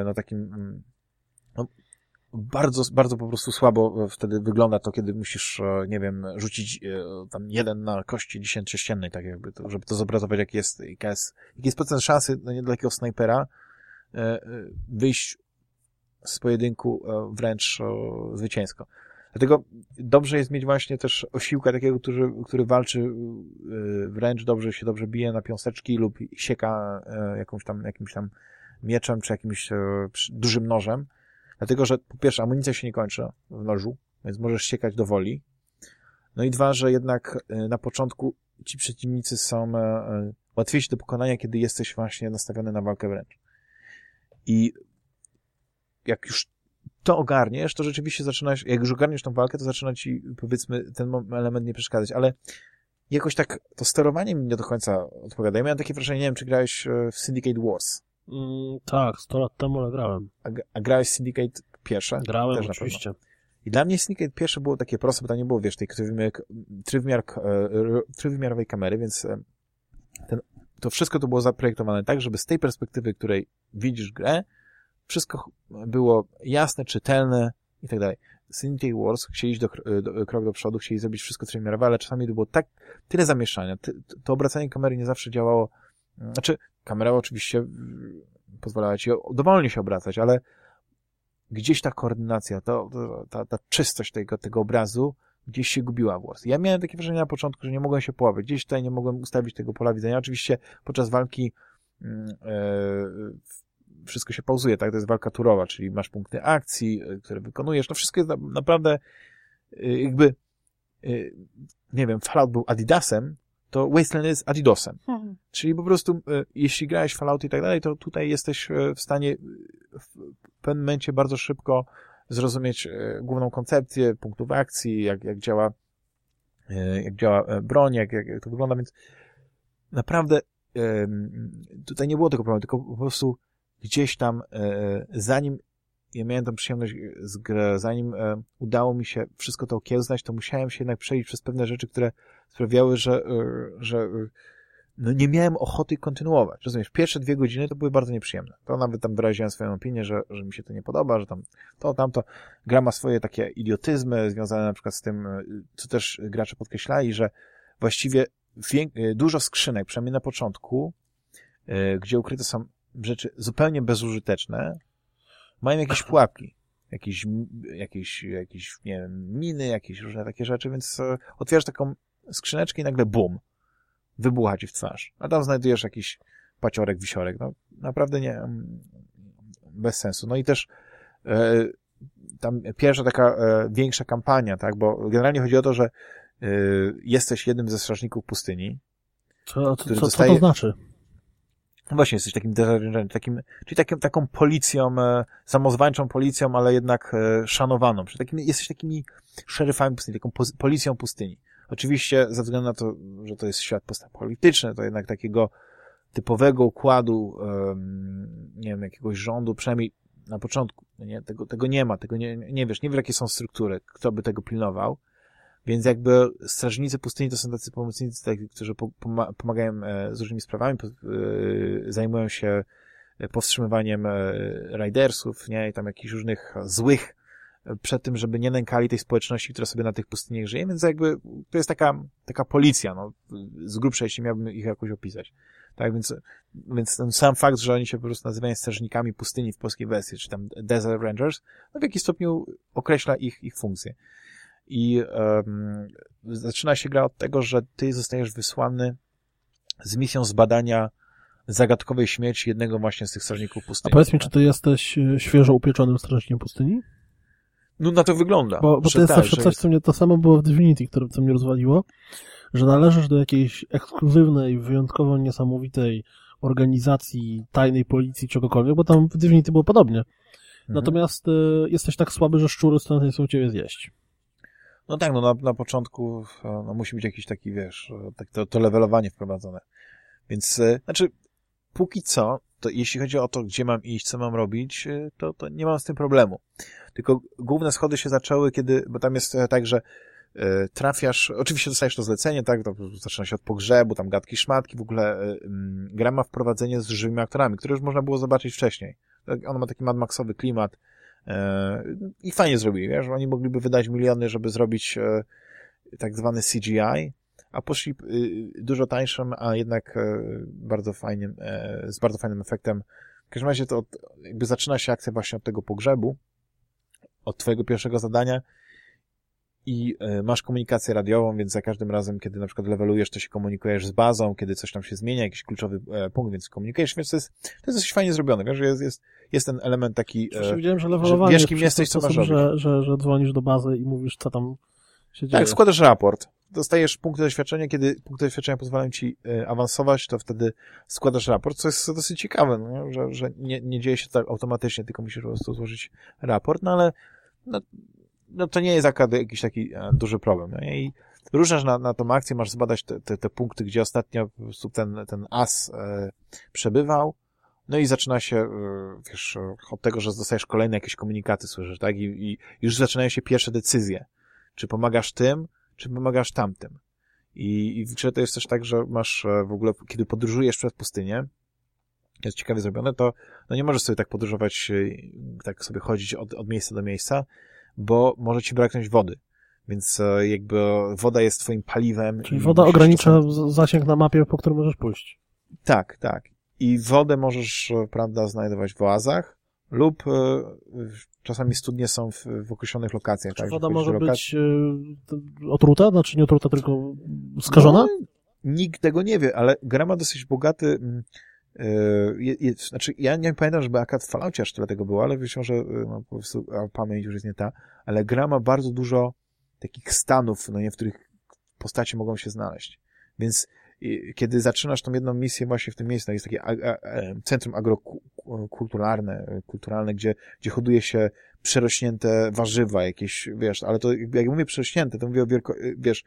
no takim mm, no, bardzo, bardzo po prostu słabo wtedy wygląda to, kiedy musisz, e, nie wiem, rzucić e, tam jeden na kości dziesięciościennej, tak jakby, to, żeby to zobrazować, jaki jest, jaka jest, jaki jest procent szansy no, nie dla takiego snajpera e, e, wyjść z pojedynku e, wręcz e, zwycięsko. Dlatego dobrze jest mieć właśnie też osiłka takiego, który, który walczy e, wręcz dobrze, się dobrze bije na piąseczki lub sieka e, jakąś tam, jakimś tam mieczem czy jakimś e, dużym nożem. Dlatego, że po pierwsze amunicja się nie kończy w nożu, więc możesz siekać do woli. No i dwa, że jednak e, na początku ci przeciwnicy są e, łatwiejsi do pokonania, kiedy jesteś właśnie nastawiony na walkę wręcz. I jak już to ogarniesz, to rzeczywiście zaczynasz, jak już ogarniesz tą walkę, to zaczyna ci, powiedzmy, ten element nie przeszkadzać, ale jakoś tak to sterowanie mi nie do końca odpowiada. Ja miałem takie wrażenie, nie wiem, czy grałeś w Syndicate Wars, Mm, tak, 100 lat temu, ale grałem. a, a grałeś Syndicate pierwsze? Grałem, Też oczywiście. I dla mnie Syndicate pierwsze było takie proste, bo tam nie było, wiesz, tej trójwymiar, trójwymiar, e, trójwymiarowej kamery, więc e, ten, to wszystko to było zaprojektowane tak, żeby z tej perspektywy, której widzisz grę, wszystko było jasne, czytelne i tak dalej. Syndicate Wars chcieli iść do, do, krok do przodu, chcieli zrobić wszystko trójwymiarowe, ale czasami to było tak, tyle zamieszania, to obracanie kamery nie zawsze działało, znaczy, kamera oczywiście mm, pozwalała ci dowolnie się obracać, ale gdzieś ta koordynacja, to, to, ta, ta czystość tego, tego obrazu gdzieś się gubiła w Wars. Ja miałem takie wrażenie na początku, że nie mogłem się połowić. Gdzieś tutaj nie mogłem ustawić tego pola widzenia. Oczywiście podczas walki e, wszystko się pauzuje, tak? To jest walka turowa, czyli masz punkty akcji, e, które wykonujesz. No wszystko jest na, naprawdę e, jakby e, nie wiem, Fallout był Adidasem, to Wasteland jest Adidosem. Czyli po prostu, e, jeśli grałeś w Fallout i tak dalej, to tutaj jesteś e, w stanie e, w pewnym momencie bardzo szybko zrozumieć główną koncepcję punktów akcji, jak, jak działa jak działa broń, jak, jak, to wygląda, więc naprawdę tutaj nie było tego problemu, tylko po prostu gdzieś tam zanim ja miałem tą przyjemność z grę, zanim e, udało mi się wszystko to okiełznać, to musiałem się jednak przejść przez pewne rzeczy, które sprawiały, że, e, że e, no nie miałem ochoty kontynuować. Rozumiesz, pierwsze dwie godziny to były bardzo nieprzyjemne. To nawet tam wyraziłem swoją opinię, że, że mi się to nie podoba, że tam to, tamto. Gra ma swoje takie idiotyzmy związane na przykład z tym, e, co też gracze podkreślali, że właściwie e, dużo skrzynek, przynajmniej na początku, e, gdzie ukryte są rzeczy zupełnie bezużyteczne, mają jakieś pułapki. Jakieś, jakieś, jakieś, nie wiem, miny, jakieś różne takie rzeczy, więc e, otwierasz taką skrzyneczkę i nagle bum, wybucha ci w twarz. A tam znajdujesz jakiś paciorek, wisiorek. No, naprawdę nie, mm, bez sensu. No i też e, tam pierwsza taka e, większa kampania, tak, bo generalnie chodzi o to, że e, jesteś jednym ze strażników pustyni. Co, co, co, co dostaje- to znaczy? No właśnie, jesteś takim takim, czyli takim, taką policją, e, samozwańczą policją, ale jednak e, szanowaną. Czyli takim, jesteś takimi szeryfami pustyni, taką policją pustyni. Oczywiście, ze względu na to, że to jest świat polityczny, to jednak takiego typowego układu, em, nie wiem, jakiegoś rządu, przynajmniej na początku, nie, tego, tego nie ma, tego nie, nie wiesz, nie wiesz, jakie są struktury, kto by tego pilnował, więc jakby strażnicy pustyni to są tacy pomocnicy, tak, którzy po, poma- pomagają e, z różnymi sprawami, e, zajmują się e, powstrzymywaniem ridersów, nie, i tam jakichś różnych złych przed tym, żeby nie nękali tej społeczności, która sobie na tych pustyniach żyje, więc jakby to jest taka, taka policja, no, z grubsza, jeśli miałbym ich jakoś opisać. Tak, więc, więc ten sam fakt, że oni się po prostu nazywają strażnikami pustyni w polskiej wersji, czy tam Desert Rangers, no w jakiś stopniu określa ich, ich funkcję. I um, zaczyna się gra od tego, że ty zostajesz wysłany z misją zbadania zagadkowej śmierci jednego właśnie z tych strażników A pustyni. powiedz mi, czy ty jesteś e, świeżo upieczonym strażnikiem pustyni? No na to wygląda. Bo, bo to jest tak, zawsze coś, co mnie to samo było w Divinity, które, co mnie rozwaliło, że należysz do jakiejś ekskluzywnej, wyjątkowo niesamowitej organizacji, tajnej policji, czegokolwiek, bo tam w Divinity było podobnie. Mhm. Natomiast y, jesteś tak słaby, że szczury stąd nie chcą ciebie zjeść. No tak, no na, na początku no, musi być jakiś taki, wiesz, tak to, to levelowanie wprowadzone. Więc, y, znaczy, póki co, to jeśli chodzi o to, gdzie mam iść, co mam robić, to, to nie mam z tym problemu. Tylko główne schody się zaczęły, kiedy, bo tam jest e, tak, że e, trafiasz, oczywiście dostajesz to zlecenie, tak, to zaczyna się od pogrzebu, tam gadki, szmatki, w ogóle e, gra ma wprowadzenie z żywymi aktorami, które już można było zobaczyć wcześniej. Tak, on ma taki Mad Maxowy klimat i fajnie zrobili, wiesz, oni mogliby wydać miliony, żeby zrobić tak zwany CGI, a poszli dużo tańszym, a jednak bardzo fajnym, z bardzo fajnym efektem. W każdym razie to jakby zaczyna się akcja właśnie od tego pogrzebu, od twojego pierwszego zadania i e, masz komunikację radiową, więc za każdym razem, kiedy na przykład levelujesz, to się komunikujesz z bazą, kiedy coś tam się zmienia, jakiś kluczowy e, punkt, więc komunikujesz, więc to jest, to jest coś fajnie zrobione, wiesz, jest, jest, jest ten element taki, e, widziałem, że, levelowanie że wiesz, kim jesteś, co masz. Że, że, że dzwonisz do bazy i mówisz, co tam się dzieje. Tak, składasz raport, dostajesz punkty doświadczenia, kiedy punkty doświadczenia pozwalają ci awansować, to wtedy składasz raport, co jest dosyć ciekawe, no, że, że nie, nie dzieje się tak automatycznie, tylko musisz po prostu złożyć raport, no ale no, no to nie jest jakiś taki e, duży problem. No I różnasz na, na tą akcję, masz zbadać te, te, te punkty, gdzie ostatnio ten, ten as e, przebywał, no i zaczyna się, e, wiesz, od tego, że dostajesz kolejne jakieś komunikaty, słyszysz, tak? I, I już zaczynają się pierwsze decyzje. Czy pomagasz tym, czy pomagasz tamtym. I, i w to jest też tak, że masz e, w ogóle, kiedy podróżujesz przez pustynię, jest ciekawie zrobione, to no nie możesz sobie tak podróżować, tak sobie chodzić od, od miejsca do miejsca, bo może ci braknąć wody. Więc e, jakby woda jest twoim paliwem. Czyli woda ogranicza czasem... zasięg na mapie, po którym możesz pójść. Tak, tak. I wodę możesz, e, prawda, znajdować w oazach lub czasami studnie są w, w określonych lokacjach. Czy tak, woda może być y, otruta? Znaczy nie otruta, tylko skażona? No, nikt tego nie wie, ale gra ma dosyć bogaty mm, je, je, znaczy, ja nie pamiętam, żeby akad w Falloutie aż tyle tego było, ale myślę, że yy, no, po prostu pamięć już jest nie ta, ale gra ma bardzo dużo takich stanów, no nie, w których postacie mogą się znaleźć. Więc kiedy zaczynasz tą jedną misję właśnie w tym miejscu, no jest takie a, a, centrum agrokulturalne, kulturalne, gdzie, gdzie hoduje się przerośnięte warzywa jakieś, wiesz, ale to jak mówię przerośnięte, to mówię o wielko, wiesz,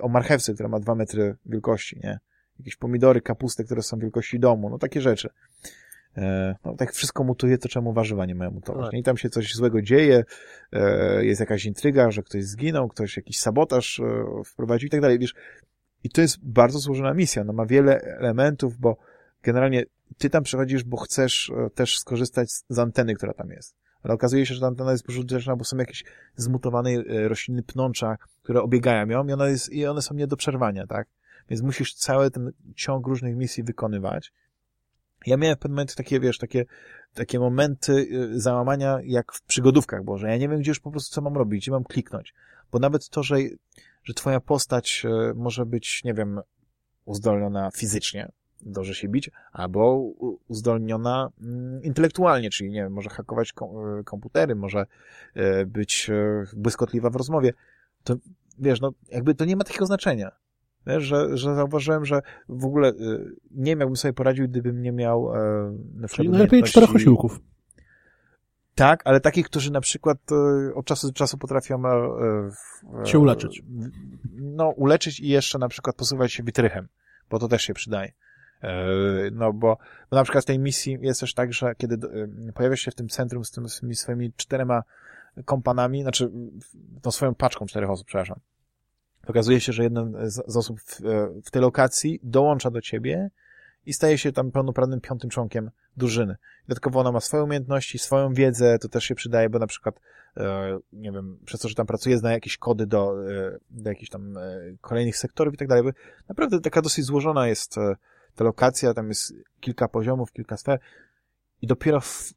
o marchewce, która ma dwa metry wielkości, nie? Jakieś pomidory, kapusty, które są wielkości domu, no takie rzeczy. E, no tak wszystko mutuje, to czemu warzywa nie mają mutować? Tak. I tam się coś złego dzieje, e, jest jakaś intryga, że ktoś zginął, ktoś jakiś sabotaż e, wprowadził i tak dalej, wiesz. I to jest bardzo złożona misja, no ma wiele elementów, bo generalnie ty tam przychodzisz, bo chcesz też skorzystać z anteny, która tam jest. Ale okazuje się, że ta antena jest pożyteczna, bo są jakieś zmutowane rośliny pnącza, które obiegają ją i one, jest, i one są nie do przerwania, tak? Więc musisz cały ten ciąg różnych misji wykonywać. Ja miałem w pewnym momencie takie, wiesz, takie, takie momenty y, załamania jak w przygodówkach, bo że ja nie wiem, gdzie już po prostu co mam robić, gdzie mam kliknąć. Bo nawet to, że, że twoja postać y, może być, nie wiem, uzdolniona fizycznie, dobrze się bić, albo uzdolniona mm, intelektualnie, czyli nie wiem, może hakować y, komputery, może być błyskotliwa w rozmowie, to wiesz, no jakby to nie ma takiego znaczenia że, że zauważyłem, że w ogóle y, nie wiem, jakbym sobie poradził, gdybym nie miał e, na przykład najlepiej czterech osiłków. Tak, ale takich, którzy na przykład e, od czasu do czasu potrafią e, się uleczyć. No, uleczyć i jeszcze na przykład posuwać się wytrychem, bo to też się przydaje. No bo, bo na przykład w tej misji jest też tak, że kiedy pojawiasz się w tym centrum z tymi swoimi czterema kompanami, znaczy tą swoją paczką czterech osób, przepraszam, Okazuje się, że jeden z, osób w, e, w tej lokacji dołącza do ciebie i staje się tam pełnoprawnym piątym członkiem drużyny. Dodatkowo ona ma swoje umiejętności, swoją wiedzę, to też się przydaje, bo na przykład, e, nie wiem, przez to, że tam pracuje, zna jakieś kody do, e, do jakichś tam kolejnych sektorów i tak dalej. Naprawdę taka dosyć złożona jest ta lokacja, tam jest kilka poziomów, kilka sfer i dopiero w,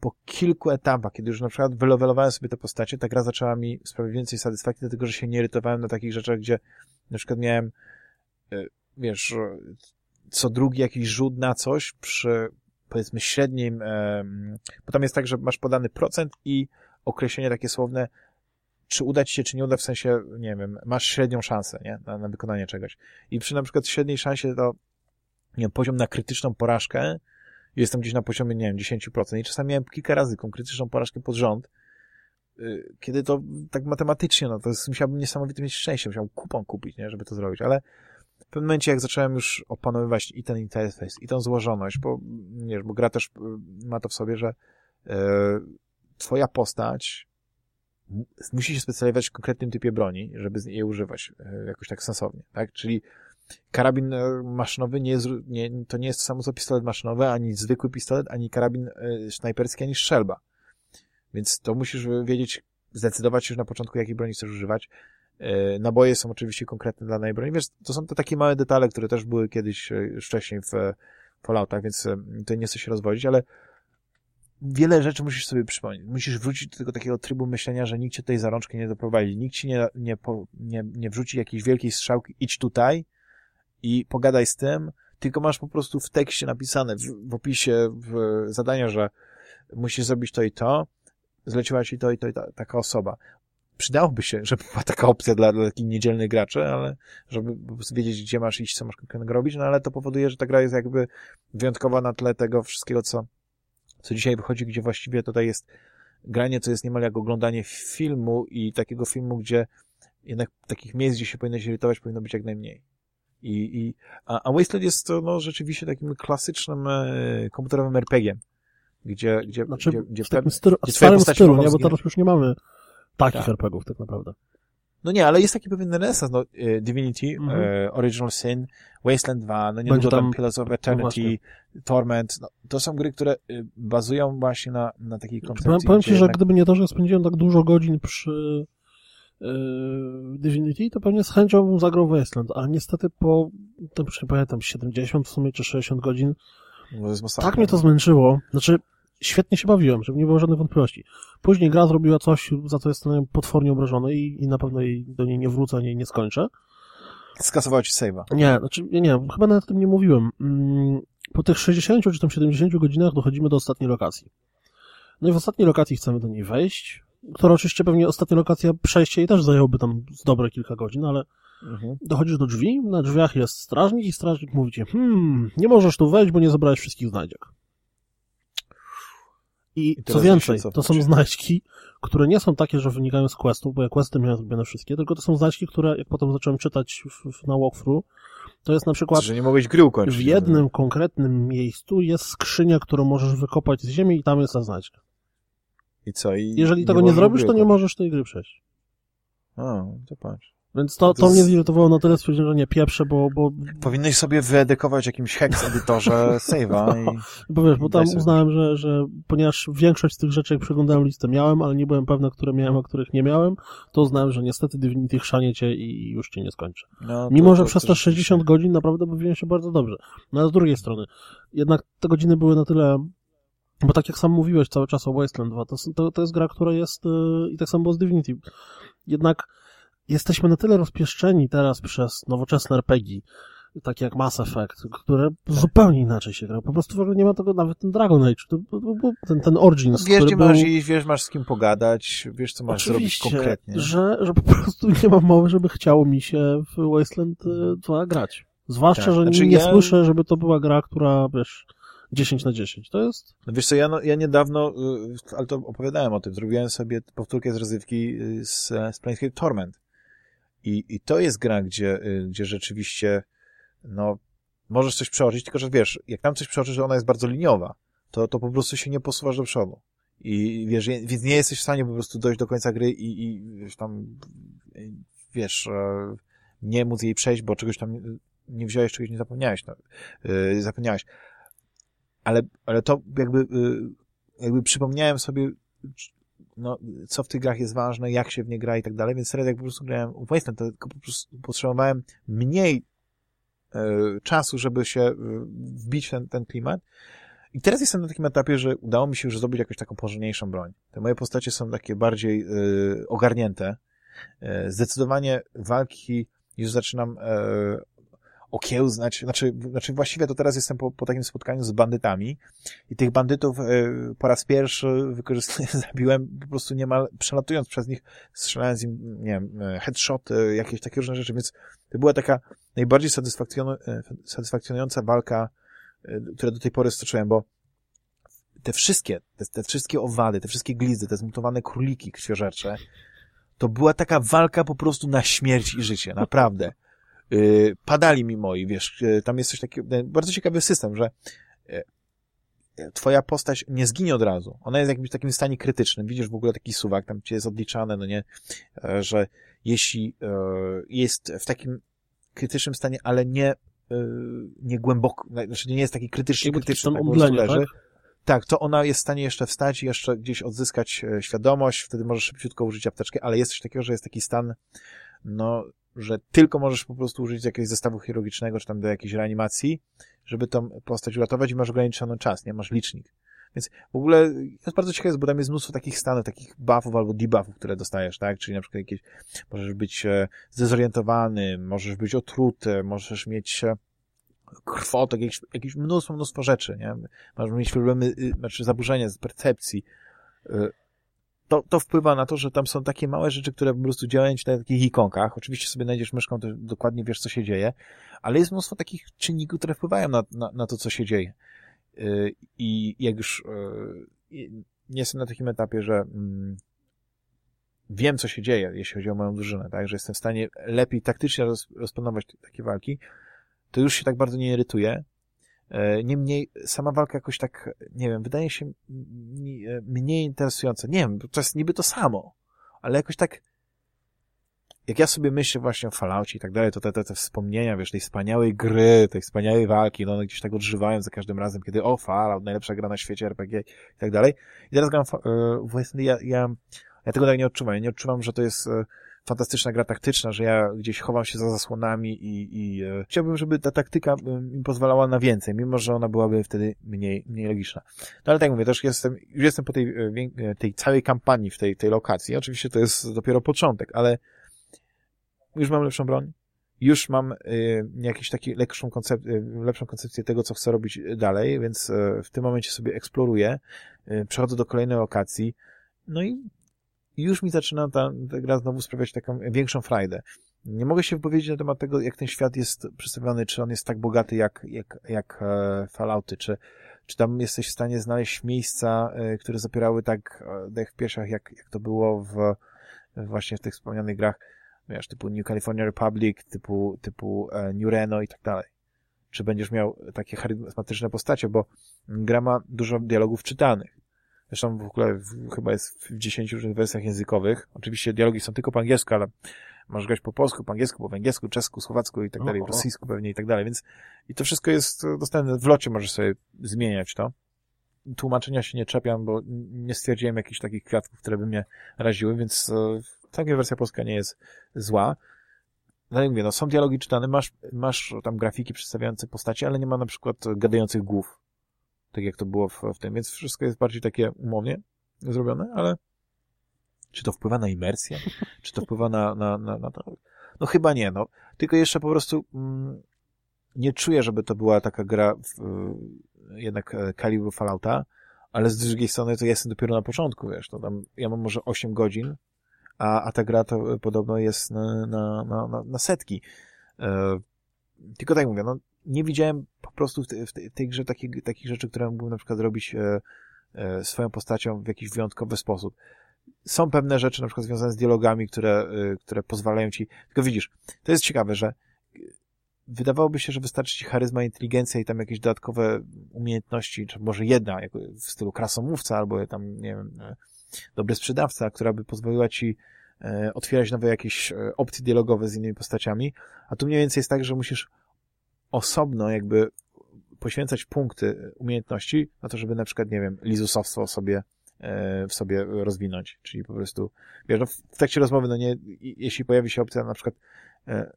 po kilku etapach, kiedy już na przykład wylewelowałem sobie te postacie, ta gra zaczęła mi sprawiać więcej satysfakcji, dlatego że się nie irytowałem na takich rzeczach, gdzie na przykład miałem, e, wiesz, co drugi jakiś rzut na coś przy, powiedzmy, średnim, bo tam jest tak, że masz podany procent i określenie takie słowne, czy uda ci się, czy nie uda, w sensie, nie wiem, masz średnią szansę, nie, na, na wykonanie czegoś. I przy na przykład średniej szansie to, nie wiem, poziom na krytyczną porażkę, jestem gdzieś na poziomie, nie wiem, 10%. I czasami miałem kilka razy tą krytyczną porażkę pod rząd, y, kiedy to tak matematycznie, no to jest, musiałbym niesamowite mieć szczęście, musiałbym kupon kupić, nie, żeby to zrobić, ale w pewnym momencie, jak zacząłem już opanowywać i ten interfejs, i tą złożoność, bo, nie, bo gra też y, ma to w sobie, że e, twoja postać musi się specjalizować w konkretnym typie broni, żeby jej używać e, jakoś tak sensownie, tak? Czyli karabin e, maszynowy nie jest, nie, to nie jest to samo co pistolet maszynowy, ani zwykły pistolet, ani karabin e, snajperski, ani strzelba. Więc to musisz wiedzieć, zdecydować już na początku, jakiej broni chcesz używać. E, naboje są oczywiście konkretne dla danej broni. To są te takie małe detale, które też były kiedyś wcześniej w Falloutach, więc tutaj nie chcę się rozwodzić, ale wiele rzeczy musisz sobie przypomnieć. Musisz wrócić do tego takiego trybu myślenia, że nikt cię tej zarączki nie doprowadzi. Nikt ci nie, nie, nie, nie wrzuci jakiejś wielkiej strzałki, idź tutaj, i pogadaj z tym, tylko masz po prostu w tekście napisane, w, w opisie w zadania, że musisz zrobić to i to, zleciła ci to i to i ta, taka osoba. Przydałoby się, żeby była taka opcja dla, dla takich niedzielnych graczy, ale żeby wiedzieć, gdzie masz iść, co masz konkretnego robić, no ale to powoduje, że ta gra jest jakby wyjątkowa na tle tego wszystkiego, co, co dzisiaj wychodzi, gdzie właściwie tutaj jest granie, to jest niemal jak oglądanie filmu i takiego filmu, gdzie jednak takich miejsc, gdzie się powinno się irytować, powinno być jak najmniej. I, i, a, a Wasteland jest to no, rzeczywiście takim klasycznym e, komputerowym RPG-iem, gdzie, gdzie, znaczy, gdzie, gdzie, w takim stylu, gdzie starym stylu, nie? bo teraz już nie mamy takich tak. RPGów tak naprawdę. No nie, ale jest taki pewien renesans, no, e, Divinity, mhm. e, Original Sin, Wasteland 2, no niedługo tam, tam Pillars of Eternity, no Torment, no, to są gry, które e, bazują właśnie na, na takiej koncepcji. Powiem ci, że gdyby nie to, że spędziłem tak dużo godzin przy Divinity, to pewnie z chęcią bym zagrał Wasteland, ale niestety po, to już nie pamiętam, 70 w sumie czy 60 godzin, no tak mnie to zmęczyło, znaczy świetnie się bawiłem, żeby nie było żadnych wątpliwości. Później gra zrobiła coś, za co jestem potwornie obrażony i, i na pewno jej, do niej nie wrócę, nie, nie skończę. Skasował ci save'a. Nie, znaczy, nie, nie, chyba nawet o tym nie mówiłem. Mm, po tych 60 czy tam 70 godzinach dochodzimy do ostatniej lokacji. No i w ostatniej lokacji chcemy do niej wejść, która oczywiście pewnie ostatnia lokacja, przejście jej też zajęłoby tam z dobre kilka godzin, ale mhm. dochodzisz do drzwi, na drzwiach jest strażnik i strażnik mówi ci, hmm, nie możesz tu wejść, bo nie zabrałeś wszystkich znajdziek. I, I co więcej, to są znajdźki, które nie są takie, że wynikają z questów, bo ja questy miałem zrobione wszystkie, tylko to są znajdźki, które, jak potem zacząłem czytać w, w, na walkthrough, to jest na przykład... Że nie mogłeś gry ukończyć. W jednym konkretnym miejscu jest skrzynia, którą możesz wykopać z ziemi i tam jest ta znajdźka. I co? I Jeżeli tego nie zrobisz, to nie możesz tej gry przejść. A, to patrz. Więc to, to, to mnie zirytowało na tyle, stwierdziłem, że nie pieprzę, bo, bo... Powinieneś sobie wyedykować w jakimś hex edytorze save'a i... Bo wiesz, bo tam uznałem, że, że ponieważ większość z tych rzeczy, jak przeglądałem listę, miałem, ale nie byłem pewny, które miałem, a których nie miałem, to uznałem, że niestety Divinity chrzanie cię i już cię nie skończę. No, Mimo, to, że to, przez te 60 godzin naprawdę bawiłem się bardzo dobrze. No ale z drugiej strony, jednak te godziny były na tyle bo tak jak sam mówiłeś cały czas o Wasteland 2, to, to, to jest gra, która jest yy, i tak samo było z Divinity. Jednak jesteśmy na tyle rozpieszczeni teraz przez nowoczesne RPG, takie jak Mass Effect, które zupełnie inaczej się gra. Po prostu w ogóle nie ma tego, nawet ten Dragon Age, to, to, to, ten, ten Origins, Wiesz, gdzie był... masz iść, wiesz, masz z kim pogadać, wiesz, co masz Oczywiście, zrobić konkretnie. Że, że po prostu nie mam mowy, żeby chciało mi się w Wasteland 2 y, grać. Zwłaszcza, tak. że znaczy, nie ja... słyszę, żeby to była gra, która, wiesz, 10 na 10. To jest... No wiesz co, ja, no, ja niedawno, y, ale to opowiadałem o tym, zrobiłem sobie powtórkę z rozrywki y, z, z Planescape Torment. I, I to jest gra, gdzie, y, gdzie rzeczywiście, no, możesz coś przeoczyć, tylko że wiesz, jak tam coś przeoczysz, że ona jest bardzo liniowa, to, to po prostu się nie posuwasz do przodu. I wiesz, więc nie jesteś w stanie po prostu dojść do końca gry i, i wiesz, tam, wiesz, e, nie móc jej przejść, bo czegoś tam nie wziąłeś, czegoś nie zapomniałeś, no, zapomniałeś ale, ale to jakby, y, jakby przypomniałem sobie, no, co w tych grach jest ważne, jak się w nie gra i tak dalej, więc teraz jak po prostu grałem w Wasteland, to po prostu potrzebowałem mniej y, czasu, żeby się y, wbić w ten, ten klimat. I teraz jestem na takim etapie, że udało mi się już zrobić jakąś taką porządniejszą broń. Te moje postacie są takie bardziej y, ogarnięte. Y, zdecydowanie walki już zaczynam okiełznać, znaczy, znaczy właściwie to teraz jestem po, po takim spotkaniu z bandytami i tych bandytów y, po raz pierwszy wykorzystuję, zabiłem po prostu niemal przelatując przez nich, strzelając im, nie wiem, headshoty, jakieś takie różne rzeczy, więc to była taka najbardziej satysfakcjonująca walka, y, do tej pory stoczyłem, bo te wszystkie, te, te wszystkie owady, te wszystkie glizdy, te zmutowane króliki krwiożercze, to była taka walka po prostu na śmierć i życie, naprawdę. Yy, padali mi moi, wiesz, yy, tam jest coś takiego, yy, bardzo ciekawy system, że twoja postać nie zginie od razu. Ona jest w jakimś takim stanie krytycznym. Widzisz w ogóle taki suwak, tam ci jest odliczane, no nie, yy, że jeśli yy, jest w takim krytycznym stanie, ale nie, nie głęboko, znaczy nie jest taki krytyczny, krytyczny, tak, omdlenie, leży, tak? Tak, to ona jest w stanie jeszcze wstać i jeszcze gdzieś odzyskać e, świadomość, wtedy możesz szybciutko użyć apteczki, ale jest coś takiego, że jest taki stan, no, że tylko możesz po prostu użyć jakiegoś zestawu chirurgicznego, czy tam do jakiejś reanimacji, żeby tą postać uratować i masz ograniczony czas, nie? Masz licznik. Więc w ogóle jest bardzo ciekawe, bo tam jest mnóstwo takich stanów, takich buffów albo debuffów, które dostajesz, tak? Czyli na przykład jakieś, możesz być e, zdezorientowany, możesz być otruty, możesz mieć e, krwotok, jakieś, jakieś mnóstwo, mnóstwo rzeczy, nie? Masz mieć problemy, y, znaczy zaburzenia z percepcji. To, to wpływa na to, że tam są takie małe rzeczy, które po prostu działają ci na takich ikonkach. Oczywiście sobie znajdziesz myszką, to dokładnie wiesz, co się dzieje, ale jest mnóstwo takich czynników, które wpływają na, na, na to, co się dzieje. Y, I jak już nie jestem na takim etapie, że mm, wiem, co się dzieje, jeśli chodzi o moją drużynę, tak, że jestem w stanie lepiej taktycznie roz, rozplanować takie walki, to już się tak bardzo nie irytuje. E, niemniej sama walka jakoś tak, nie wiem, wydaje się mniej interesująca. Nie wiem, to jest niby to samo, ale jakoś tak jak ja sobie myślę właśnie o Falloutie i tak dalej, to te, te, te wspomnienia, wiesz, tej wspaniałej gry, tej wspaniałej walki, no one gdzieś tak odżywają za każdym razem, kiedy o, Fallout, najlepsza gra na świecie RPG i tak dalej. I teraz gram w ja, ja, ja tego tak nie odczuwam. Ja nie odczuwam, że to jest e, fantastyczna gra taktyczna, że ja gdzieś chowam się za zasłonami i, i e, chciałbym, żeby ta taktyka e, mi pozwalała na więcej, mimo że ona byłaby wtedy mniej, mniej logiczna. No ale tak mówię, też jestem, już jestem po tej, e, e, tej całej kampanii w tej, tej lokacji. Oczywiście to jest dopiero początek, ale już mam lepszą broń, już mam y, jakiś taki lepszą, koncep lepszą koncepcję tego, co chcę robić dalej, więc y, w tym momencie sobie eksploruję, y, przechodzę do kolejnej lokacji, no i już mi zaczyna ta, ta gra znowu sprawiać taką większą frajdę. Nie mogę się wypowiedzieć na temat tego, jak ten świat jest przedstawiony, czy on jest tak bogaty jak, jak, jak e, Fallouty, czy, czy tam jesteś w stanie znaleźć miejsca, e, które zapierały tak e, dech w piersiach, jak, jak to było w, właśnie w tych wspomnianych grach, wiesz, typu New California Republic, typu, typu New Reno i tak dalej. Czy będziesz miał takie charyzmatyczne postacie, bo gra ma dużo dialogów czytanych. Zresztą w ogóle w, chyba jest w 10 różnych wersjach językowych. Oczywiście dialogi są tylko po angielsku, ale możesz grać po polsku, po angielsku, po węgiersku, czesku, słowacku i tak dalej, po rosyjsku pewnie i tak dalej, więc i to wszystko jest dostępne w locie, możesz sobie zmieniać to. Tłumaczenia się nie czepiam, bo nie stwierdziłem jakichś takich kwiatków, które by mnie raziły, więc e, taka wersja polska nie jest zła. No jak mówię, no są dialogi czytane, masz, masz tam grafiki przedstawiające postacie, ale nie ma na przykład gadających głów tak jak to było w, w tym, więc wszystko jest bardziej takie umownie zrobione, ale czy to wpływa na imersję? Czy to wpływa na, na, na, na to? No chyba nie, no. Tylko jeszcze po prostu mm, nie czuję, żeby to była taka gra w, jednak e, kalibru Fallouta, ale z drugiej strony to jestem dopiero na początku, wiesz, to tam ja mam może 8 godzin, a, a ta gra to podobno jest na, na, na, na setki. E, tylko tak mówię, no nie widziałem po prostu w, te, w tej grze takich, takich rzeczy, które mógłbym na przykład robić e, e, swoją postacią w jakiś wyjątkowy sposób. Są pewne rzeczy, na przykład związane z dialogami, które, e, które pozwalają ci... Tylko widzisz, to jest ciekawe, że wydawałoby się, że wystarczy ci charyzma, inteligencja i tam jakieś dodatkowe umiejętności, czy może jedna, w stylu krasomówca, albo tam, nie wiem, e, dobry sprzedawca, która by pozwoliła ci e, otwierać nowe jakieś e, opcje dialogowe z innymi postaciami, a tu mniej więcej jest tak, że musisz osobno jakby poświęcać punkty umiejętności na to, żeby na przykład, nie wiem, lizusowstwo sobie e, w sobie rozwinąć, czyli po prostu, wiesz, no w trakcie rozmowy, no nie, jeśli pojawi się opcja na przykład e,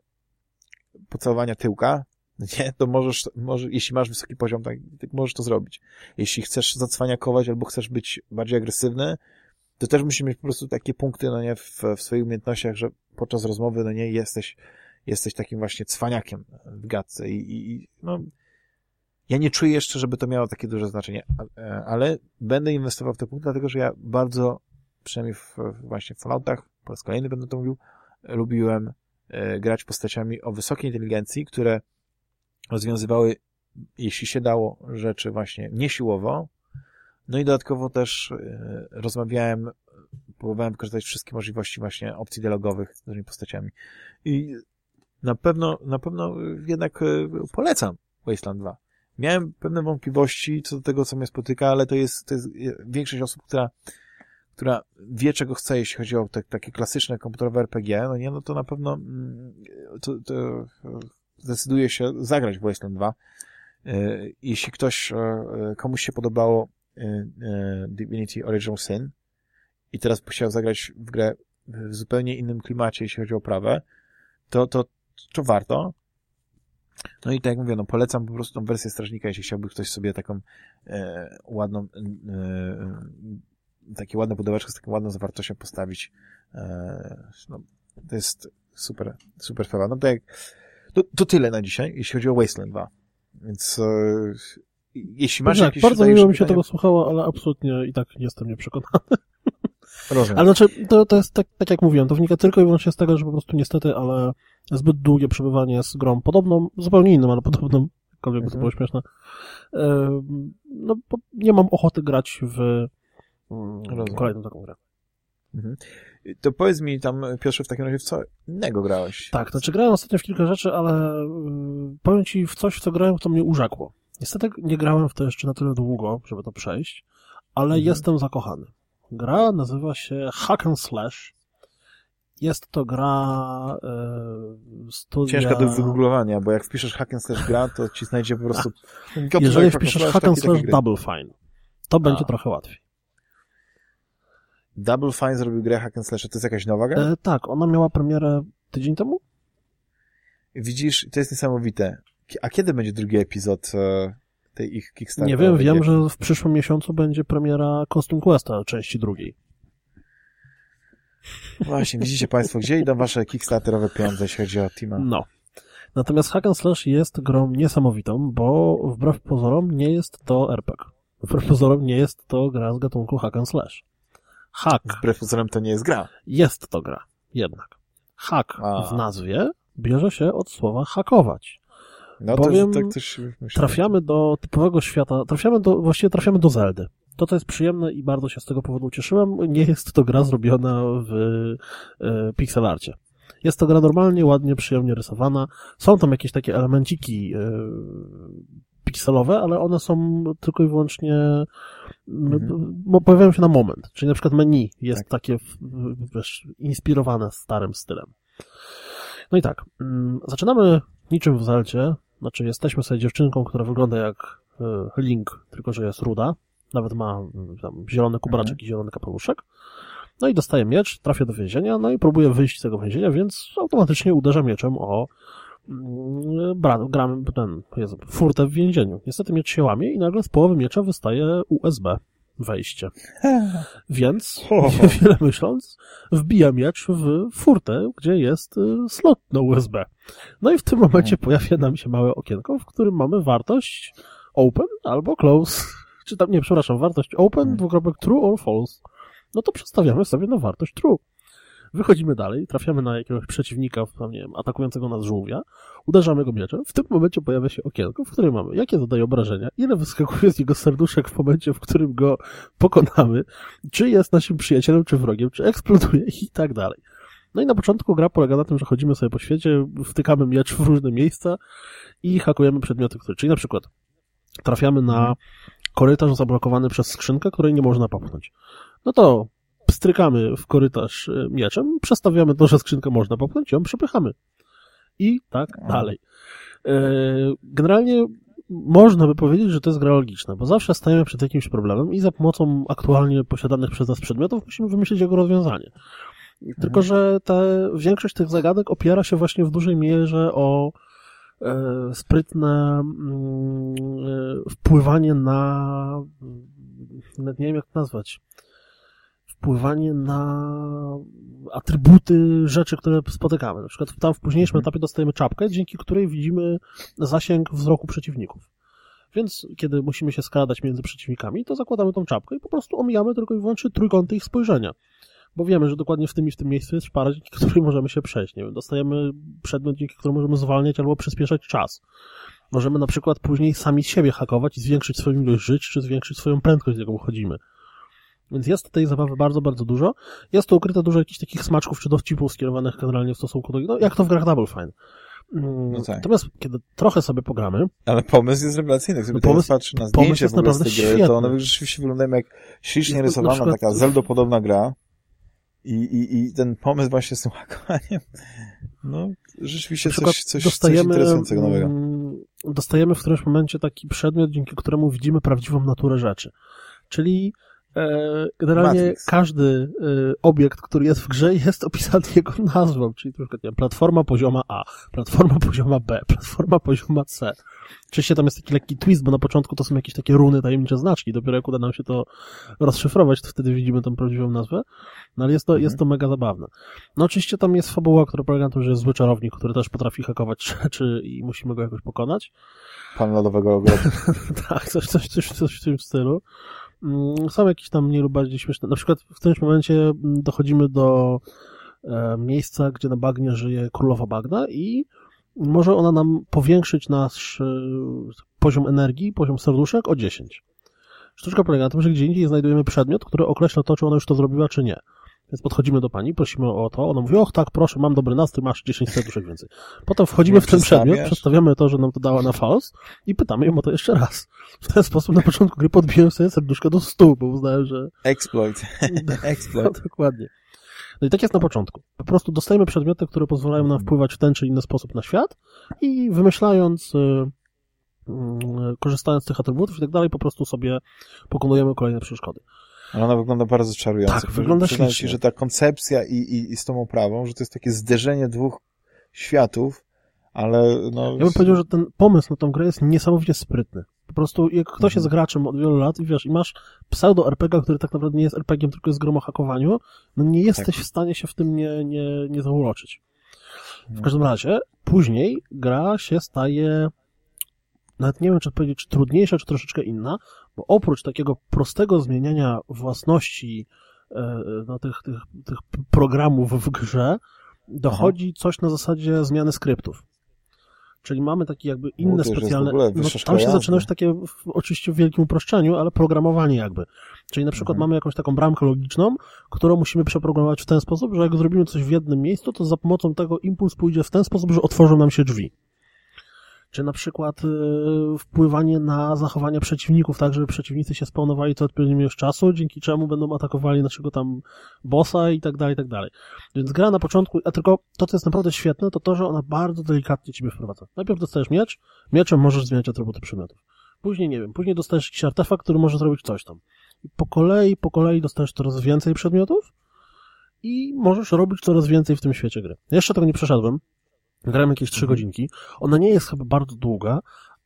pocałowania tyłka, nie, to możesz, może, jeśli masz wysoki poziom, tak, tak możesz to zrobić. Jeśli chcesz zacwaniakować albo chcesz być bardziej agresywny, to też musisz mieć po prostu takie punkty, no nie, w, w swoich umiejętnościach, że podczas rozmowy, no nie, jesteś jesteś takim właśnie cwaniakiem w gadce i, i no, ja nie czuję jeszcze, żeby to miało takie duże znaczenie, ale będę inwestował w te punkty, dlatego że ja bardzo, przynajmniej w, właśnie w Falloutach, po raz kolejny będę to mówił, lubiłem e, grać postaciami o wysokiej inteligencji, które rozwiązywały, jeśli się dało, rzeczy właśnie niesiłowo. No i dodatkowo też e, rozmawiałem, próbowałem wykorzystać wszystkie możliwości właśnie opcji dialogowych z tymi postaciami. I na pewno, na pewno jednak e, polecam Wasteland 2. Miałem pewne wątpliwości co do tego, co mnie spotyka, ale to jest, to jest większość osób, która, która wie, czego chce, jeśli chodzi o te, takie klasyczne komputerowe RPG, no nie, no to na pewno mm, to, to zdecyduje się zagrać w Wasteland 2. E, jeśli ktoś, e, komuś się podobało e, Divinity Original Sin i teraz chciał zagrać w grę w zupełnie innym klimacie, jeśli chodzi o prawę, to, to, to warto. No i tak jak mówię, no polecam po prostu tą wersję strażnika, jeśli chciałby ktoś sobie taką e, ładną, e, takie ładne pudełeczko z taką ładną zawartością postawić. E, no, to jest super, super sprawa. No to jak, to, to tyle na dzisiaj, jeśli chodzi o Wasteland 2. Więc e, jeśli masz tak, jakieś... Bardzo miło mi się pytania... tego słuchało, ale absolutnie i tak nie jestem nieprzekonany. Rozumiem. Ale znaczy, to, to jest tak, tak jak mówiłem, to wynika tylko i wyłącznie z tego, że po prostu niestety, ale zbyt długie przebywanie z grą podobną, zupełnie inną, ale podobną, jakkolwiek by to Mhm. było śmieszne, e, no bo nie mam ochoty grać w Rozumiem. kolejną taką grę. Mhm. To powiedz mi tam, Piotrze, w takim razie w co innego grałeś? Tak, to znaczy grałem ostatnio w kilka rzeczy, ale y, powiem ci w coś, w co grałem, to mnie urzekło. Niestety nie grałem w to jeszcze na tyle długo, żeby to przejść, ale Mhm. jestem zakochany. Gra nazywa się Hack and Slash. Jest to gra e, studia... Ciężka do wygooglowania, bo jak wpiszesz hack and slash gra, to ci znajdzie po prostu... Jeżeli wpiszesz Hack and Slash. Double Fine, to będzie A. trochę łatwiej. Double Fine zrobił grę hack and slash, to jest jakaś nowa gra? E, tak, ona miała premierę tydzień temu? Widzisz, to jest niesamowite. A kiedy będzie drugi epizod e, tej ich Kickstarter? Nie wiem, wiem, że w przyszłym miesiącu będzie premiera Costume Questa części drugiej. Właśnie, widzicie Państwo, gdzie idą Wasze Kickstarterowe pieniądze, jeśli chodzi o Tima? No. Natomiast Hack and Slash jest grą niesamowitą, bo wbrew pozorom nie jest to RPG. Wbrew pozorom nie jest to gra z gatunku Hack and Slash. Hack Wbrew pozorom to nie jest gra. jest to gra, jednak. Hack A. w nazwie bierze się od słowa hakować. No Bowiem to tak myślę. Trafiamy do typowego świata, trafiamy do, właściwie trafiamy do Zeldy. To, co jest przyjemne i bardzo się z tego powodu cieszyłem, nie jest to gra zrobiona w e, pixelarcie. Jest to gra normalnie, ładnie, przyjemnie rysowana. Są tam jakieś takie elemenciki e, pikselowe, ale one są tylko i wyłącznie Mhm. bo pojawiają się na moment. Czyli na przykład menu jest Tak. takie wiesz, inspirowane starym stylem. No i tak, mm, zaczynamy niczym w Zelcie, znaczy jesteśmy sobie dziewczynką, która wygląda jak e, Link, tylko że jest ruda, nawet ma mm, tam zielony kubraczek Mhm. i zielony kapeluszek. No i dostaje miecz, trafia do więzienia, no i próbuje wyjść z tego więzienia, więc automatycznie uderza mieczem o mm, bra, gram, ten, Jezu, furtę w więzieniu. Niestety miecz się łamie i nagle z połowy miecza wystaje USB wejście. Więc, niewiele myśląc, wbija miecz w furtę, gdzie jest y, slot na USB. No i w tym momencie pojawia nam się małe okienko, w którym mamy wartość open albo close. Czy tam, nie, przepraszam, wartość open, Hmm. dwukropek true or false. No to przestawiamy sobie na wartość true. Wychodzimy dalej, trafiamy na jakiegoś przeciwnika, tam, nie wiem, atakującego nas żółwia, uderzamy go mieczem. W tym momencie pojawia się okienko, w którym mamy, jakie zadaje obrażenia, ile wyskakuje z jego serduszek w momencie, w którym go pokonamy, czy jest naszym przyjacielem, czy wrogiem, czy eksploduje i tak dalej. No i na początku gra polega na tym, że chodzimy sobie po świecie, wtykamy miecz w różne miejsca i hakujemy przedmioty, które, czyli na przykład trafiamy na korytarz zablokowany przez skrzynkę, której nie można popchnąć. No to pstrykamy w korytarz y, mieczem, przestawiamy to, że skrzynkę można popchnąć i ją przepychamy. I tak A. dalej. E, Generalnie można by powiedzieć, że to jest gra logiczna, bo zawsze stajemy przed jakimś problemem i za pomocą aktualnie posiadanych przez nas przedmiotów musimy wymyślić jego rozwiązanie. Tylko, że te, większość tych zagadek opiera się właśnie w dużej mierze o sprytne mm, e, wpływanie na, nawet nie wiem jak to nazwać, wpływanie na atrybuty rzeczy, które spotykamy. Na przykład tam w późniejszym Mhm. etapie dostajemy czapkę, dzięki której widzimy zasięg wzroku przeciwników. Więc kiedy musimy się skradać między przeciwnikami, to zakładamy tą czapkę i po prostu omijamy tylko i wyłącznie trójkąty ich spojrzenia. Bo wiemy, że dokładnie w tym i w tym miejscu jest szpara, dzięki której możemy się przejść. Nie wiem, dostajemy przedmiot, dzięki któremu możemy zwalniać albo przyspieszać czas. Możemy na przykład później sami siebie hakować i zwiększyć swoją ilość żyć, czy zwiększyć swoją prędkość, z jaką chodzimy. Więc jest tej zabawy bardzo, bardzo dużo. Jest tu ukryte dużo jakichś takich smaczków czy dowcipów skierowanych generalnie w stosunku do... No, jak to w grach Double Fine. Mm, No tak. Natomiast kiedy trochę sobie pogramy, Ale pomysł jest rewelacyjny. Sobie No pomysł- na pomysł zdjęcia jest ogóle z tej naprawdę gry, to one rzeczywiście wyglądają jak ślicznie to na rysowana, taka Zeldo-podobna gra. I, i, I ten pomysł właśnie z tym hakowaniem, no, rzeczywiście coś, coś, coś dostajemy, interesującego nowego. mm, dostajemy w którymś momencie taki przedmiot, dzięki któremu widzimy prawdziwą naturę rzeczy. Czyli generalnie Matrix. każdy e, obiekt, który jest w grze, jest opisany jego nazwą, czyli przykład nie, wiem, platforma pozioma A, platforma pozioma B, platforma pozioma C. Oczywiście tam jest taki lekki twist, bo na początku to są jakieś takie runy, tajemnicze znaczki, dopiero jak uda nam się to rozszyfrować, to wtedy widzimy tą prawdziwą nazwę, no ale jest to, Mhm. jest to mega zabawne. No oczywiście tam jest fabuła, która polega na tym, że jest zły czarownik, który też potrafi hakować rzeczy i musimy go jakoś pokonać. Pan lodowego ogrodu. tak, coś, coś, coś, coś w tym stylu. Mm, Są jakieś tam mniej lub bardziej śmieszne. Na przykład w którymś momencie mm, dochodzimy do e, miejsca, gdzie na bagnie żyje królowa bagna i może ona nam powiększyć nasz e, poziom energii, poziom serduszek o 10. Sztuczka polega na tym, że gdzie indziej znajdujemy przedmiot, który określa to, czy ona już to zrobiła, czy nie. Więc podchodzimy do pani, prosimy o to, ona mówi, och tak, proszę, mam dobry nastrój, masz 10 serduszek więcej. Potem wchodzimy Nie w ten przedmiot, przedstawiamy to, że nam to dała na fals i pytamy ją o to jeszcze raz. W ten sposób na początku gry podbiłem sobie serduszko do 100, bo uznałem, że... Exploit. No, Exploit. dokładnie. No i tak jest na początku. Po prostu dostajemy przedmioty, które pozwalają nam wpływać w ten czy inny sposób na świat i wymyślając, y, y, korzystając z tych atrybutów i tak dalej, po prostu sobie pokonujemy kolejne przeszkody. Ale ona wygląda bardzo czarująco. Tak, wygląda ślicznie. ci, że ta koncepcja i, i, i z tą oprawą, że to jest takie zderzenie dwóch światów, ale no... Ja bym powiedział, że ten pomysł na tą grę jest niesamowicie sprytny. Po prostu jak ktoś jest graczem od wielu lat i wiesz, i masz pseudo RPG, który tak naprawdę nie jest RPG, tylko jest grą o hakowaniu, no nie jesteś w stanie się w tym nie, nie, nie zauroczyć. W każdym razie, później gra się staje nawet nie wiem, czy powiedzieć, czy trudniejsza, czy troszeczkę inna, bo oprócz takiego prostego zmieniania własności e, no, tych, tych, tych programów w grze, dochodzi coś na zasadzie zmiany skryptów. Czyli mamy takie jakby inne w specjalne. No, tam się zaczyna już takie oczywiście w wielkim uproszczeniu, ale programowanie jakby. Czyli na przykład Mhm. mamy jakąś taką bramkę logiczną, którą musimy przeprogramować w ten sposób, że jak zrobimy coś w jednym miejscu, to za pomocą tego impuls pójdzie w ten sposób, że otworzą nam się drzwi. Czy na przykład y, wpływanie na zachowania przeciwników, tak żeby przeciwnicy się spawnowali co odpowiednim już czasu, dzięki czemu będą atakowali naszego tam bossa i tak dalej, i tak dalej. Więc gra na początku, a tylko to, co jest naprawdę świetne, to to, że ona bardzo delikatnie ciebie wprowadza. Najpierw dostajesz miecz, mieczem możesz zmieniać atrybuty przedmiotów. Później, nie wiem, później dostajesz jakiś artefakt, który może zrobić coś tam. I po kolei, po kolei dostajesz coraz więcej przedmiotów i możesz robić coraz więcej w tym świecie gry. Jeszcze tego nie przeszedłem. Grałem jakieś trzy Mhm. godzinki. Ona nie jest chyba bardzo długa,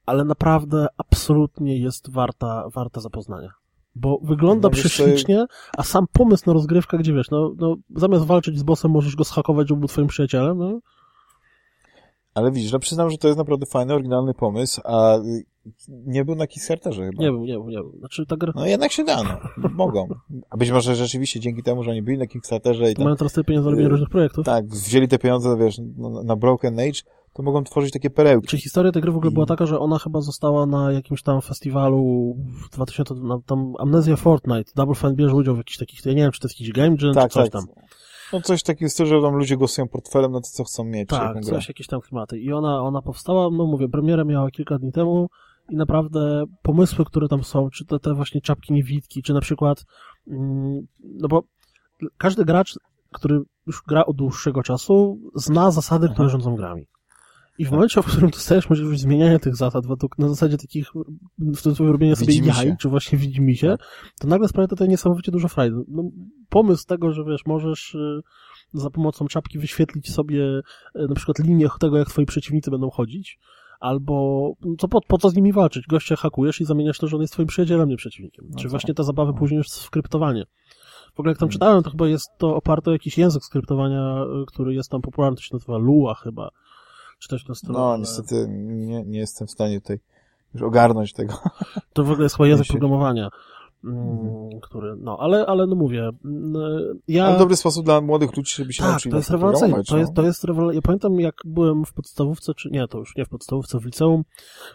ale naprawdę absolutnie jest warta, warta zapoznania. Bo wygląda No prześlicznie, a sam pomysł na rozgrywkę, gdzie wiesz, no, no zamiast walczyć z bossem, możesz go schakować, żeby był twoim przyjacielem, no. Ale widzisz, no przyznam, że to jest naprawdę fajny, oryginalny pomysł, a y, nie był na Kickstarterze chyba. Nie wiem, nie wiem, nie wiem. Znaczy ta gra, No jednak się da, no. Mogą. A być może rzeczywiście dzięki temu, że oni byli na Kickstarterze i tam, mają teraz tyle pieniędzy na robienie y, różnych projektów. tak, wzięli te pieniądze, wiesz, na, na Broken Age, to mogą tworzyć takie perełki. Czy historia tej gry w ogóle była taka, że ona chyba została na jakimś tam festiwalu w 2000, na, tam Amnesia Fortnite, Double Fine bierze udział w jakichś takich, ja nie wiem, czy to jest jakiś game jam, Tak, czy coś tak. tam. No coś takiego stylu, że tam ludzie głosują portfelem na to, co chcą mieć. Tak, coś, jakieś tam klimaty. I ona, ona powstała, no mówię, premierę miała kilka dni temu i naprawdę pomysły, które tam są, czy te, te właśnie czapki niewidki, czy na przykład, mm, no bo każdy gracz, który już gra od dłuższego czasu, zna zasady, które rządzą grami. I w momencie, w którym dostajesz możliwość zmieniania tych zasad według, na zasadzie takich, w cudzysłowie robienia sobie Widzimy jaj, się. czy właśnie widzimy się, to nagle sprawia to tutaj niesamowicie dużo frajdy. No, pomysł tego, że wiesz, możesz y, za pomocą czapki wyświetlić sobie y, na przykład linię tego, jak twoi przeciwnicy będą chodzić, albo no, co po, po co z nimi walczyć? Gościa hakujesz i zamieniasz to, że on jest twoim przyjacielem, nie przeciwnikiem. No czy co? właśnie te zabawy No. później już skryptowanie. W ogóle jak tam czytałem, to chyba jest to oparte o jakiś język skryptowania, y, który jest tam popularny, to się nazywa Lua chyba. Czy w tym stylu. No, niestety nie, nie jestem w stanie tutaj już ogarnąć tego. To w ogóle jest chyba język programowania, mm, który, no, ale, ale no mówię, mm, ja... Ale dobry sposób dla młodych ludzi, żeby się Tak, nauczyli to jest rewelacyjne. programować, To jest, no. to jest. Ja pamiętam, jak byłem w podstawówce, czy nie, to już nie w podstawówce, w liceum,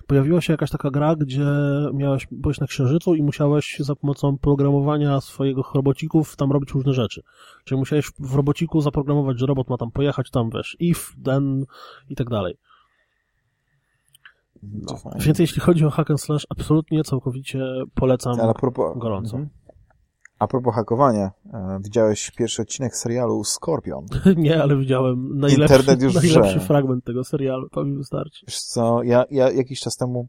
pojawiła się jakaś taka gra, gdzie miałeś, byłeś na księżycu i musiałeś za pomocą programowania swojego robocików tam robić różne rzeczy. Czyli musiałeś w robociku zaprogramować, że robot ma tam pojechać, tam wiesz, if, then i tak dalej. Fajnie. Więc jeśli chodzi o hack and slash, absolutnie, całkowicie polecam. Ale a propos, gorąco. Mhm. A propos hakowania, e, widziałeś pierwszy odcinek serialu Scorpion. Nie, ale widziałem najlepszy, Internet już najlepszy fragment tego serialu, to mi wystarczy. Wiesz co, ja, ja jakiś czas temu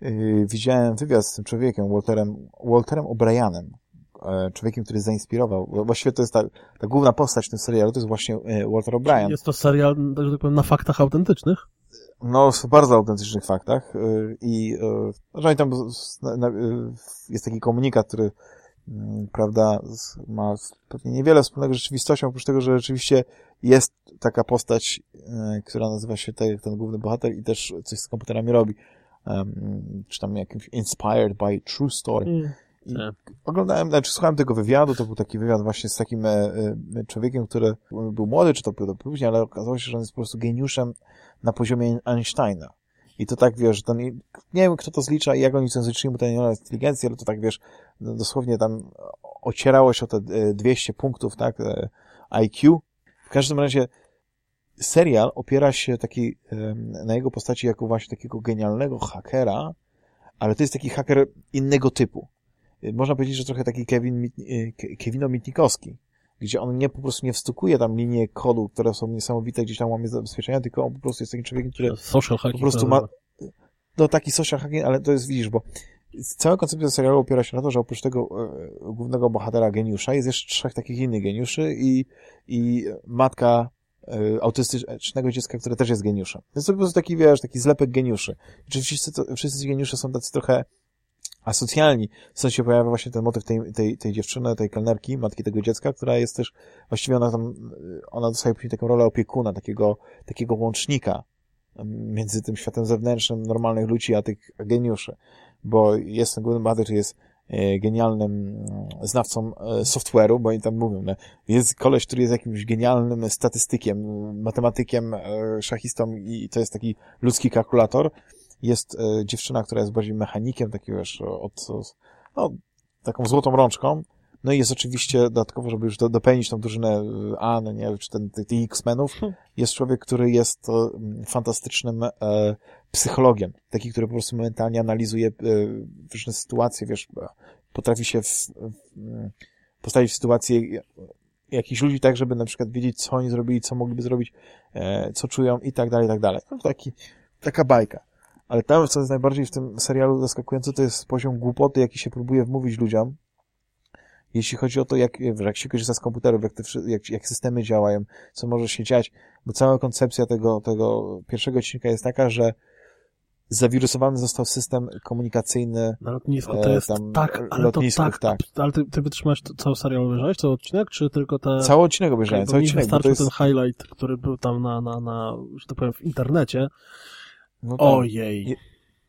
yy, widziałem wywiad z tym człowiekiem, Walterem, Walterem O'Brienem, e, człowiekiem, który zainspirował. Właściwie to jest ta, ta główna postać w tym serialu, to jest właśnie e, Walter O'Brien. Jest to serial, tak powiem, na faktach autentycznych. No, w bardzo autentycznych faktach yy, i yy, że tam yy, jest taki komunikat, który mm, prawda, ma pewnie niewiele wspólnego z rzeczywistością, oprócz tego, że rzeczywiście jest taka postać, która nazywa się tak jak ten główny bohater i też coś z komputerami robi. Um, czy tam jakimś inspired by true story. Mm. Nie. oglądałem, znaczy słuchałem tego wywiadu, to był taki wywiad właśnie z takim e, e, człowiekiem, który był młody, czy to był później, ale okazało się, że on jest po prostu geniuszem na poziomie Einsteina. I to tak, wiesz, ten, nie wiem, kto to zlicza i jak oni to zliczyli mu tę inteligencję, ale to tak, wiesz, no, dosłownie tam ocierało się o te e, 200 punktów, tak, e, IQ. W każdym razie serial opiera się taki, na jego postaci jako właśnie takiego genialnego hakera, ale to jest taki haker innego typu. Y, Można powiedzieć, że trochę taki Kevin, y, Ke- Kevino Mitnikowski, gdzie on nie po prostu nie wstukuje tam linie kodu, które są niesamowite, gdzieś tam łamie zabezpieczenia, tylko on po prostu jest takim człowiekiem, który Social po prostu ma, no taki social hacking, ale to jest, widzisz, bo cała koncepcja serialu opiera się na to, że oprócz tego e, głównego bohatera geniusza jest jeszcze trzech takich innych geniuszy i, i matka e, autystycznego dziecka, które też jest geniuszem. Więc to po prostu taki, wiesz, taki zlepek geniuszy. I czy wszyscy, to, wszyscy ci geniusze są tacy trochę asocjalni. Stąd się pojawia właśnie ten motyw tej, tej, tej dziewczyny, tej kelnerki, matki tego dziecka, która jest też, właściwie ona tam, ona dostaje później taką rolę opiekuna, takiego, takiego łącznika między tym światem zewnętrznym normalnych ludzi, a tych geniuszy. Bo jest ten główny bohater, jest e, genialnym mm, znawcą e, software'u, bo oni tam mówią, no, jest koleś, który jest jakimś genialnym statystykiem, matematykiem, e, szachistą i to jest taki ludzki kalkulator. Jest e, dziewczyna, która jest bardziej mechanikiem, taki wiesz, od, no, taką złotą rączką. No i jest oczywiście dodatkowo, żeby już do, dopełnić tą drużynę e, A, no nie, czy ten, tych, X-Menów, jest człowiek, który jest e, fantastycznym e, psychologiem. Taki, który po prostu momentalnie analizuje e, różne sytuacje, wiesz, potrafi się w, w, mm, postawić w sytuację jakichś ludzi tak, żeby na przykład wiedzieć, co oni zrobili, co mogliby zrobić, e, co czują i tak dalej, i tak dalej. No, taki, taka bajka. Ale tam, co jest najbardziej w tym serialu zaskakujące, to jest poziom głupoty, jaki się próbuje wmówić ludziom, jeśli chodzi o to, jak, jak się korzysta z komputerów, jak, te, jak, jak systemy działają, co może się dziać, bo cała koncepcja tego, tego pierwszego odcinka jest taka, że zawirusowany został system komunikacyjny Na lotnisku to E, jest tam tak, ale lotnisków, to tak, tak. Ale ty, ty wytrzymałeś cały serial, obejrzałeś cały odcinek, czy tylko te... Cały odcinek obejrzałem, cały odcinek, wystarczył jest... ten highlight, który był tam na, na, na, że tak powiem, w internecie. No tak. Ojej.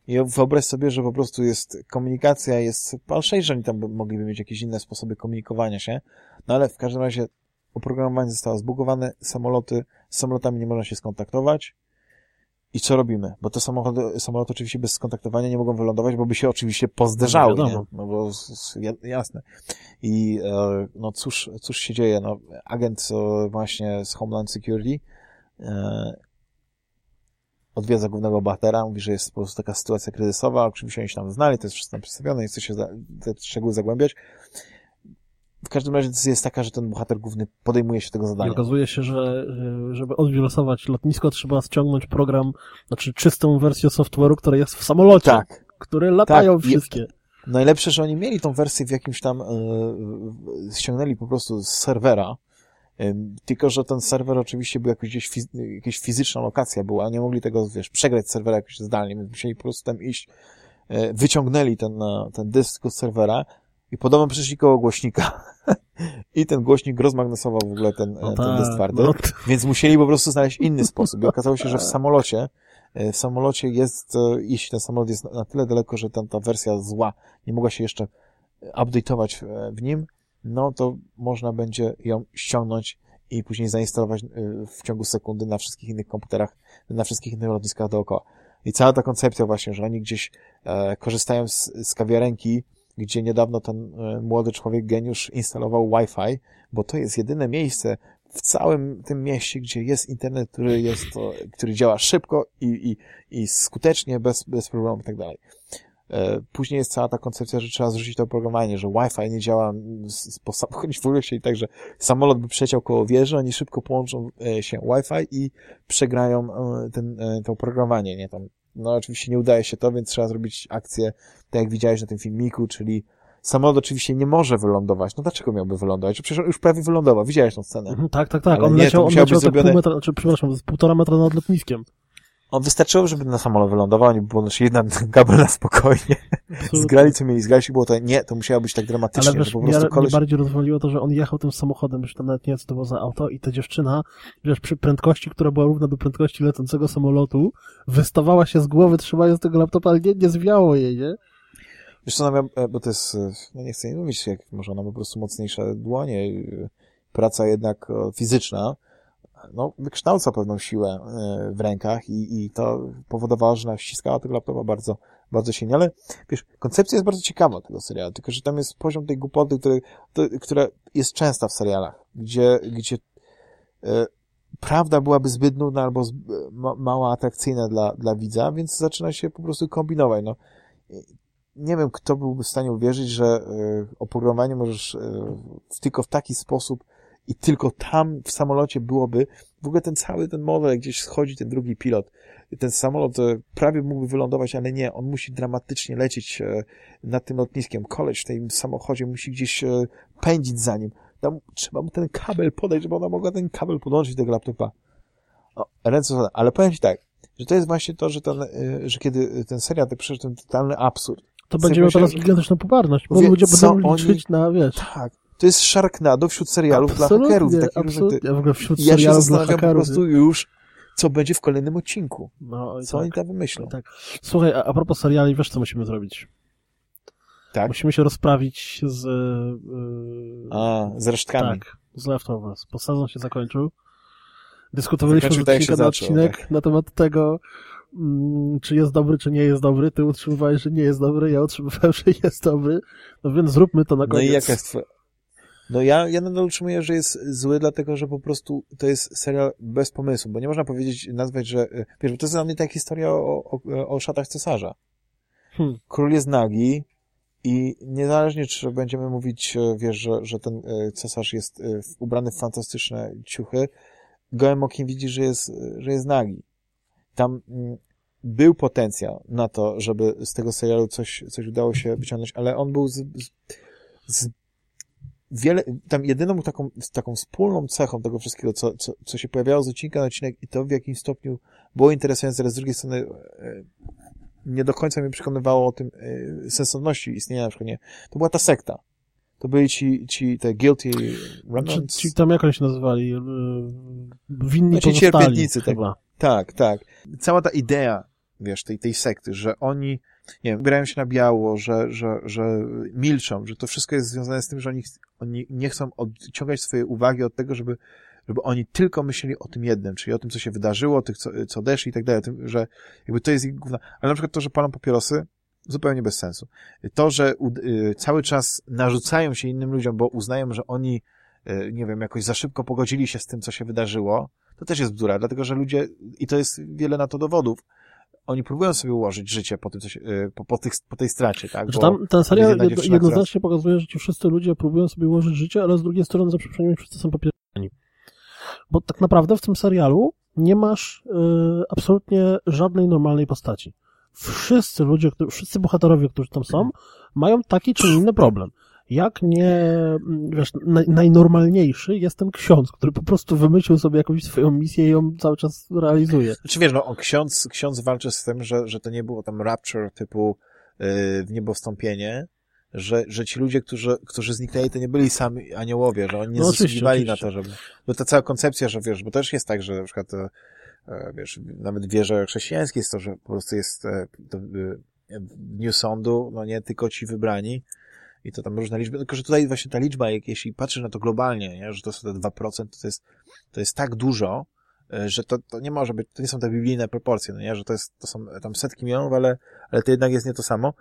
I wyobraź sobie, że po prostu jest komunikacja, jest falszejsza, oni tam by- mogliby mieć jakieś inne sposoby komunikowania się, no ale w każdym razie oprogramowanie zostało zbugowane, samoloty, z samolotami nie można się skontaktować i co robimy? Bo te samochody, samoloty oczywiście bez skontaktowania nie mogą wylądować, bo by się oczywiście pozderzały, No nie? No bo jasne. I e, no cóż, cóż się dzieje? No, agent e, właśnie z Homeland Security e, odwiedza głównego bohatera, mówi, że jest po prostu taka sytuacja kryzysowa, oczywiście oni się tam znali, to jest wszystko tam przedstawione, nie chcę się za, te szczegóły zagłębiać. W każdym razie decyzja jest taka, że ten bohater główny podejmuje się tego I zadania. okazuje się, że żeby odwirusować lotnisko, trzeba ściągnąć program, znaczy czystą wersję software'u, która jest w samolocie, Tak. które latają Tak, i- wszystkie. Najlepsze, że oni mieli tą wersję w jakimś tam, w- ściągnęli po prostu z serwera, tylko, że ten serwer oczywiście był jakoś gdzieś, fiz jakaś fizyczna lokacja była, nie mogli tego, wiesz, przegrać z serwera jakoś zdalnie, więc musieli po prostu tam iść, e, wyciągnęli ten, e, ten dysk z serwera, i podobno przyszli koło głośnika. I ten głośnik rozmagnesował w ogóle ten, No ten tak, dysk twardy, no więc musieli po prostu znaleźć inny sposób. I okazało się, że w samolocie e, w samolocie jest, e, jeśli ten samolot jest na- tyle daleko, że tam ta wersja zła nie mogła się jeszcze update'ować e, w nim, no to można będzie ją ściągnąć i później zainstalować e, w ciągu sekundy na wszystkich innych komputerach, na wszystkich innych lotniskach dookoła. I cała ta koncepcja właśnie, że oni gdzieś e, korzystają z, z kawiarenki, gdzie niedawno ten e, młody człowiek geniusz instalował Wi-Fi, bo to jest jedyne miejsce w całym tym mieście, gdzie jest internet, który jest, to, który działa szybko i, i, i skutecznie, bez, bez problemu i tak dalej. E, Później jest cała ta koncepcja, że trzeba zrzucić to oprogramowanie, że Wi-Fi nie działa po samochodzie, w ogóle się tak, że samolot by przeciął koło wieży, oni szybko połączą e, się Wi-Fi i przegrają e, ten, to oprogramowanie, nie tam. No oczywiście nie udaje się to, więc trzeba zrobić akcję, tak jak widziałeś na tym filmiku, czyli samolot oczywiście nie może wylądować. No dlaczego miałby wylądować? Przecież on już prawie wylądował. Widziałeś tą scenę. Mhm, Tak, tak, tak. Ale On nie, leciał, on leciał tak zrobione- pół metra, znaczy, przepraszam, z półtora metra nad lotniskiem. On wystarczyło, żeby na samolot wylądował, oni podnosili jeden kabel na spokojnie. Zgrali, co mieli zgrać i było to, nie, to musiało być tak dramatycznie, Ale wiesz, że po prostu mnie koleś... bardziej rozwaliło to, że on jechał tym samochodem, już tam nawet nie wiem, co to było za auto i ta dziewczyna, wiesz, przy prędkości, która była równa do prędkości lecącego samolotu, wystawała się z głowy, trzymając tego laptopa, ale nie, nie zwiało jej, nie? Wiesz co, ona miała, e, bo to jest, e, no nie chcę nie mówić, jak może ona ma po prostu mocniejsze dłonie, e, praca jednak fizyczna, no, wykształca pewną siłę e, w rękach i, i to powodowało, że ona ściskała tego laptopa bardzo, bardzo silnie, ale wiesz, koncepcja jest bardzo ciekawa tego serialu, tylko że tam jest poziom tej głupoty, który, to, która jest częsta w serialach, gdzie, gdzie e, prawda byłaby zbyt nudna albo ma, mało atrakcyjna dla, dla widza, więc zaczyna się po prostu kombinować, no. Nie wiem, kto byłby w stanie uwierzyć, że y, oprogramowanie możesz y, tylko w taki sposób i tylko tam w samolocie byłoby, w ogóle ten cały ten model, jak gdzieś schodzi ten drugi pilot, ten samolot y, prawie mógłby wylądować, ale nie, on musi dramatycznie lecieć y, nad tym lotniskiem. Koleś w tym samochodzie musi gdzieś y, pędzić za nim. Tam trzeba mu ten kabel podać, żeby ona mogła ten kabel podłączyć do tego laptopa. O, ręce są- ale powiem ci tak, że to jest właśnie to, że, ten, że kiedy ten serial tak przeszedł ten totalny absurd, To będzie miał teraz gigantyczną popularność, bo ludzie będą liczyć na, wiesz... Tak. To jest Sharknado wśród serialów dla absolutnie, hakerów. i Takich absolutnie. W ogóle wśród ja się dla zastanawiam po hakerów. prostu już, co będzie w kolejnym odcinku. No, Co tak, oni tam wymyślą. tak. Słuchaj, a, a propos seriali, wiesz co musimy zrobić? Tak? Musimy się rozprawić z... Yy, A, z resztkami. tak, z Leftovers, bo sezon się zakończył. Dyskutowaliśmy z odcinka na odcinek tak. na temat tego, mm, czy jest dobry, czy nie jest dobry. Ty utrzymywałeś, że nie jest dobry, ja utrzymywałem, że jest dobry. No więc zróbmy to na No koniec. i jaka jest twoja... No ja, ja nadal utrzymuję, że jest zły, dlatego że po prostu to jest serial bez pomysłu, bo nie można powiedzieć, nazwać, że... e, Wiesz, bo to jest dla mnie taka historia o, o, o szatach cesarza. Hmm. Król jest nagi i niezależnie, czy będziemy mówić, e, wiesz, że, że ten e, cesarz jest e, ubrany w fantastyczne ciuchy, gołym okiem widzi, że jest, że jest nagi. Tam mm, był potencjał na to, żeby z tego serialu coś, coś udało się wyciągnąć, ale on był z, z, z wiele, tam jedyną taką, taką wspólną cechą tego wszystkiego, co, co, co się pojawiało z odcinka na odcinek i to w jakim stopniu było interesujące, ale z drugiej strony e, nie do końca mnie przekonywało o tym e, sensowności istnienia na przykład nie. To była ta sekta. To byli ci, ci te guilty remnants. ci tam jak oni się nazywali? Yy, winni Znaczy pozostali, cierpiętnicy, tak. chyba. Tak, tak. Cała ta idea, wiesz, tej, tej sekty, że oni, nie wiem, ubierają się na biało, że, że, że milczą, że to wszystko jest związane z tym, że oni, oni nie chcą odciągać swojej uwagi od tego, żeby, żeby oni tylko myśleli o tym jednym, czyli o tym, co się wydarzyło, tych, co, co odeszli i tak dalej, tym, że jakby to jest ich główna... Ale na przykład to, że palą papierosy, zupełnie bez sensu. To, że ud- y, cały czas narzucają się innym ludziom, bo uznają, że oni, y, nie wiem, jakoś za szybko pogodzili się z tym, co się wydarzyło, to też jest bzdura, dlatego że ludzie, i to jest wiele na to dowodów, oni próbują sobie ułożyć życie po tym, co się, y, po, po, tych, po tej stracie, tak? Znaczy tam serial jedna jedno, jednoznacznie pokazuje, że ci wszyscy ludzie próbują sobie ułożyć życie, ale z drugiej strony za przeproszeniem wszyscy są papierani. Bo tak naprawdę w tym serialu nie masz y, absolutnie żadnej normalnej postaci. Wszyscy ludzie, wszyscy bohaterowie, którzy tam są, mają taki czy inny problem. Jak nie, mm, wiesz, naj, najnormalniejszy jest ten ksiądz, który po prostu wymyślił sobie jakąś swoją misję i ją cały czas realizuje. Znaczy wiesz, no, ksiądz, ksiądz walczy z tym, że, że to nie było tam rapture typu yy, w niebo wstąpienie, że, że ci ludzie, którzy, którzy zniknęli, to nie byli sami aniołowie, że oni nie No zasługiwali na to, żeby... Bo ta cała koncepcja, że wiesz, bo też jest tak, że na przykład e, e, wiesz, nawet wierzę chrześcijańskie jest to, że po prostu jest e, to, w dniu sądu, no nie tylko ci wybrani i to tam różne liczby, tylko że tutaj właśnie ta liczba, jak, jeśli patrzysz na to globalnie, nie, że to są te 2%, to jest, to jest tak dużo, e, że to, to nie może być, to nie są te biblijne proporcje, no nie, że to jest, to są tam setki milionów, ale, ale to jednak jest nie to samo.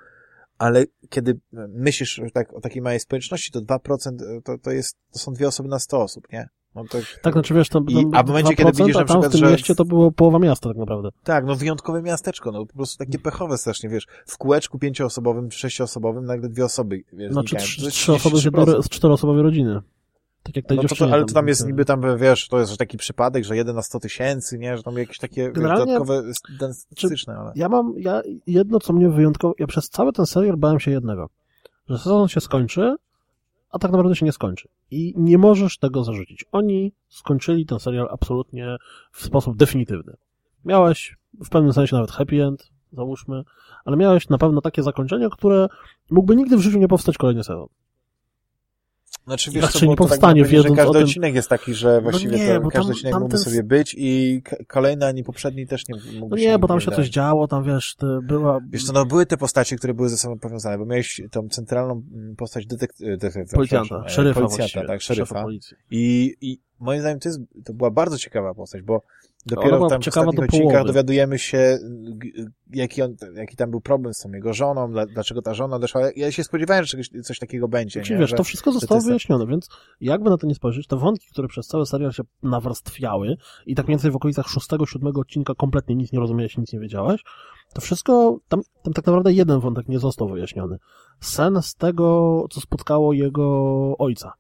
Ale kiedy e, myślisz tak, o takiej małej społeczności, to 2% to, to jest, to są dwie osoby na 100 osób, nie? No to, Tak, znaczy wiesz, tam, I- tam a w momencie, kiedy 2%, widzisz na przykład, w tym że- mieście to było połowa miasta tak naprawdę. tak, no wyjątkowe miasteczko, no po prostu takie pechowe strasznie, wiesz, w kółeczku pięcioosobowym, czy sześcioosobowym nagle dwie osoby, wiesz, Znaczy trzy, osoby z, 33%. jednej, z czteroosobowej rodziny. Tak jak tej No to, ale to tam jest niby tam, wiesz, to jest taki przypadek, że jeden na 100 tysięcy, nie, że tam jakieś takie Generalnie- dodatkowe statystyczne, ale... Ja mam, ja, jedno co mnie wyjątkowo, ja przez cały ten serial bałem się jednego, że sezon się skończy, a tak naprawdę się nie skończy. I nie możesz tego zarzucić. Oni skończyli ten serial absolutnie w sposób definitywny. Miałeś w pewnym sensie nawet happy end, załóżmy, ale miałeś na pewno takie zakończenie, które mógłby nigdy w życiu nie powstać kolejny sezon. Znaczy, wiesz, Raczej co, nie tak powstanie, że wiedząc każdy o tym- odcinek jest taki, że właściwie nie, to, każdy tam- odcinek tam mógłby ten- sobie być i kolejny ani poprzedni też nie mógłby No nie, bo tam się coś działo, tam wiesz, była... Wiesz co, no były te postacie, które były ze sobą powiązane, bo miałeś tą centralną mm, postać detek- e, detektywa. Policjanta, e, szeryfa Policjanta, tak, szeryfa. I, I moim zdaniem to, jest, to była bardzo ciekawa postać, bo dopiero w tam ciekawa ostatnich odcinkach połowy. dowiadujemy się, jaki, on, jaki tam był problem z tą jego żoną, dla, dlaczego ta żona odeszła. Ja- się spodziewałem, że czegoś, coś takiego będzie. Czyli nie? wiesz, że, to wszystko zostało wyjaśnione, więc jakby na to nie spojrzeć, te wątki, które przez cały serial się nawarstwiały i tak mniej więcej w okolicach szóstego, siódmego odcinka kompletnie nic nie rozumiałeś, nic nie wiedziałeś, to wszystko, tam, tam tak naprawdę jeden wątek nie został wyjaśniony. Sen z tego, co spotkało jego ojca.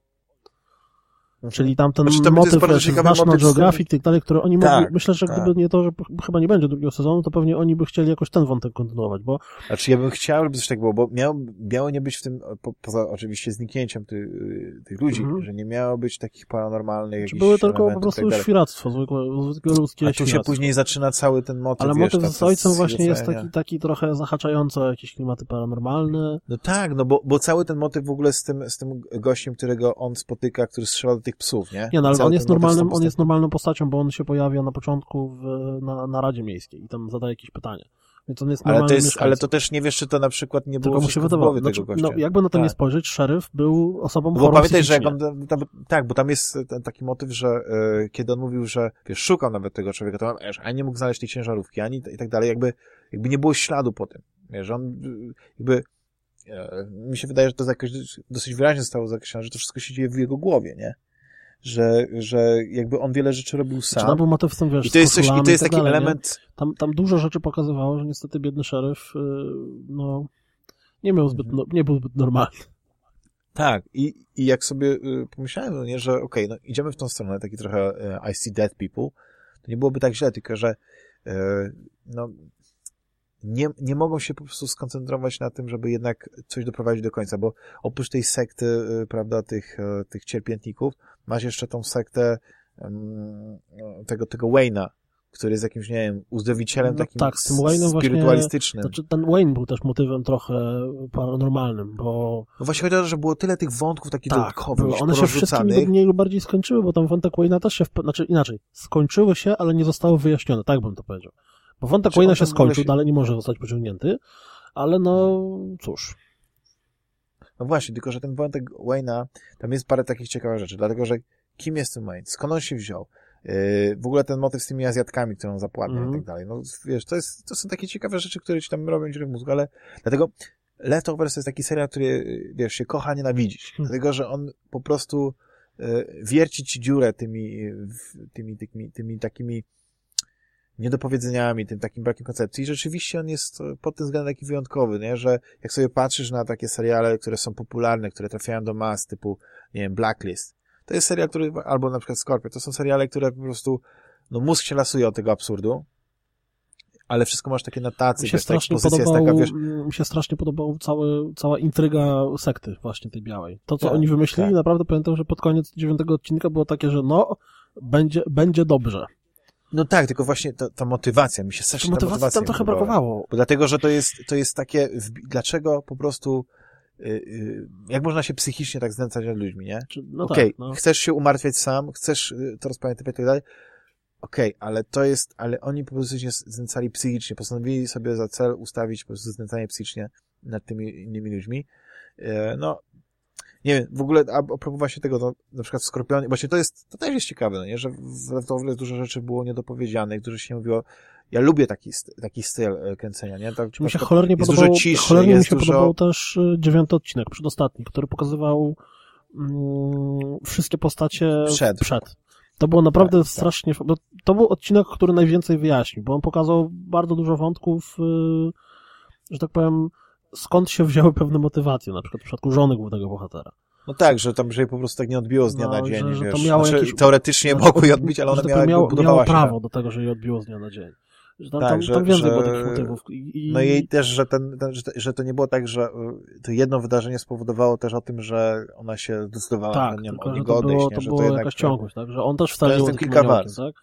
Czyli tam ten Znaczy, motyw, bardzo wiesz, z ciekawy National motyw z tym- Geographic i tak dalej, które oni Tak, mogli, myślę, że tak. gdyby nie to, że ch- chyba nie będzie drugiego sezonu, to pewnie oni by chcieli jakoś ten wątek kontynuować, bo Znaczy ja bym chciał, żeby coś tak było, bo miało, miało nie być w tym, po, poza oczywiście zniknięciem ty, y, tych ludzi, Mhm. że nie miało być takich paranormalnych czy były tylko po prostu tak dalej. świractwo, zwykłe, zwykłe ludzkie A tu się później zaczyna cały ten motyw, Ale wiesz, motyw z ojcem właśnie jest taki, taki trochę zahaczający o jakieś klimaty paranormalne. No tak, no bo, bo cały ten motyw w ogóle z tym, z tym gościem, którego on spotyka, który strzela do tych psów, nie? Nie, no ale on jest, normalnym, on jest normalną postacią, bo on się pojawia na początku w, na, na Radzie Miejskiej i tam zadaje jakieś pytanie. Więc on jest Ale to, jest, ale to też nie wiesz, czy to na przykład nie było Tylko mu się wydawało. głowie Znaczy, tego gościa. no, jakby na to nie Tak. spojrzeć, szeryf był osobą Bo chorą pamiętaj, że jak on, tam, tak, bo tam jest ten taki motyw, że e, kiedy on mówił, że wiesz, szukał nawet tego człowieka, to ani nie mógł znaleźć tej ciężarówki, ani i tak dalej, jakby, jakby nie było śladu po tym. Wiesz, że on y, jakby e, mi się wydaje, że to jakoś dosyć wyraźnie zostało zakreślone, że to wszystko się dzieje w jego głowie, nie? Że, że jakby on wiele rzeczy robił Znaczy, tam sam. był motyw z tym, wiesz, I to jest coś, i to jest tak taki dalej, nie? element, Tam, tam dużo rzeczy pokazywało, że niestety biedny szeryf, y, no, nie miał zbyt, no, nie był zbyt normalny. Tak, i, i jak sobie y, pomyślałem, no nie, że okej, no idziemy w tą stronę, taki trochę y, I see dead people, to nie byłoby tak źle, tylko że y, no nie, nie mogą się po prostu skoncentrować na tym, żeby jednak coś doprowadzić do końca, bo oprócz tej sekty, y, prawda, tych, y, tych cierpiętników, masz jeszcze tą sektę no, tego, tego Wayne'a, który jest jakimś, nie wiem, uzdrowicielem No takim tak, z tym Wayne'em właśnie-. Znaczy, ten Wayne był też motywem trochę paranormalnym, bo No właśnie chodzi o to, że było tyle tych wątków takich tak, dodatkowych, one się wszystkim porozrzucanych. mniej lub bardziej skończyły, bo tam wątek Wayne'a też się, znaczy inaczej, skończyły się, ale nie zostały wyjaśnione, tak bym to powiedział. Bo wątek Znaczy, się skończył, się- dalej nie może zostać pociągnięty, ale no, cóż. No właśnie, tylko że ten wątek Wayne'a, tam jest parę takich ciekawych rzeczy, dlatego że kim jest ten Wayne? Skąd on się wziął? Yy, w ogóle ten motyw z tymi Azjatkami, którą on zapłatnia Mhm. i tak dalej. No wiesz, to, jest, to są takie ciekawe rzeczy, które ci tam robią dziurę w mózgu, ale dlatego Leftovers to jest taki serial, który, yy, wiesz, się kocha nienawidzić. Hmm. Dlatego, że on po prostu yy, wierci ci dziurę tymi, yy, tymi, tymi, tymi takimi niedopowiedzeniami, tym takim brakiem koncepcji. I rzeczywiście on jest e, pod tym względem taki wyjątkowy, nie? że jak sobie patrzysz na takie seriale, które są popularne, które trafiają do mas, typu, nie wiem, Blacklist, to jest serial, który, albo na przykład Scorpio, to są seriale, które po prostu, no mózg się lasuje od tego absurdu, ale wszystko masz takie na tacy, Mi się wiesz, ta strasznie podobał, taka, wiesz, mi się strasznie podobał cały, cała intryga sekty właśnie tej białej. To, co Tak, oni wymyślili, tak. naprawdę pamiętam, że pod koniec dziewiątego odcinka było takie, że no, będzie, będzie dobrze. No tak, tylko właśnie ta, ta motywacja, mi się To strasznie ta motywacji motywacja tam trochę podobała. brakowało. Bo dlatego, że to jest, to jest takie, dlaczego po prostu y, y, jak można się psychicznie tak znęcać nad ludźmi, nie? No Okej, tak, no. chcesz się umartwiać sam, chcesz y, to rozpamiętywać i tak dalej. Okej, ale to jest, ale oni po prostu się znęcali psychicznie, postanowili sobie za cel ustawić po prostu znęcanie psychicznie nad tymi innymi ludźmi. E, No, nie wiem, w ogóle a, a propos właśnie tego, to, na przykład w Skorpionie, właśnie to jest, to też jest ciekawe, no nie, że w Leftovers dużo rzeczy było niedopowiedzianych, dużo się mówiło, ja lubię taki, taki styl e, kręcenia, nie? Tak, Czy mi się cholernie jest podobał, dużo ciszy, cholernie mi jest się dużo... podobał też y, dziewiąty odcinek, przedostatni, który pokazywał mm, wszystkie postacie Przed. przed. To było naprawdę Tak, tak. strasznie, bo to był odcinek, który najwięcej wyjaśnił, bo on pokazał bardzo dużo wątków, y, że tak powiem, skąd się wzięły pewne motywacje, na przykład w przypadku żony głównego bohatera. No tak, że tam, że jej po prostu tak nie odbiło z dnia No, na dzień, że- że to wiesz. znaczy, jakieś- teoretycznie Znaczy, mogło jej odbić, ale ona miała, miało, miało się. prawo do tego, że jej odbiło z dnia na dzień. Że tam, Tak, tam, że- tam więcej że- było takich motywów. I. No i też, że, ten, ten, że, to- że to nie było tak, że y, to jedno wydarzenie spowodowało też o tym, że ona się zdecydowała tak, nie wiem, tylko niego to było, nie? to że było to jakaś ciągłość, tak? Że on też nie ten takim kilka warstw. tak?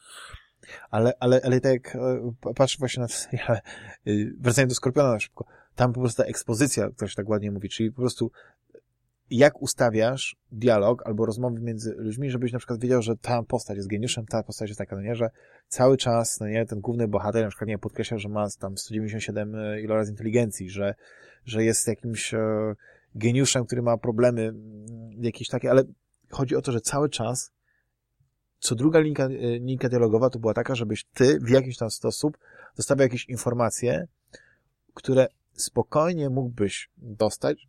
Ale, ale, ale tak jak e, patrzę właśnie na seriale, y, wracając do Skorpiona na szybko, tam po prostu ta ekspozycja, ktoś tak ładnie mówi, czyli po prostu jak ustawiasz dialog albo rozmowy między ludźmi, żebyś na przykład wiedział, że ta postać jest geniuszem, ta postać jest taka, no nie, że cały czas, no nie, ten główny bohater na przykład, nie, podkreślał, że ma tam 197 iloraz inteligencji, że, że jest jakimś e, geniuszem, który ma problemy jakieś takie, ale chodzi o to, że cały czas co druga linka, e, linka dialogowa to była taka, żebyś ty w jakiś tam sposób dostawiał jakieś informacje, które spokojnie mógłbyś dostać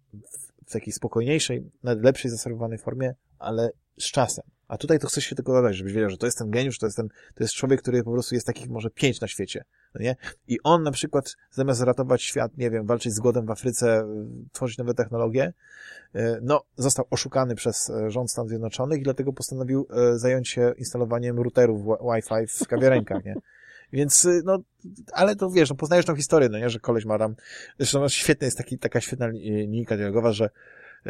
w, takiej spokojniejszej, nawet lepszej zaserwowanej formie, ale z czasem. A tutaj to chcesz się tylko dodać, żebyś wiedział, że to jest ten geniusz, to jest ten, to jest człowiek, który po prostu jest takich może pięć na świecie, no nie? I on na przykład zamiast ratować świat, nie wiem, walczyć z głodem w Afryce, tworzyć nowe technologie, y, no, został oszukany przez y, rząd Stanów Zjednoczonych i dlatego postanowił y, zająć się instalowaniem routerów wi- Wi-Fi w kawiarenkach, nie? Więc, y, no, ale to wiesz, no, poznajesz tą historię, no nie, że koleś ma tam, zresztą no, świetny jest taki, taka świetna li- linijka dialogowa, że e,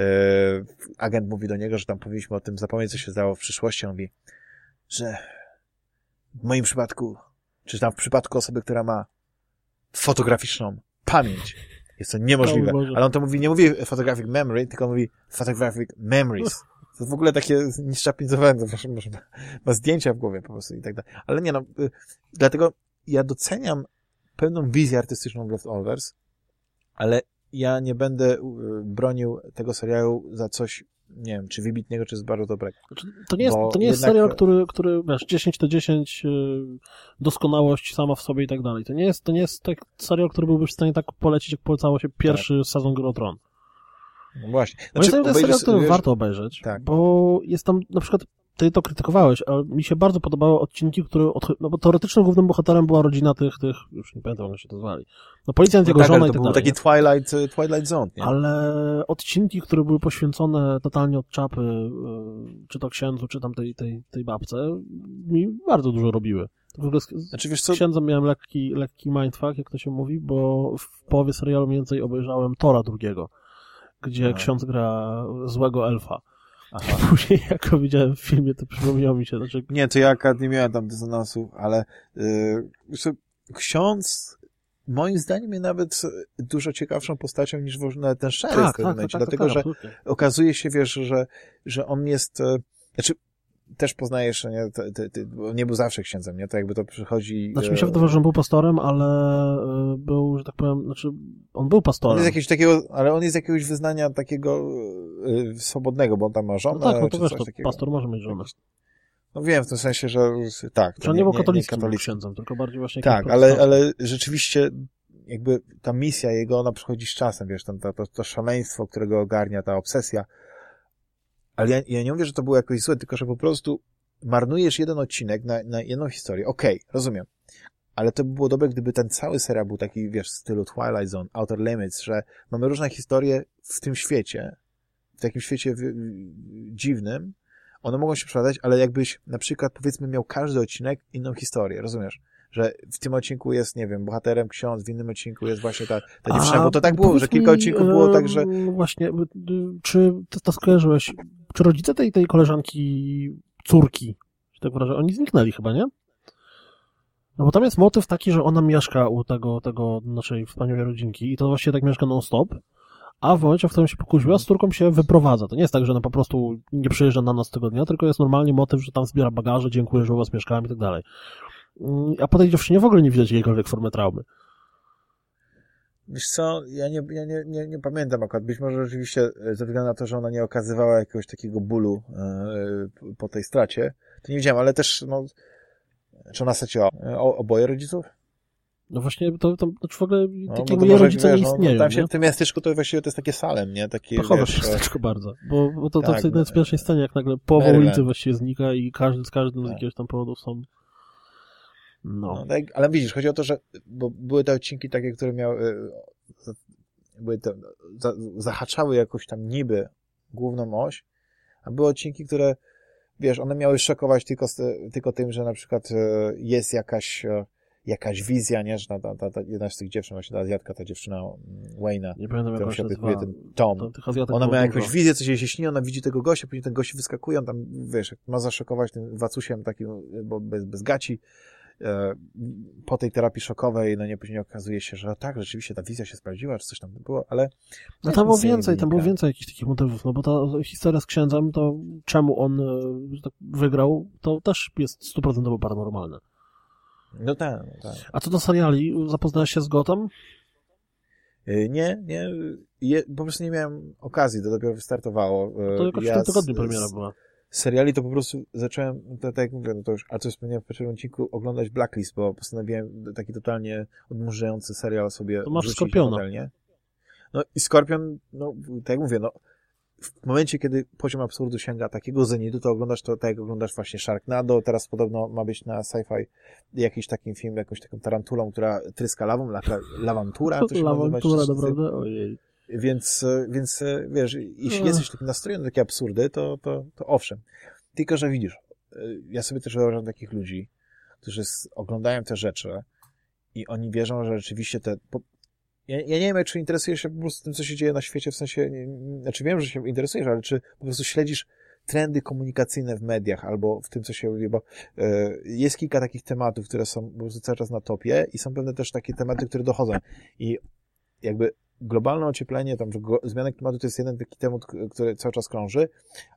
agent mówi do niego, że tam powinniśmy o tym zapomnieć, co się zdało w przyszłości, on mówi, że w moim przypadku, czy tam w przypadku osoby, która ma fotograficzną pamięć, jest to niemożliwe. Ale on to mówi, nie mówi photographic memory, tylko mówi photographic memories. To w ogóle takie nieszczapnicowane, może, może ma, ma zdjęcia w głowie po prostu i tak dalej. Ale nie no, y, dlatego ja doceniam pełną wizję artystyczną w Leftovers, ale ja nie będę y, bronił tego serialu za coś, nie wiem, czy wybitnego, czy z bardzo dobrego. Znaczy, To nie jest, Bo to nie jest jednak- serial, który, który, wiesz, 10 to 10, y, doskonałość sama w sobie i tak dalej. To nie jest, to nie jest tak serial, który byłby w stanie tak polecić, jak polecało się pierwszy sezon Gry o Tron. No właśnie. Moim zdaniem to jest serial, który wiesz- warto obejrzeć, Tak. bo jest tam, na przykład, ty to krytykowałeś, ale mi się bardzo podobały odcinki, które, odchy- no bo teoretycznym głównym bohaterem była rodzina tych, tych, już nie pamiętam, jak oni się to zwali. No policjant, No jego tak, żona i tak dalej. taki Twilight, y, Twilight Zone, nie? Ale odcinki, które były poświęcone totalnie od czapy, y, czy to księdzu, czy tam tej, tej, tej babce, mi bardzo dużo robiły. W ogóle z, Znaczy wiesz co, księdzem miałem lekki, lekki mindfuck, jak to się mówi, bo w połowie serialu mniej więcej obejrzałem Tora drugiego, gdzie No. ksiądz gra złego elfa. Aha. Później, jak go widziałem w filmie, to przypomniało mi się, znaczy, Nie, to ja akurat nie miałem tam dysonansów, ale yy, ksiądz moim zdaniem jest nawet dużo ciekawszą postacią niż ogóle ten Sheriff tak, w tak, pewnym tak, momencie, tak, dlatego tak, że absolutnie. okazuje się, wiesz, że, że on jest, e, znaczy też poznajesz, nie, ty, ty, ty, nie był zawsze księdzem, nie, to jakby to przychodzi... Znaczy mi się e, wydawało, że on był pastorem, ale y, był, że tak powiem, znaczy on był On pastorem. jest jakiegoś takiego, ale on jest jakiegoś wyznania takiego e, swobodnego, bo on tam ma żonę, No tak, no to wiesz, to takiego. pastor może mieć żonę. No wiem, w tym sensie, że tak. To on nie był nie katolickim katolicki. księdzem, tylko bardziej właśnie Tak, ale, ale rzeczywiście jakby ta misja jego, ona przychodzi z czasem, wiesz, tam, to, to, to szaleństwo, którego ogarnia, ta obsesja. Ale ja, ja nie mówię, że to było jakoś złe, tylko że po prostu marnujesz jeden odcinek na, na jedną historię. Okej, rozumiem. Ale to by było dobre, gdyby ten cały serial był taki, wiesz, w stylu Twilight Zone, Outer Limits, że mamy różne historie w tym świecie, w takim świecie w, dziwnym, one mogą się przekładać, ale jakbyś na przykład powiedzmy miał każdy odcinek inną historię, rozumiesz? Że w tym odcinku jest, nie wiem, bohaterem ksiądz, w innym odcinku jest właśnie ta, ta dziewczyna, A bo to tak było, że kilka mi, odcinków było tak, że Właśnie, y, czy ty to skojarzyłeś, czy rodzice tej, tej koleżanki, córki, że tak wyrażę, oni zniknęli chyba, nie? No bo tam jest motyw taki, że ona mieszka u tego, tego naszej wspaniałej rodzinki i to właściwie tak mieszka non-stop, a w momencie, w którym się pokusiła, z córką się wyprowadza. To nie jest tak, że ona po prostu nie przyjeżdża na nas tego dnia, tylko jest normalnie motyw, że tam zbiera bagaże, dziękuję, że u was mieszkałem i tak dalej. A po tej dziewczynie w ogóle nie widać jakiejkolwiek formy traumy. Wiesz co, ja nie, ja nie, nie, nie pamiętam akurat. Być może rzeczywiście e, ze względu na to, że ona nie okazywała jakiegoś takiego bólu e, po tej stracie, to nie wiedziałem, ale też, no, czy ona straciła oboje rodziców? No właśnie, to, to znaczy w ogóle no, takie moje rodzice wiesz, nie no, istnieją, tam się, nie? W tym miasteczku to właściwie to jest takie salem, nie? Takie, Pechowe wiesz, miasteczko bardzo, bo, bo to, to tak, w tej no, pierwszej scenie, jak nagle połowa ulicy właściwie znika i każdy z każdym z Tak. jakiegoś tam powodu są... No. No, tak, ale widzisz, chodzi o to, że bo były te odcinki takie, które miały e, były te, za, zahaczały jakoś tam niby główną oś, a były odcinki, które wiesz, one miały szokować tylko, tylko tym, że na przykład e, jest jakaś e, jakaś wizja, nie, że ta, ta, ta, ta jedna z tych dziewczyn, właśnie ta Azjatka, ta dziewczyna mm, Wayna, Nie pamiętam, on się opiekuje ten Tom, To, ona ma jakąś wizję, coś jej się śni, ona widzi tego gościa, później ten gość wyskakuje, on tam, wiesz, ma zaszokować tym wacusiem takim, bo bez, bez gaci, po tej terapii szokowej, no nie, później okazuje się, że tak, rzeczywiście ta wizja się sprawdziła, czy coś tam było, ale... No tam było więcej, tam było więcej jakichś takich motywów, no bo ta historia z księdzem, to czemu on e, tak wygrał, to też jest stuprocentowo paranormalne. No tak, no tak. A co do seriali, zapoznałeś się z Gotham? E, Nie, nie, je, po prostu nie miałem okazji, to dopiero wystartowało. E, To jakoś w ja tym z- tygodniu premiera była. Seriali to po prostu zacząłem, tak jak mówię, no to już, a co wspomniałem w pierwszym odcinku, oglądać Blacklist, bo postanowiłem taki totalnie odmurzający serial sobie To masz Skorpiona. na patelnię. No i Skorpion, no tak jak mówię, no w momencie, kiedy poziom absurdu sięga takiego zenitu, to oglądasz to tak jak oglądasz właśnie Sharknado, teraz podobno ma być na sci-fi jakiś taki film, jakąś taką tarantulą, która tryska lawą, la, lawantura, to się Lawantura, naprawdę? Ojej. Więc, e, więc e, wiesz, jeśli Ech. jesteś taki nastrojony na takie absurdy, to, to, to owszem. Tylko, że widzisz, e, ja sobie też wyobrażam takich ludzi, którzy oglądają te rzeczy i oni wierzą, że rzeczywiście te... Ja, ja nie wiem, czy interesujesz się po prostu tym, co się dzieje na świecie, w sensie, nie, znaczy wiem, że się interesujesz, ale czy po prostu śledzisz trendy komunikacyjne w mediach albo w tym, co się mówi, bo jest kilka takich tematów, które są po prostu cały czas na topie i są pewne też takie tematy, które dochodzą. I jakby globalne ocieplenie, tam, że zmiana klimatu to jest jeden taki temat, który cały czas krąży,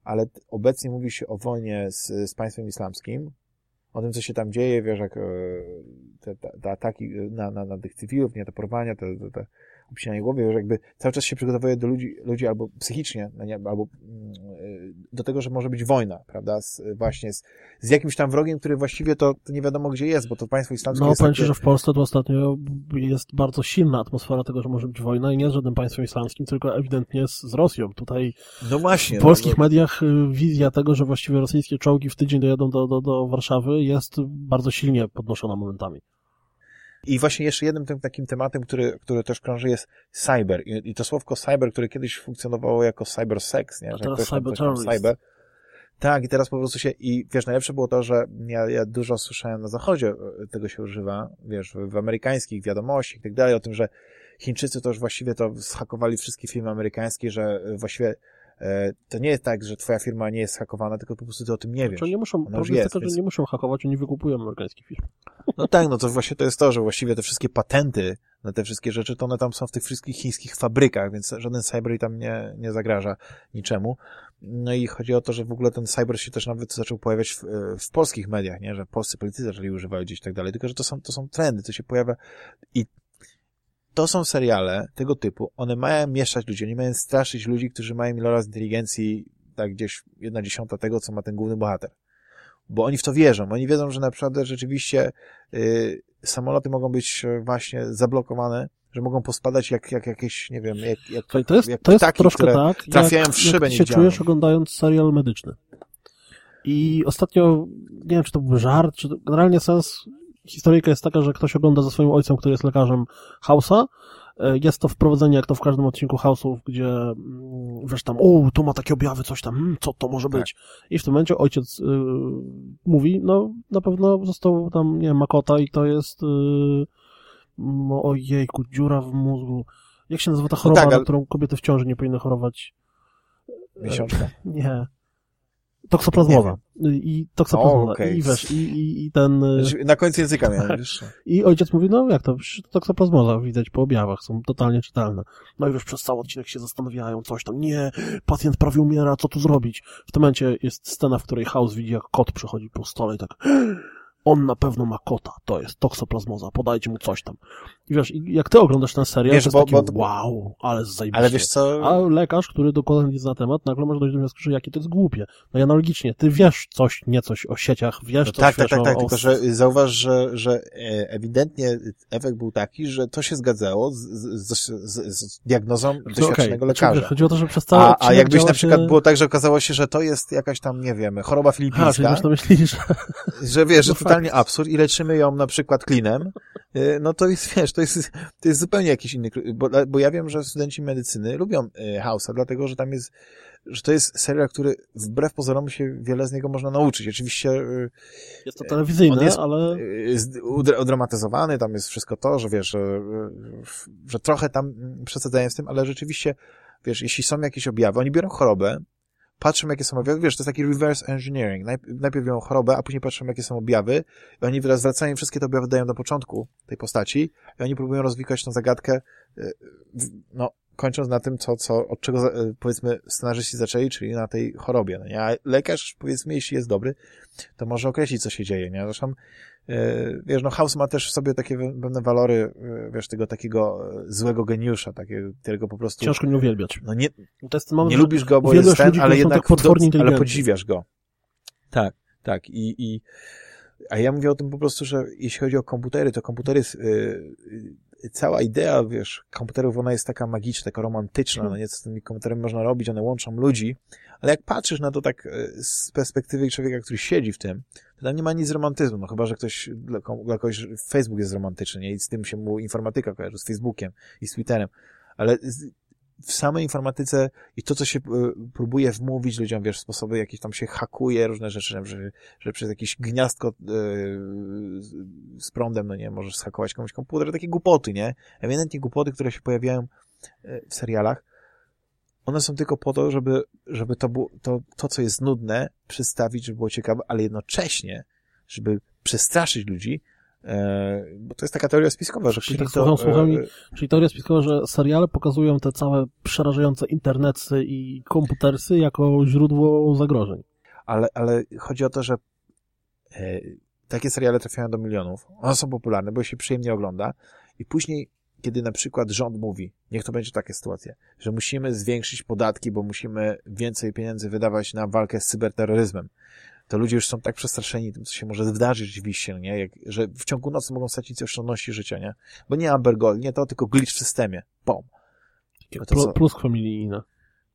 ale obecnie mówi się o wojnie z, z państwem islamskim, o tym, co się tam dzieje, wiesz, jak e, te, te, te ataki na, na, na tych cywilów, nie, te porwania, te, te, te obcinanie głowy, wiesz, jakby cały czas się przygotowuje do ludzi, ludzi albo psychicznie, no nie, albo mm, do tego, że może być wojna, prawda, z, właśnie z, z jakimś tam wrogiem, który właściwie to, to nie wiadomo gdzie jest, bo to państwo islamskie No, jest powiem takie... że w Polsce to ostatnio jest bardzo silna atmosfera tego, że może być wojna i nie z żadnym państwem islamskim, tylko ewidentnie z, z Rosją. Tutaj No właśnie. w no, polskich no, mediach y, wizja tego, że właściwie rosyjskie czołgi w tydzień dojadą do, do, do Warszawy jest bardzo silnie podnoszona momentami. I właśnie jeszcze jednym tym takim tematem, który, który też krąży jest cyber. I, I to słówko cyber, które kiedyś funkcjonowało jako cybersex, nie? A Że teraz coś tam cyberterrorist. cyber. Tak, i teraz po prostu się, i wiesz, najlepsze było to, że ja, ja dużo słyszałem na zachodzie, e, tego się używa, wiesz, w, w amerykańskich wiadomościach i tak dalej, o tym, że Chińczycy to już właściwie to zhakowali wszystkie firmy amerykańskie, że e, właściwie to nie jest tak, że twoja firma nie jest hakowana, tylko po prostu ty o tym nie wiesz. Znaczy, nie muszą, Ona problem jest więc- że nie muszą hakować, oni wykupują amerykańskich firm. No tak, no to właśnie to jest to, że właściwie te wszystkie patenty na te wszystkie rzeczy, to one tam są w tych wszystkich chińskich fabrykach, więc żaden cyber tam nie, nie zagraża niczemu. No i chodzi o to, że w ogóle ten cyber się też nawet zaczął pojawiać w, w polskich mediach, nie? że polscy politycy zaczęli używać gdzieś i tak dalej, tylko że to są, to są trendy, to się pojawia i to są seriale tego typu, one mają mieszać ludzi, oni mają straszyć ludzi, którzy mają iloraz inteligencji tak gdzieś jedna dziesiąta tego, co ma ten główny bohater. Bo oni w to wierzą. Oni wiedzą, że naprawdę rzeczywiście y, samoloty mogą być e, właśnie zablokowane, że mogą pospadać jak, jak jakieś, nie wiem, jak, jak, Słuchaj, to jest, jak to jest ptaki, troszkę tak, trafiają jak, w szybę jak ty się czujesz oglądając serial medyczny. I ostatnio, nie wiem, czy to był żart, czy to, generalnie sens historyjka jest taka, że ktoś ogląda ze swoim ojcem, który jest lekarzem House'a. E, Jest to wprowadzenie, jak to w każdym odcinku House'ów, gdzie mm, wiesz tam, o, tu ma takie objawy, coś tam, hmm, co to może Tak. być? I w tym momencie ojciec y, mówi, no na pewno został tam, nie wiem, makota i to jest, y, no, ojejku, dziura w mózgu. Jak się nazywa ta choroba, tak, na ale- którą kobiety w ciąży nie powinny chorować? Miesiączka. Nie. Toksoplazmoza. I toksoplazmoza. O, okej. I wiesz, i, i, i ten... y, Znaczy, Na końcu języka miałem, Tak. wiesz? I ojciec mówi, no jak to toksoplazmoza widać po objawach, są totalnie czytelne. No i już przez cały odcinek się zastanawiają, coś tam, nie, pacjent prawie umiera, co tu zrobić? W tym momencie jest scena, w której House widzi, jak kot przechodzi po stole i tak, on na pewno ma kota, to jest toksoplazmoza, podajcie mu coś tam. I wiesz, jak ty oglądasz ten serial, Wiesz, to bo- taki, bo- wow, ale zajebiście. Ale wiesz co? A lekarz, który dokładnie nie zna temat, nagle może dojść do wniosku, że jakie to jest głupie. No i analogicznie, ty wiesz coś, nie coś o sieciach, wiesz No coś, tak, tak, wiesz tak, o, tak, o... tylko że zauważ, że, że e, ewidentnie efekt był taki, że to się zgadzało z, z, z, z diagnozą Okej, doświadczonego znaczy, lekarza. wiesz, Chodzi o to, że przez cały A, a jakbyś na przykład się... było tak, że okazało się, że to jest jakaś tam, nie wiem, choroba A, czyli filipińska, masz na myśli, że... że wiesz, że No totalnie fakt. absurd i leczymy ją na przykład klinem, y, no to jest, wiesz, to jest, to jest zupełnie jakiś inny, bo, bo ja wiem, że studenci medycyny lubią y, House'a, dlatego, że tam jest, że to jest serial, który wbrew pozorom się wiele z niego można nauczyć. Oczywiście y, Jest to telewizyjne, jest- ale... jest udra- udramatyzowany, tam jest wszystko to, że wiesz, że, że trochę tam mm, przesadzają z tym, ale rzeczywiście, wiesz, jeśli są jakieś objawy, oni biorą chorobę, patrzą, jakie są objawy, wiesz, to jest taki reverse engineering. Najp- Najpierw biorą chorobę, a później patrzą, jakie są objawy i oni wraz wracają, wszystkie te objawy dają do początku tej postaci i oni próbują rozwikłać tą zagadkę, w- no, kończąc na tym, co, co, od czego, y, powiedzmy, scenarzyści zaczęli, czyli na tej chorobie, no nie? A lekarz, powiedzmy, jeśli jest dobry, to może określić, co się dzieje, nie? Zresztą, e, wiesz, no House ma też w sobie takie pewne walory, e, wiesz, tego takiego e, złego geniusza, takiego, którego po prostu, Ciężko nie uwielbiać. no nie, ten moment, nie lubisz go, bo jest ten, ale jednak, tak do, ale podziwiasz go. Tak, tak. I, i, a ja mówię o tym po prostu, że jeśli chodzi o komputery, to komputery, y, y, cała idea, wiesz, komputerów, ona jest taka magiczna, taka romantyczna, no nie, co z tymi komputerami można robić, one łączą ludzi, ale jak patrzysz na to tak y, z perspektywy człowieka, który siedzi w tym, to tam nie ma nic z romantyzmu, no chyba, że ktoś, dla, dla kogoś Facebook jest romantyczny, nie, i z tym się mu informatyka kojarzy, z Facebookiem i z Twitterem, ale w samej informatyce i to, co się y, próbuje wmówić ludziom, wiesz, sposoby jakieś tam się hakuje, różne rzeczy, że, że przez jakieś gniazdko y, z- prądem, no nie, możesz schakować komuś komputer, takie głupoty, nie? Ewidentnie głupoty, które się pojawiają y, w serialach, one są tylko po to, żeby, żeby to, to, to, co jest nudne, przedstawić, żeby było ciekawe, ale jednocześnie, żeby przestraszyć ludzi, e, bo to jest taka teoria spiskowa, że Czyli tak to... słucham, słucham e, Czyli teoria spiskowa, że seriale pokazują te całe przerażające internetsy i komputersy jako źródło zagrożeń. ale, ale chodzi o to, że e, takie seriale trafiają do milionów, one są popularne, bo się przyjemnie ogląda. I później, kiedy na przykład rząd mówi, niech to będzie taka sytuacja, że musimy zwiększyć podatki, bo musimy więcej pieniędzy wydawać na walkę z cyberterroryzmem, to ludzie już są tak przestraszeni tym, co się może wydarzyć rzeczywiście, nie? Jak, że w ciągu nocy mogą stracić oszczędności życia, nie? Bo nie Amber Gold, nie to, tylko glitch w systemie. Pom. No to co? Plus familijne.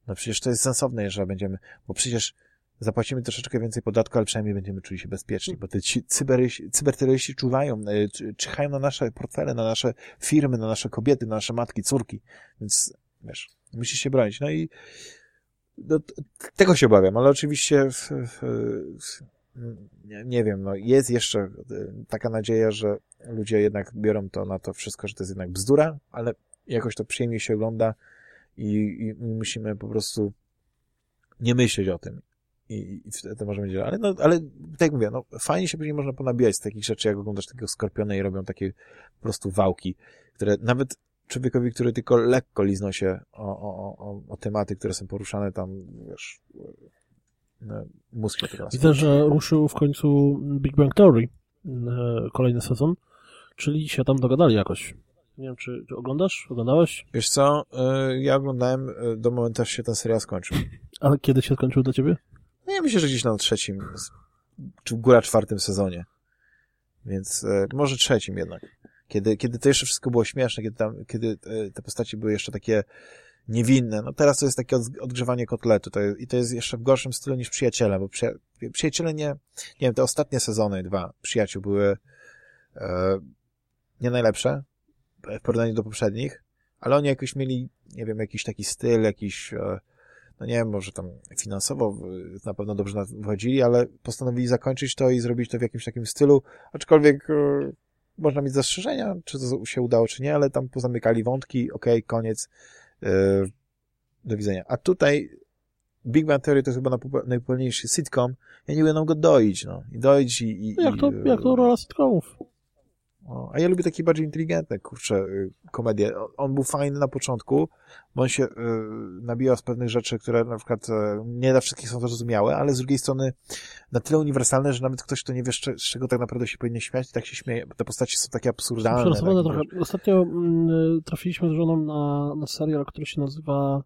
No przecież to jest sensowne, że będziemy, bo przecież zapłacimy troszeczkę więcej podatku, ale przynajmniej będziemy czuli się bezpieczni, bo te ci cyberyści, cyberterroryści czuwają, e, czy- czyhają na nasze portfele, na nasze firmy, na nasze kobiety, na nasze matki, córki, więc wiesz, musisz się bronić. No i no, tego się obawiam, ale oczywiście w, w, w, nie, wiem, no jest jeszcze e, taka nadzieja, że ludzie jednak biorą to na to wszystko, że to jest jednak bzdura, ale jakoś to przyjemnie się ogląda i, i musimy po prostu nie myśleć o tym. I, i wtedy może będzie, ale, no, ale tak jak mówię, no, fajnie się później można ponabijać z takich rzeczy, jak oglądasz takiego skorpiona i robią takie po prostu wałki, które nawet człowiekowi, który tylko lekko liznął się o, o, o, o tematy, które są poruszane tam, wiesz, no, mózg nas- Widzę, że ruszył w końcu Big Bang Theory, e, kolejny sezon, czyli się tam dogadali jakoś. Nie wiem, czy, czy oglądasz? Oglądałeś? Wiesz co, y, ja oglądałem do momentu, aż się ten serial skończył. Ale kiedy się skończył dla ciebie? No ja myślę, że gdzieś na trzecim, czy góra czwartym sezonie. Więc e, może trzecim jednak. Kiedy, kiedy to jeszcze wszystko było śmieszne, kiedy, tam, kiedy e, te postaci były jeszcze takie niewinne. No teraz to jest takie od- odgrzewanie kotletu. To I to jest jeszcze w gorszym stylu niż Przyjaciele, bo przyja Przyjaciele nie, nie wiem, te ostatnie sezony, dwa Przyjaciół były e, nie najlepsze w porównaniu do poprzednich, ale oni jakoś mieli, nie wiem, jakiś taki styl, jakiś e, no nie wiem, może tam finansowo na pewno dobrze wychodzili, ale postanowili zakończyć to i zrobić to w jakimś takim stylu, aczkolwiek y, można mieć zastrzeżenia, czy to się udało, czy nie, ale tam pozamykali wątki, okej, koniec, y, do widzenia. A tutaj Big Bang Theory to jest chyba najpopularniejszy sitcom, ja nie będę go doić, no. I doić i... i jak, to, i, jak to rola sitcomów. O, a ja lubię takie bardziej inteligentne, kurczę, y, komedie. On był fajny na początku, bo on się y, nabijał z pewnych rzeczy, które na przykład y, nie dla wszystkich są zrozumiałe, ale z drugiej strony na tyle uniwersalne, że nawet ktoś, kto nie wie, z, czego tak naprawdę się powinien śmiać, tak się śmieje. Te postaci są takie absurdalne. Tak, trochę. Ostatnio mm, trafiliśmy z żoną na, na serial, który się nazywa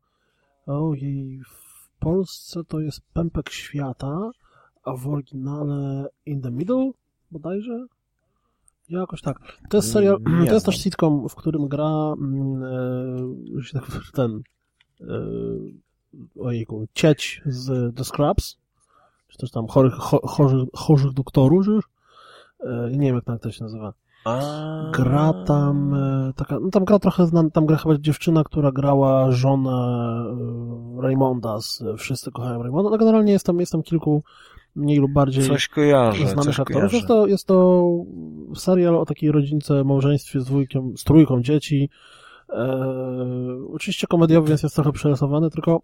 ojej, w Polsce to jest Pępek Świata, a w oryginale In the Middle bodajże? Jakoś tak. To jest serial, nie to jest też sitcom, w którym gra mm, e, ten e, ojejku, cieć z The Scrubs, czy też tam chorych, cho, chorych doktorów, e, nie wiem jak to się nazywa. Gra tam e, taka, no tam gra trochę, tam gra chyba dziewczyna, która grała żonę e, Raymonda z Wszyscy kochają Raymonda. No generalnie jest tam, jest tam kilku mniej lub bardziej coś kojarzę, znanych coś aktorów. kojarzę. Jest to, jest to serial o takiej rodzince, małżeństwie z dwójką, z trójką dzieci. E, oczywiście komediowy, więc jest trochę przerysowany, tylko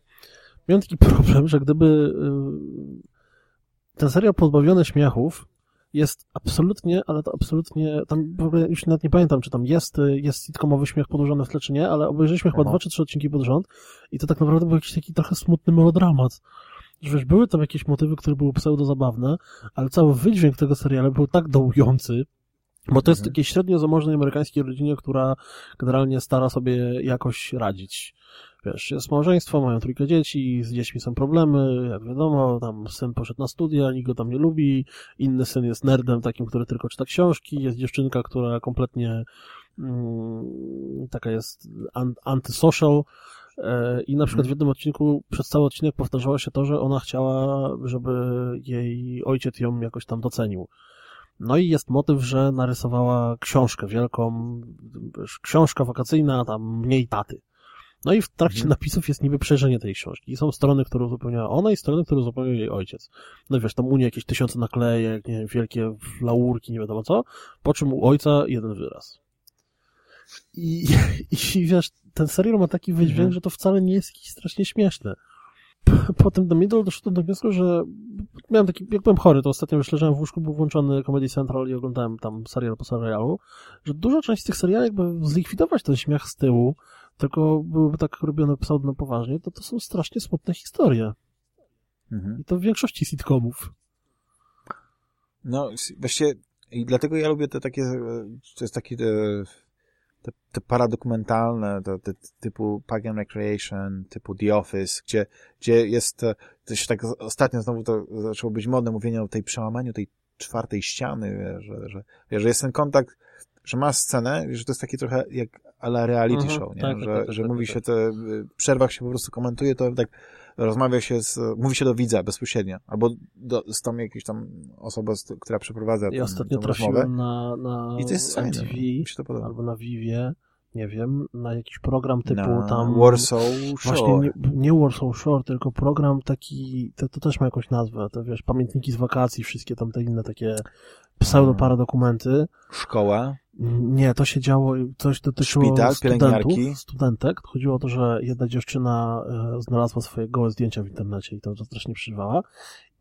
miałem taki problem, że gdyby e, ten serial pozbawiony śmiechów jest absolutnie, ale to absolutnie, tam w ogóle już nawet nie pamiętam, czy tam jest, jest sitcomowy śmiech podłożony w tle, czy nie, ale obejrzeliśmy chyba dwa czy trzy odcinki pod rząd i to tak naprawdę był jakiś taki trochę smutny melodramat że wiesz, były tam jakieś motywy, które były pseudo-zabawne, ale cały wydźwięk tego serialu był tak dołujący, bo to jest mhm. takiej średnio zamożnej amerykańskiej rodzinie, która generalnie stara sobie jakoś radzić. Wiesz, jest małżeństwo, mają trójkę dzieci, z dziećmi są problemy, jak wiadomo, tam syn poszedł na studia, nikt go tam nie lubi, inny syn jest nerdem takim, który tylko czyta książki, jest dziewczynka, która kompletnie mm, taka jest antysocial, E, I na przykład w jednym odcinku, przez cały odcinek powtarzało się to, że ona chciała, żeby jej ojciec ją jakoś tam docenił. No i jest motyw, że narysowała książkę wielką, książka wakacyjna, tam mniej taty. No i w trakcie mhm. napisów jest niby przejrzenie tej książki. I są strony, które uzupełniała ona i strony, które uzupełniał jej ojciec. No i wiesz, tam u niej jakieś tysiące naklejek, nie wiem, wielkie laurki, nie wiadomo co, po czym u ojca jeden wyraz. I, i wiesz, ten serial ma taki wydźwięk, mhm. że to wcale nie jest jakiś strasznie śmieszne. Potem do Middle doszedłem do wniosku, że miałem taki, jak byłem chory, to ostatnio już leżałem w łóżku, był włączony Comedy Central i oglądałem tam serial po serialu, że duża część z tych seriali jakby zlikwidować ten śmiech z tyłu, tylko byłyby tak robione pseudo poważnie, to to są strasznie smutne historie. Mhm. I to w większości sitcomów. No, właściwie i dlatego ja lubię te takie, to jest taki e, te, te paradokumentalne, te, te, typu Park and Recreation, typu The Office, gdzie, gdzie jest, to się tak ostatnio znowu to zaczęło być modne mówienie o tej przełamaniu tej czwartej ściany, że, że, że jest ten kontakt, że masz scenę, że to jest takie trochę jak ala reality mhm, show, nie? Tak, że, tak, tak, że tak, mówi tak, się tak. te, w przerwach się po prostu komentuje, to tak rozmawia się z, mówi się do widza bezpośrednio, albo do, z tam jakiejś tam osobą, która przeprowadza Ja ostatnio trafiłem na, na I to jest MTV, fajne, podoba. albo na Vivie, nie wiem, na jakiś program typu na tam... Warsaw Shore. Właśnie nie, nie Warsaw Shore, tylko program taki, to, to też ma jakąś nazwę, to wiesz, pamiętniki z wakacji, wszystkie tam te inne takie pseudo-paradokumenty. Szkoła. Nie, to się działo, coś dotyczyło Szpital, studentów, studentek. Chodziło o to, że jedna dziewczyna e, znalazła swoje gołe zdjęcia w internecie i to, strasznie przeżywała.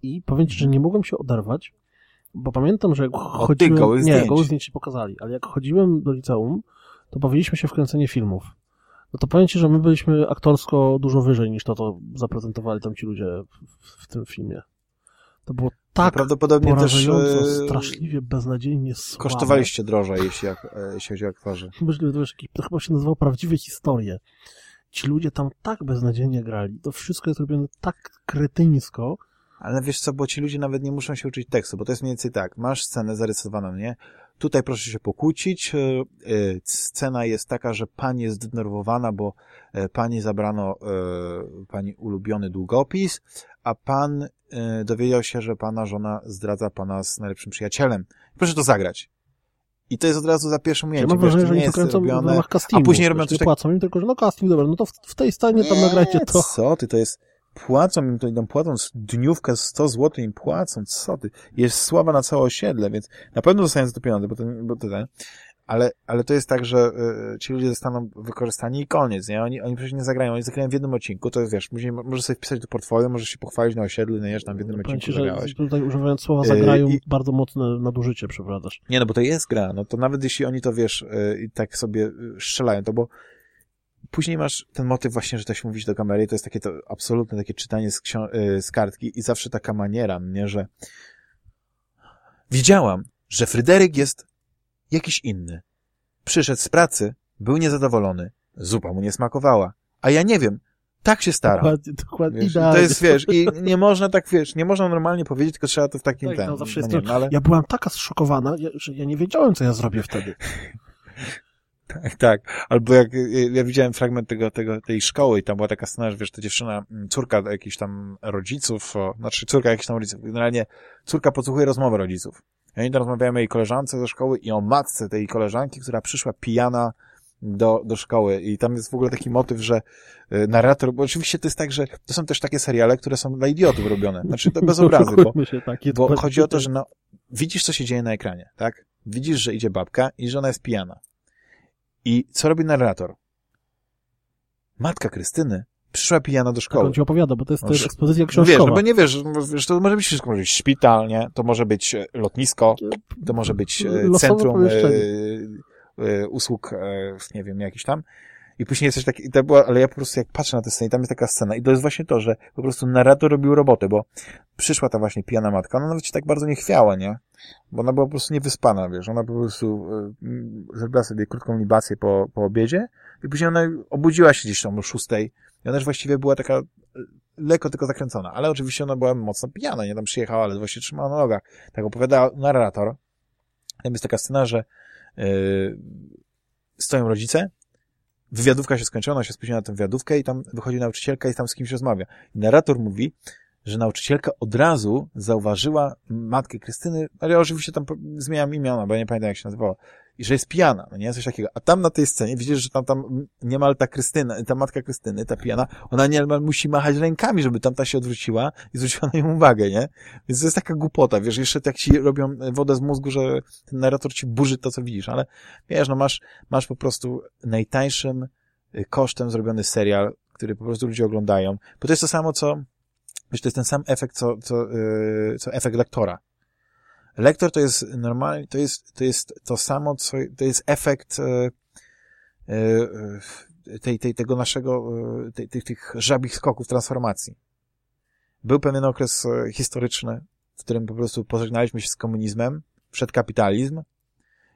I powiem ci, że nie mogłem się oderwać, bo pamiętam, że jak chodziłem... gołych nie, zdjęć pokazali, ale jak chodziłem do liceum, to bawiliśmy się w kręcenie filmów. No to powiem ci, że my byliśmy aktorsko dużo wyżej niż to, co zaprezentowali tam ci ludzie w, w tym filmie. To było tak prawdopodobnie też e, straszliwie, beznadziejnie słabe. Kosztowaliście drożej, jeśli, jak, e, jeśli chodzi o aktorzy. Możliwe, to, to chyba się nazywało prawdziwe historie. Ci ludzie tam tak beznadziejnie grali. To wszystko jest robione tak kretyńsko. Ale wiesz co, bo ci ludzie nawet nie muszą się uczyć tekstu, bo to jest mniej więcej tak. Masz scenę zarysowaną, nie? Tutaj proszę się pokłócić. E, scena jest taka, że pani jest zdenerwowana, bo pani zabrano pani ulubiony długopis, a pan dowiedział się, że pana żona zdradza pana z najlepszym przyjacielem. Proszę to zagrać. I to jest od razu za pierwszym ujęciem. Ja mam wrażenie, że nie to kręcą robione, w ramach castingu. A później robią coś tak... płacą im tylko, że no casting, dobra, no to w, w tej scenie tam nagrajcie to. co ty, to jest... Płacą im, to idą płacą dniówkę 100 zł im płacą, co ty. Jest sława na całe osiedle, więc na pewno dostają za to pieniądze, bo to, bo to ten. Ale, ale to jest tak, że y, ci ludzie zostaną wykorzystani i koniec, nie? Oni, oni przecież nie zagrają, oni zagrają w jednym odcinku, to jest, wiesz, później możesz sobie wpisać do portfolio, możesz się pochwalić na osiedlu, nie, że tam w jednym Powiem odcinku ci, że zagrałeś. tutaj używając słowa zagrają, Yy, i- bardzo mocne nadużycie przeprowadzasz. Nie, no bo to jest gra, no to nawet jeśli oni to, wiesz, y, i tak sobie y, strzelają, to bo później masz ten motyw właśnie, że też mówisz do kamery i to jest takie to absolutne takie czytanie z, y, z kartki i zawsze taka maniera, nie, że wiedziałam, że Fryderyk jest jakiś inny. Przyszedł z pracy, był niezadowolony, zupa mu nie smakowała, a ja nie wiem, tak się staram. Dokładnie, dokładnie Wiesz, to jest, wiesz, i nie można tak, wiesz, nie można normalnie powiedzieć, tylko trzeba to w takim Tak, ten, tam zawsze no jest nie ale... Ja byłam taka zszokowana, że ja nie wiedziałem, co ja zrobię wtedy. Tak, tak. Albo jak ja widziałem fragment tego, tego, tej szkoły i tam była taka scena, że wiesz, ta dziewczyna, mm, córka jakichś tam rodziców, o, znaczy córka jakichś tam rodziców, generalnie córka podsłuchuje rozmowę rodziców. I oni tam rozmawiają o jej koleżance ze szkoły i o matce tej koleżanki, która przyszła pijana do, do szkoły. I tam jest w ogóle taki motyw, że y, narrator, bo oczywiście to jest tak, że to są też takie seriale, które są dla idiotów robione. Znaczy to bez obrazy, bo, tak. bo chodzi o to, że no, widzisz, co się dzieje na ekranie, tak? Widzisz, że idzie babka i że ona jest pijana. I co robi narrator? Matka Krystyny przyszła pijana do Tak szkoły. on ci opowiada, bo to jest, to jest Noż- ekspozycja No wiesz, książkowa. no bo nie wiesz, wiesz, to może być wszystko, może być szpital, nie? To może być e, lotnisko, to może być e, Losowe centrum e, usług, e, nie wiem, jakiś tam. I później jest coś takiego, to była, ale ja po prostu jak patrzę na tę scenę, tam jest taka scena i to jest właśnie to, że po prostu narrator robił robotę, bo przyszła ta właśnie pijana matka, ona nawet się tak bardzo nie chwiała, nie? Bo ona była po prostu niewyspana, wiesz, ona po prostu m, zrobiła sobie krótką libację po, po obiedzie i później ona obudziła się gdzieś tam o szóstej i ona już właściwie była taka e, lekko tylko zakręcona, ale oczywiście ona była mocno pijana, nie tam przyjechała, ale właśnie trzymała na nogach. Tak opowiada narrator. Tam jest taka scena, że yy, stoją rodzice, wywiadówka się skończyła, ona się spóźniła na tę wywiadówkę i tam wychodzi nauczycielka i tam z kimś rozmawia. I narrator mówi, że nauczycielka od razu zauważyła matkę Krystyny, ale oczywiście tam zmieniam imiona, bo ja nie pamiętam jak się nazywała, i że jest pijana, no nie, coś takiego. A tam na tej scenie widzisz, że tam, tam niemal ta Krystyna, ta matka Krystyny, ta pijana, ona niemal musi machać rękami, żeby tamta się odwróciła i zwróciła na nią uwagę, nie? Więc to jest taka głupota, wiesz, jeszcze tak ci robią wodę z mózgu, że ten narrator ci burzy to, co widzisz, ale wiesz, no masz, masz po prostu najtańszym y, kosztem zrobiony serial, który po prostu ludzie oglądają, bo to jest to samo, co, wiesz, to jest ten sam efekt, co, co, yy, co efekt lektora. Lektor to jest normalnie, to jest, to jest to samo, co, to jest efekt yy, yy, tej, tej, tego naszego, yy, tej, tych, tych żabich skoków transformacji. Był pewien okres e, historyczny, w którym po prostu pożegnaliśmy się z komunizmem, przed kapitalizm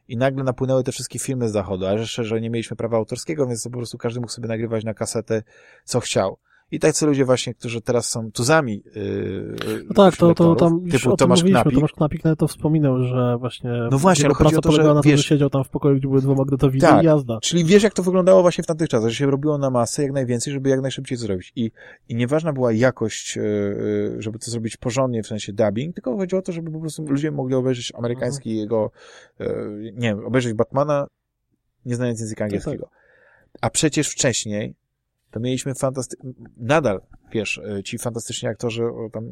i nagle napłynęły te wszystkie filmy z zachodu, a jeszcze, że nie mieliśmy prawa autorskiego, więc po prostu każdy mógł sobie nagrywać na kasetę, co chciał. I tacy ludzie właśnie, którzy teraz są tuzami yy, No tak, to, to tam już typu o tym Tomasz mówiliśmy. Knapik, Tomasz Knapik nawet to wspominał, że właśnie No właśnie, jego praca o to, że, polegała na tym, wiesz- że siedział tam w pokoju, gdzie były dwumagnetowidy Tak. i jazda. Czyli wiesz, jak to wyglądało właśnie w tamtych czasach, że się robiło na masę jak najwięcej, żeby jak najszybciej zrobić. I, i nieważna była jakość, yy, yy, żeby to zrobić porządnie, w sensie dubbing, tylko chodziło o to, żeby po prostu ludzie mogli obejrzeć amerykański jego, yy, nie wiem, obejrzeć Batmana, nie znając języka angielskiego. A przecież wcześniej to mieliśmy fantasty... Nadal, wiesz, y, ci fantastyczni aktorzy, tam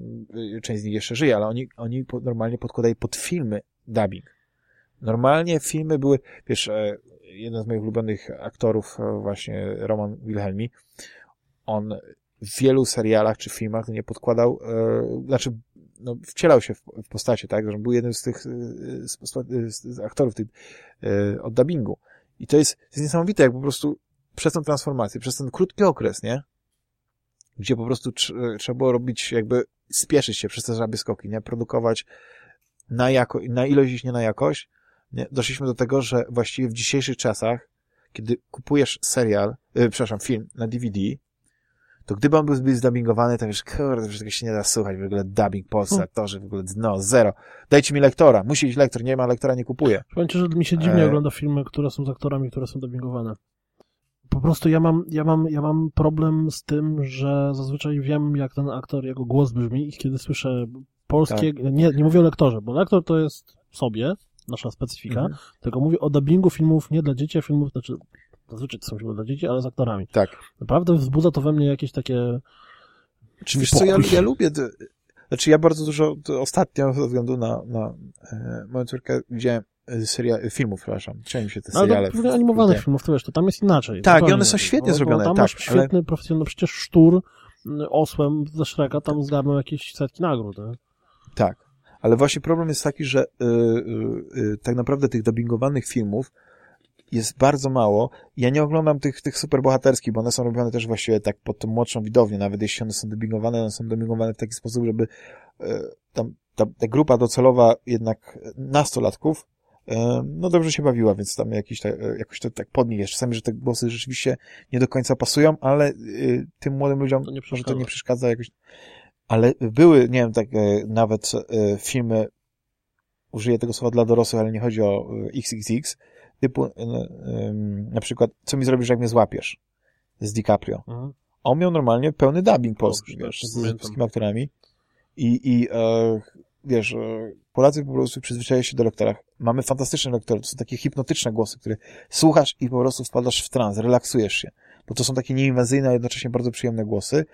y, część z nich jeszcze żyje, ale oni, oni normalnie podkładali pod filmy dubbing. Normalnie filmy były, wiesz, e, jeden z moich ulubionych aktorów, e, właśnie Roman Wilhelmi, on w wielu serialach czy filmach nie podkładał, e, znaczy no, wcielał się w, w postacie, tak, że był jednym z tych e, z, z, z aktorów tych, e, od dubbingu. I to jest, to jest niesamowite, jak po prostu przez tą transformację, przez ten krótki okres, nie? Gdzie po prostu tr- trzeba było robić, jakby spieszyć się przez te żabie skoki, nie? Produkować na, jako, na ilość, nie na jakość. Nie? Doszliśmy do tego, że właściwie w dzisiejszych czasach, kiedy kupujesz serial, yy, przepraszam, film na DVD, to gdyby on był zbyt zdubbingowany, to wiesz, kurde, że tego się nie da słuchać, w ogóle dubbing, Hmm. aktorzy, w ogóle, no, zero. Dajcie mi lektora, musi być lektor, nie ma lektora, nie kupuję. Powiem ci, że mi się dziwnie E. ogląda filmy, które są z aktorami, które są dubbingowane. Po prostu ja mam, ja mam, ja mam problem z tym, że zazwyczaj wiem, jak ten aktor, jego głos brzmi i kiedy słyszę polskie, Tak. nie, nie mówię o lektorze, bo lektor to jest sobie, nasza specyfika, Mhm. tylko mówię o dubbingu filmów nie dla dzieci, a filmów, znaczy zazwyczaj to są filmy dla dzieci, ale z aktorami. Tak. Naprawdę wzbudza to we mnie jakieś takie Czy wiesz co, ja, ja lubię, znaczy ja bardzo dużo, ostatnio ze względu na, na e, moją córkę widziałem y, seria, y, filmów, przepraszam. Chciałem się te Ale seriale. to animowanych filmów, to wiesz, to tam jest inaczej. Tak, i one są świetnie bo zrobione, Tam tak, masz ale- świetny, profesjonalny, no przecież Sztur y, osłem ze Shreka tam zgarnął jakieś setki nagród. Nie? Tak. Ale właśnie problem jest taki, że y, y, y, tak naprawdę tych dubbingowanych filmów jest bardzo mało. Ja nie oglądam tych, tych superbohaterskich, bo one są robione też właściwie tak pod tą młodszą widownię. Nawet jeśli one są dubbingowane, one są dubbingowane w taki sposób, żeby y, tam, ta, ta grupa docelowa jednak nastolatków no dobrze się bawiła, więc tam jakiś ta, y, jakoś to tak pod nich jest. Czasami, że te głosy rzeczywiście nie do końca pasują, ale y, tym młodym ludziom To nie może to przeszkadza. nie przeszkadza jakoś. Ale były, nie wiem, tak e, nawet e, filmy, użyję tego słowa dla dorosłych, ale nie chodzi o e, XXX, typu e, em, na przykład Co mi zrobisz, jak mnie złapiesz? Z DiCaprio. Mhm. On miał normalnie pełny dubbing polski, Dobrze, wiesz, tak, z, z wszystkimi aktorami. I, i e, wiesz, e, Polacy po prostu przyzwyczajają się do lektorach. Mamy fantastyczne lektory, to są takie hipnotyczne głosy, które słuchasz i po prostu wpadasz w trans, relaksujesz się. Bo to są takie nieinwazyjne, a jednocześnie bardzo przyjemne głosy.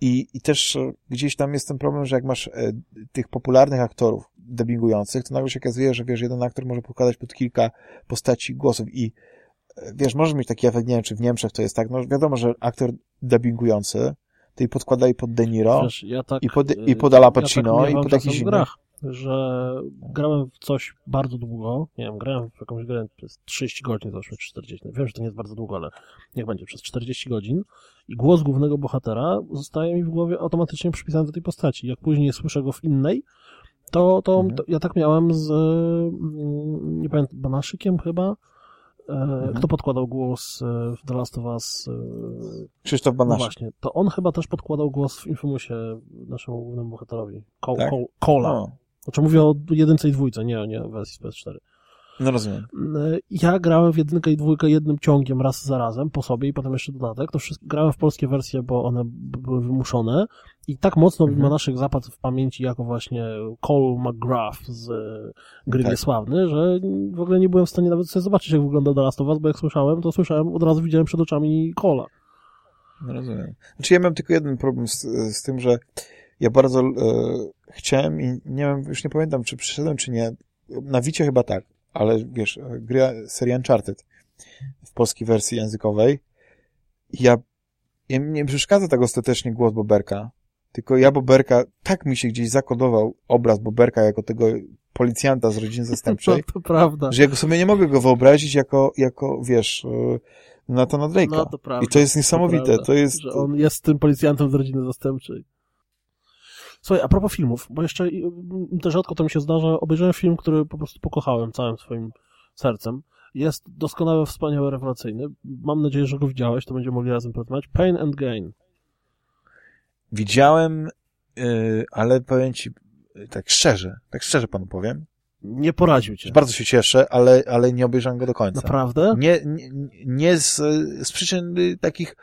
I, I też e, gdzieś tam jest ten problem, że jak masz e, tych popularnych aktorów dubbingujących, to nagle się okazuje, że wiesz, jeden aktor może podkładać pod kilka postaci głosów i e, wiesz, możesz mieć taki efekt, nie wiem, czy w Niemczech to jest tak, no wiadomo, że aktor dubbingujący to i podkłada i pod De Niro, Wiesz, ja tak, i pod, i pod Al Pacino, ja tak i pod jakiś inny. grach, że grałem w coś bardzo długo, nie wiem, grałem w jakąś grę przez 30 godzin, załóżmy, czy 40, wiem, że to nie jest bardzo długo, ale niech będzie, przez 40 godzin i głos głównego bohatera zostaje mi w głowie automatycznie przypisany do tej postaci. Jak później słyszę go w innej, to, to, Mhm. to ja tak miałem z, mm, nie pamiętam, Banaszykiem chyba, E, Mhm. Kto podkładał głos e, w The Last of Us? e, Krzysztof No Banaszek. właśnie, to on chyba też podkładał głos w Infamousie naszemu głównemu bohaterowi. Ko- Tak? Ko- Cola. O, Znaczy mówię o jedynce i dwójce, nie, nie o wersji z PS4. No rozumiem. E, Ja grałem w jedynkę i dwójkę jednym ciągiem raz za razem po sobie i potem jeszcze dodatek. To wszystko grałem w polskie wersje, bo one były wymuszone i tak mocno Mhm. mhm. naszych zapadł w pamięci jako właśnie Cole McGrath z e, gry Tak. Niesławny, że w ogóle nie byłem w stanie nawet sobie zobaczyć, jak wygląda The Last of Us, bo jak słyszałem, to słyszałem, od razu widziałem przed oczami Cola. No rozumiem. Znaczy ja miałem tylko jeden problem z, z tym, że ja bardzo e, chciałem i nie wiem, już nie pamiętam, czy przyszedłem, czy nie. Na Wicie chyba tak, ale wiesz, gra serii Uncharted w polskiej wersji językowej. Ja, ja nie przeszkadza tak ostatecznie głos Boberka, tylko ja Boberka, tak mi się gdzieś zakodował obraz Boberka jako tego policjanta z rodziny To, zastępczej, to prawda. że ja sobie nie mogę go wyobrazić jako, jako wiesz, e, Nathana Drake'a. No to prawda. I to jest niesamowite. prawda, To jest. Że on jest tym policjantem z rodziny zastępczej. Słuchaj, a propos filmów, bo jeszcze y, y, też rzadko to mi się zdarza, obejrzałem film, który po prostu pokochałem całym swoim sercem. Jest doskonały, wspaniały, rewelacyjny. Mam nadzieję, że go widziałeś, to będziemy mogli razem porozmawiać. Pain and Gain. Widziałem, yy, ale powiem ci yy, tak szczerze, tak szczerze panu powiem, Nie poraził cię. bardzo się cieszę, ale, ale nie obejrzałem go do końca. Naprawdę? Nie, nie, nie z, z przyczyn y, takich,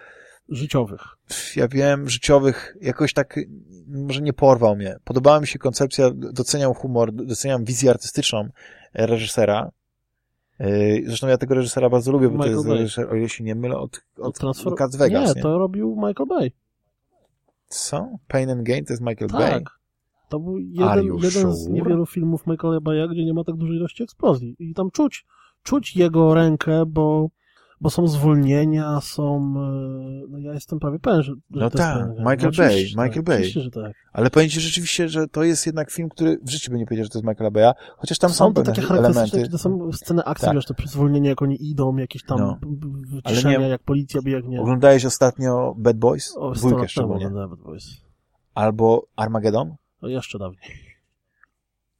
Życiowych. ja wiem, życiowych, jakoś tak, może nie porwał mnie. Podobała mi się koncepcja, doceniam humor, doceniam wizję artystyczną e, reżysera. Yy, Zresztą ja tego reżysera bardzo lubię, bo Michael to jest Bay. reżyser, o ile się nie mylę, od, od, Transfer- Las Vegas, nie, nie? to robił Michael Bay. Co? Pain and Gain to jest Michael Bay? Tak. To był jeden, jeden z sure? niewielu filmów Michaela Baya, gdzie nie ma tak dużej ilości eksplozji. I tam czuć, czuć jego rękę, bo, bo są zwolnienia, są... e, No ja jestem prawie pewien, że, że No to jest tak. Michael No Bay, że Michael tak, Bay. Oczywiście, że tak. Ale powiem ci rzeczywiście, że to jest jednak film, który w życiu by nie powiedział, że to jest Michaela Baya, chociaż tam są, Są to takie charakterystyczne, elementy. kiedy są sceny akcji, Tak. wiesz, to zwolnienie, jak oni idą, jakieś tam No. wyciszenia, nie- jak policja biegnie. Oglądałeś ostatnio Bad Boys? O, Dwójkę szczególnie. Bad Boys. Albo Armageddon? O, jeszcze dawniej.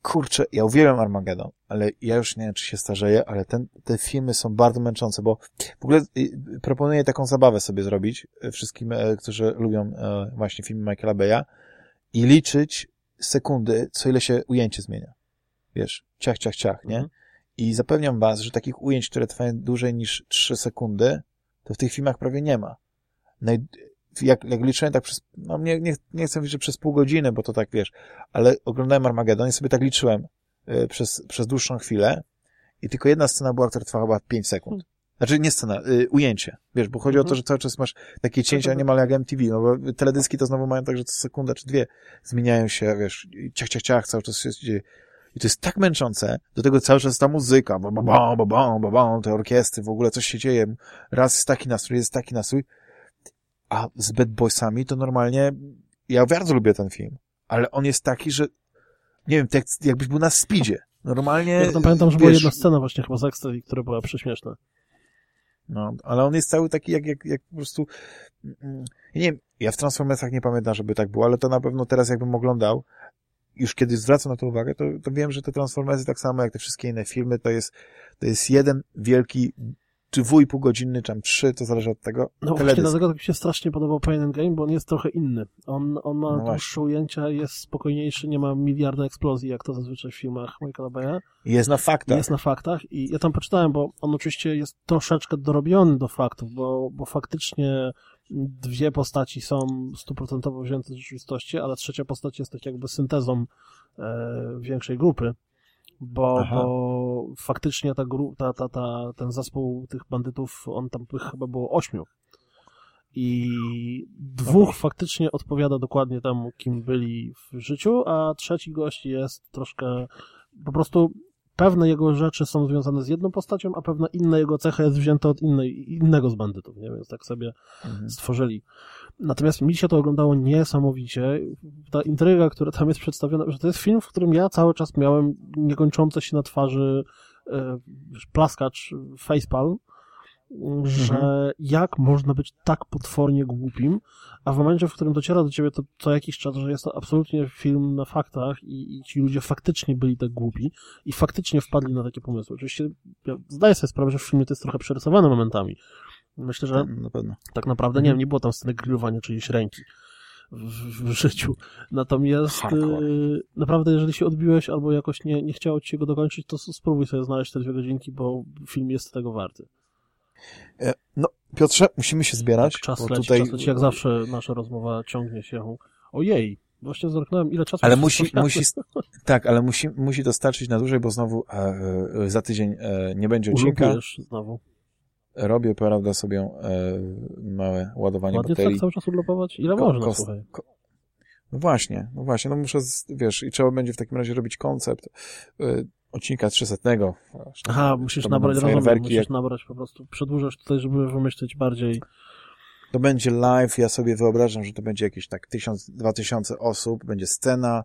Kurczę, ja uwielbiam Armageddon, ale ja już nie wiem, czy się starzeję, ale ten, te filmy są bardzo męczące, bo w ogóle y, proponuję taką zabawę sobie zrobić y, wszystkim, e, którzy lubią e, właśnie filmy Michaela Beya i liczyć sekundy, co ile się ujęcie zmienia. Wiesz, ciach, ciach, ciach, nie? Mhm. I zapewniam was, że takich ujęć, które trwają dłużej niż 3 sekundy, to w tych filmach prawie nie ma. Naj... Jak, jak liczyłem tak przez, no nie, nie, nie chcę mówić, że przez pół godziny, bo to tak wiesz, ale oglądałem Armageddon i sobie tak liczyłem y, przez, przez dłuższą chwilę i tylko jedna scena była, która trwała chyba 5 sekund. Znaczy nie scena, y, ujęcie. Wiesz, bo chodzi o to, Mhm. że cały czas masz takie cięcia niemal jak MTV, no bo teledyski to znowu mają tak, że co sekunda czy dwie zmieniają się, wiesz, ciach, ciach, ciach, cały czas się dzieje. I to jest tak męczące, do tego cały czas ta muzyka, ba, ba, ba, ba, ba, ba, ba, te orkiestry, w ogóle coś się dzieje, raz jest taki nastrój, jest taki nastrój, a z Bad Boysami to normalnie, ja bardzo lubię ten film, ale on jest taki, że nie wiem, tak jakbyś był na speedzie. Normalnie. Ja tam pamiętam, że wiesz, była jedna scena właśnie chyba z Extra, która była prześmieszna. No, ale on jest cały taki, jak, jak, jak po prostu. mm, nie wiem, ja w Transformersach nie pamiętam, żeby tak było, ale to na pewno teraz, jakbym oglądał, już kiedy zwracam na to uwagę, to, to wiem, że te Transformersy, tak samo jak te wszystkie inne filmy, to jest, to jest jeden wielki, czy dwu godzinny, czy tam trzy, to zależy od tego. No właśnie teledysk. dlatego tak mi się strasznie podobał Pain and Game, bo on jest trochę inny. On, on ma No dłuższe właśnie. ujęcia, jest spokojniejszy, nie ma miliarda eksplozji, jak to zazwyczaj w filmach Michaela Bay'a. Jest na faktach. Jest na faktach i ja tam poczytałem, bo on oczywiście jest troszeczkę dorobiony do faktów, bo, bo faktycznie dwie postaci są stuprocentowo wzięte z rzeczywistości, ale trzecia postać jest tak jakby syntezą e, większej grupy, bo, Aha. bo faktycznie ta, gru, ta, ta, ta, ten zespół tych bandytów, on tam chyba było ośmiu. I dwóch faktycznie odpowiada dokładnie temu, kim byli w życiu, a trzeci gość jest troszkę po prostu pewne jego rzeczy są związane z jedną postacią, a pewna inna jego cecha jest wzięta od innej, innego z bandytów, nie? Więc tak sobie Mhm. stworzyli. Natomiast mi się to oglądało niesamowicie. Ta intryga, która tam jest przedstawiona, że to jest film, w którym ja cały czas miałem niekończące się na twarzy e, plaskacz facepalm, że jak można być tak potwornie głupim, a w momencie, w którym dociera do ciebie to co jakiś czas, że jest to absolutnie film na faktach i, i ci ludzie faktycznie byli tak głupi i faktycznie wpadli na takie pomysły. Oczywiście ja zdaję sobie sprawę, że w filmie to jest trochę przerysowane momentami. Myślę, że Na pewno. tak naprawdę, nie wiem, nie było tam sceny grillowania czyjejś ręki w, w życiu. Natomiast y, naprawdę, jeżeli się odbiłeś albo jakoś nie, nie chciało ci się go dokończyć, to spróbuj sobie znaleźć te dwie godzinki, bo film jest tego warty. E, No, Piotrze, musimy się zbierać, Tak, czas bo leci, tutaj... czas leci. Jak zawsze nasza rozmowa ciągnie się. Ojej, właśnie zerknąłem, ile czasu Ale musi, musi, tak, ale musi, musi dostarczyć na dłużej, bo znowu e, e, za tydzień e, nie będzie odcinka. Ulubujesz znowu. Robię, prawda, sobie e, małe ładowanie Ładnie baterii. tak cały czas urlopować? Ile Ko- można, kos- słuchaj. ko- No właśnie, no właśnie, no muszę, wiesz, i trzeba będzie w takim razie robić koncept odcinka 300. Aha, musisz nabrać, rozumiem, musisz jak- nabrać po prostu. Przedłużasz tutaj, żeby wymyślić bardziej To będzie live, ja sobie wyobrażam, że to będzie jakieś tak tysiąc, dwa tysiące osób, będzie scena,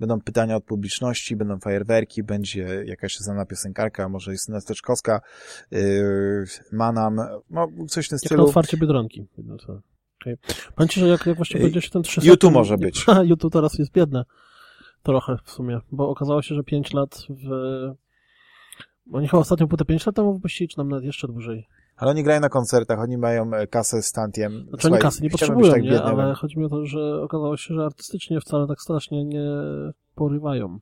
będą pytania od publiczności, będą fajerwerki, będzie jakaś znana piosenkarka, może Justyna Steczkowska, yy, Manam, no coś w tym Jak na stylu. otwarcie Biedronki. No to- Okay. Że jak, jak właśnie będzie się ten 300... YouTube może być. YouTube teraz jest biedne. Trochę w sumie, bo okazało się, że 5 lat w... Oni chyba ostatnią płytę 5 lat temu wypuścili, czy nam nawet jeszcze dłużej. Ale oni grają na koncertach, oni mają e, kasę z Tantiem. Znaczy Słuchaj, oni kasy nie potrzebują, tak nie? Ale chodzi mi o to, że okazało się, że artystycznie wcale tak strasznie nie porywają.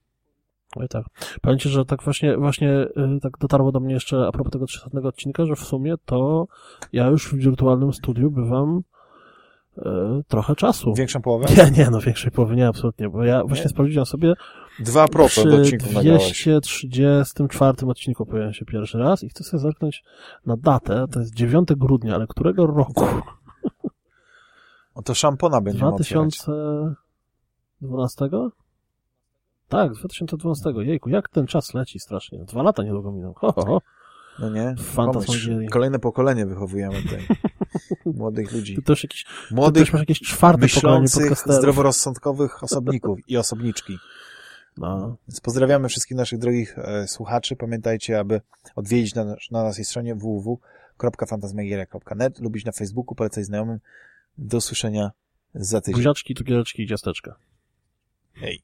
Oj tak. Powiem ci, że tak właśnie, właśnie y, tak dotarło do mnie jeszcze a propos tego 300 odcinka, że w sumie to ja już w wirtualnym studiu bywam trochę czasu. Większą połowę? Nie, nie, no większej połowy nie, absolutnie, bo ja właśnie Nie? sprawdziłem sobie 2% przy odcinków nagrałeś. 234 odcinku pojawiłem się pierwszy raz i chcę sobie zerknąć na datę, to jest 9 grudnia, ale którego roku? O, to szampona otwierać. 2012? Tak, 2012. Jejku, jak ten czas leci strasznie. Dwa lata niedługo minął. Ho, ho, ho. No nie? Pomyśl, kolejne pokolenie wychowujemy tutaj. Młodych ludzi. Ty też jakiś, ty Młodych, też masz jakieś czwarte pokolenie podcasterów. zdroworozsądkowych osobników i osobniczki. No. Więc pozdrawiamy wszystkich naszych drogich e, słuchaczy. Pamiętajcie, aby odwiedzić na, na naszej stronie www.fantasmagieria.net, lubić na Facebooku, polecać znajomym. Do usłyszenia za tydzień. Buziaczki, cukiereczki i ciasteczka. Hej.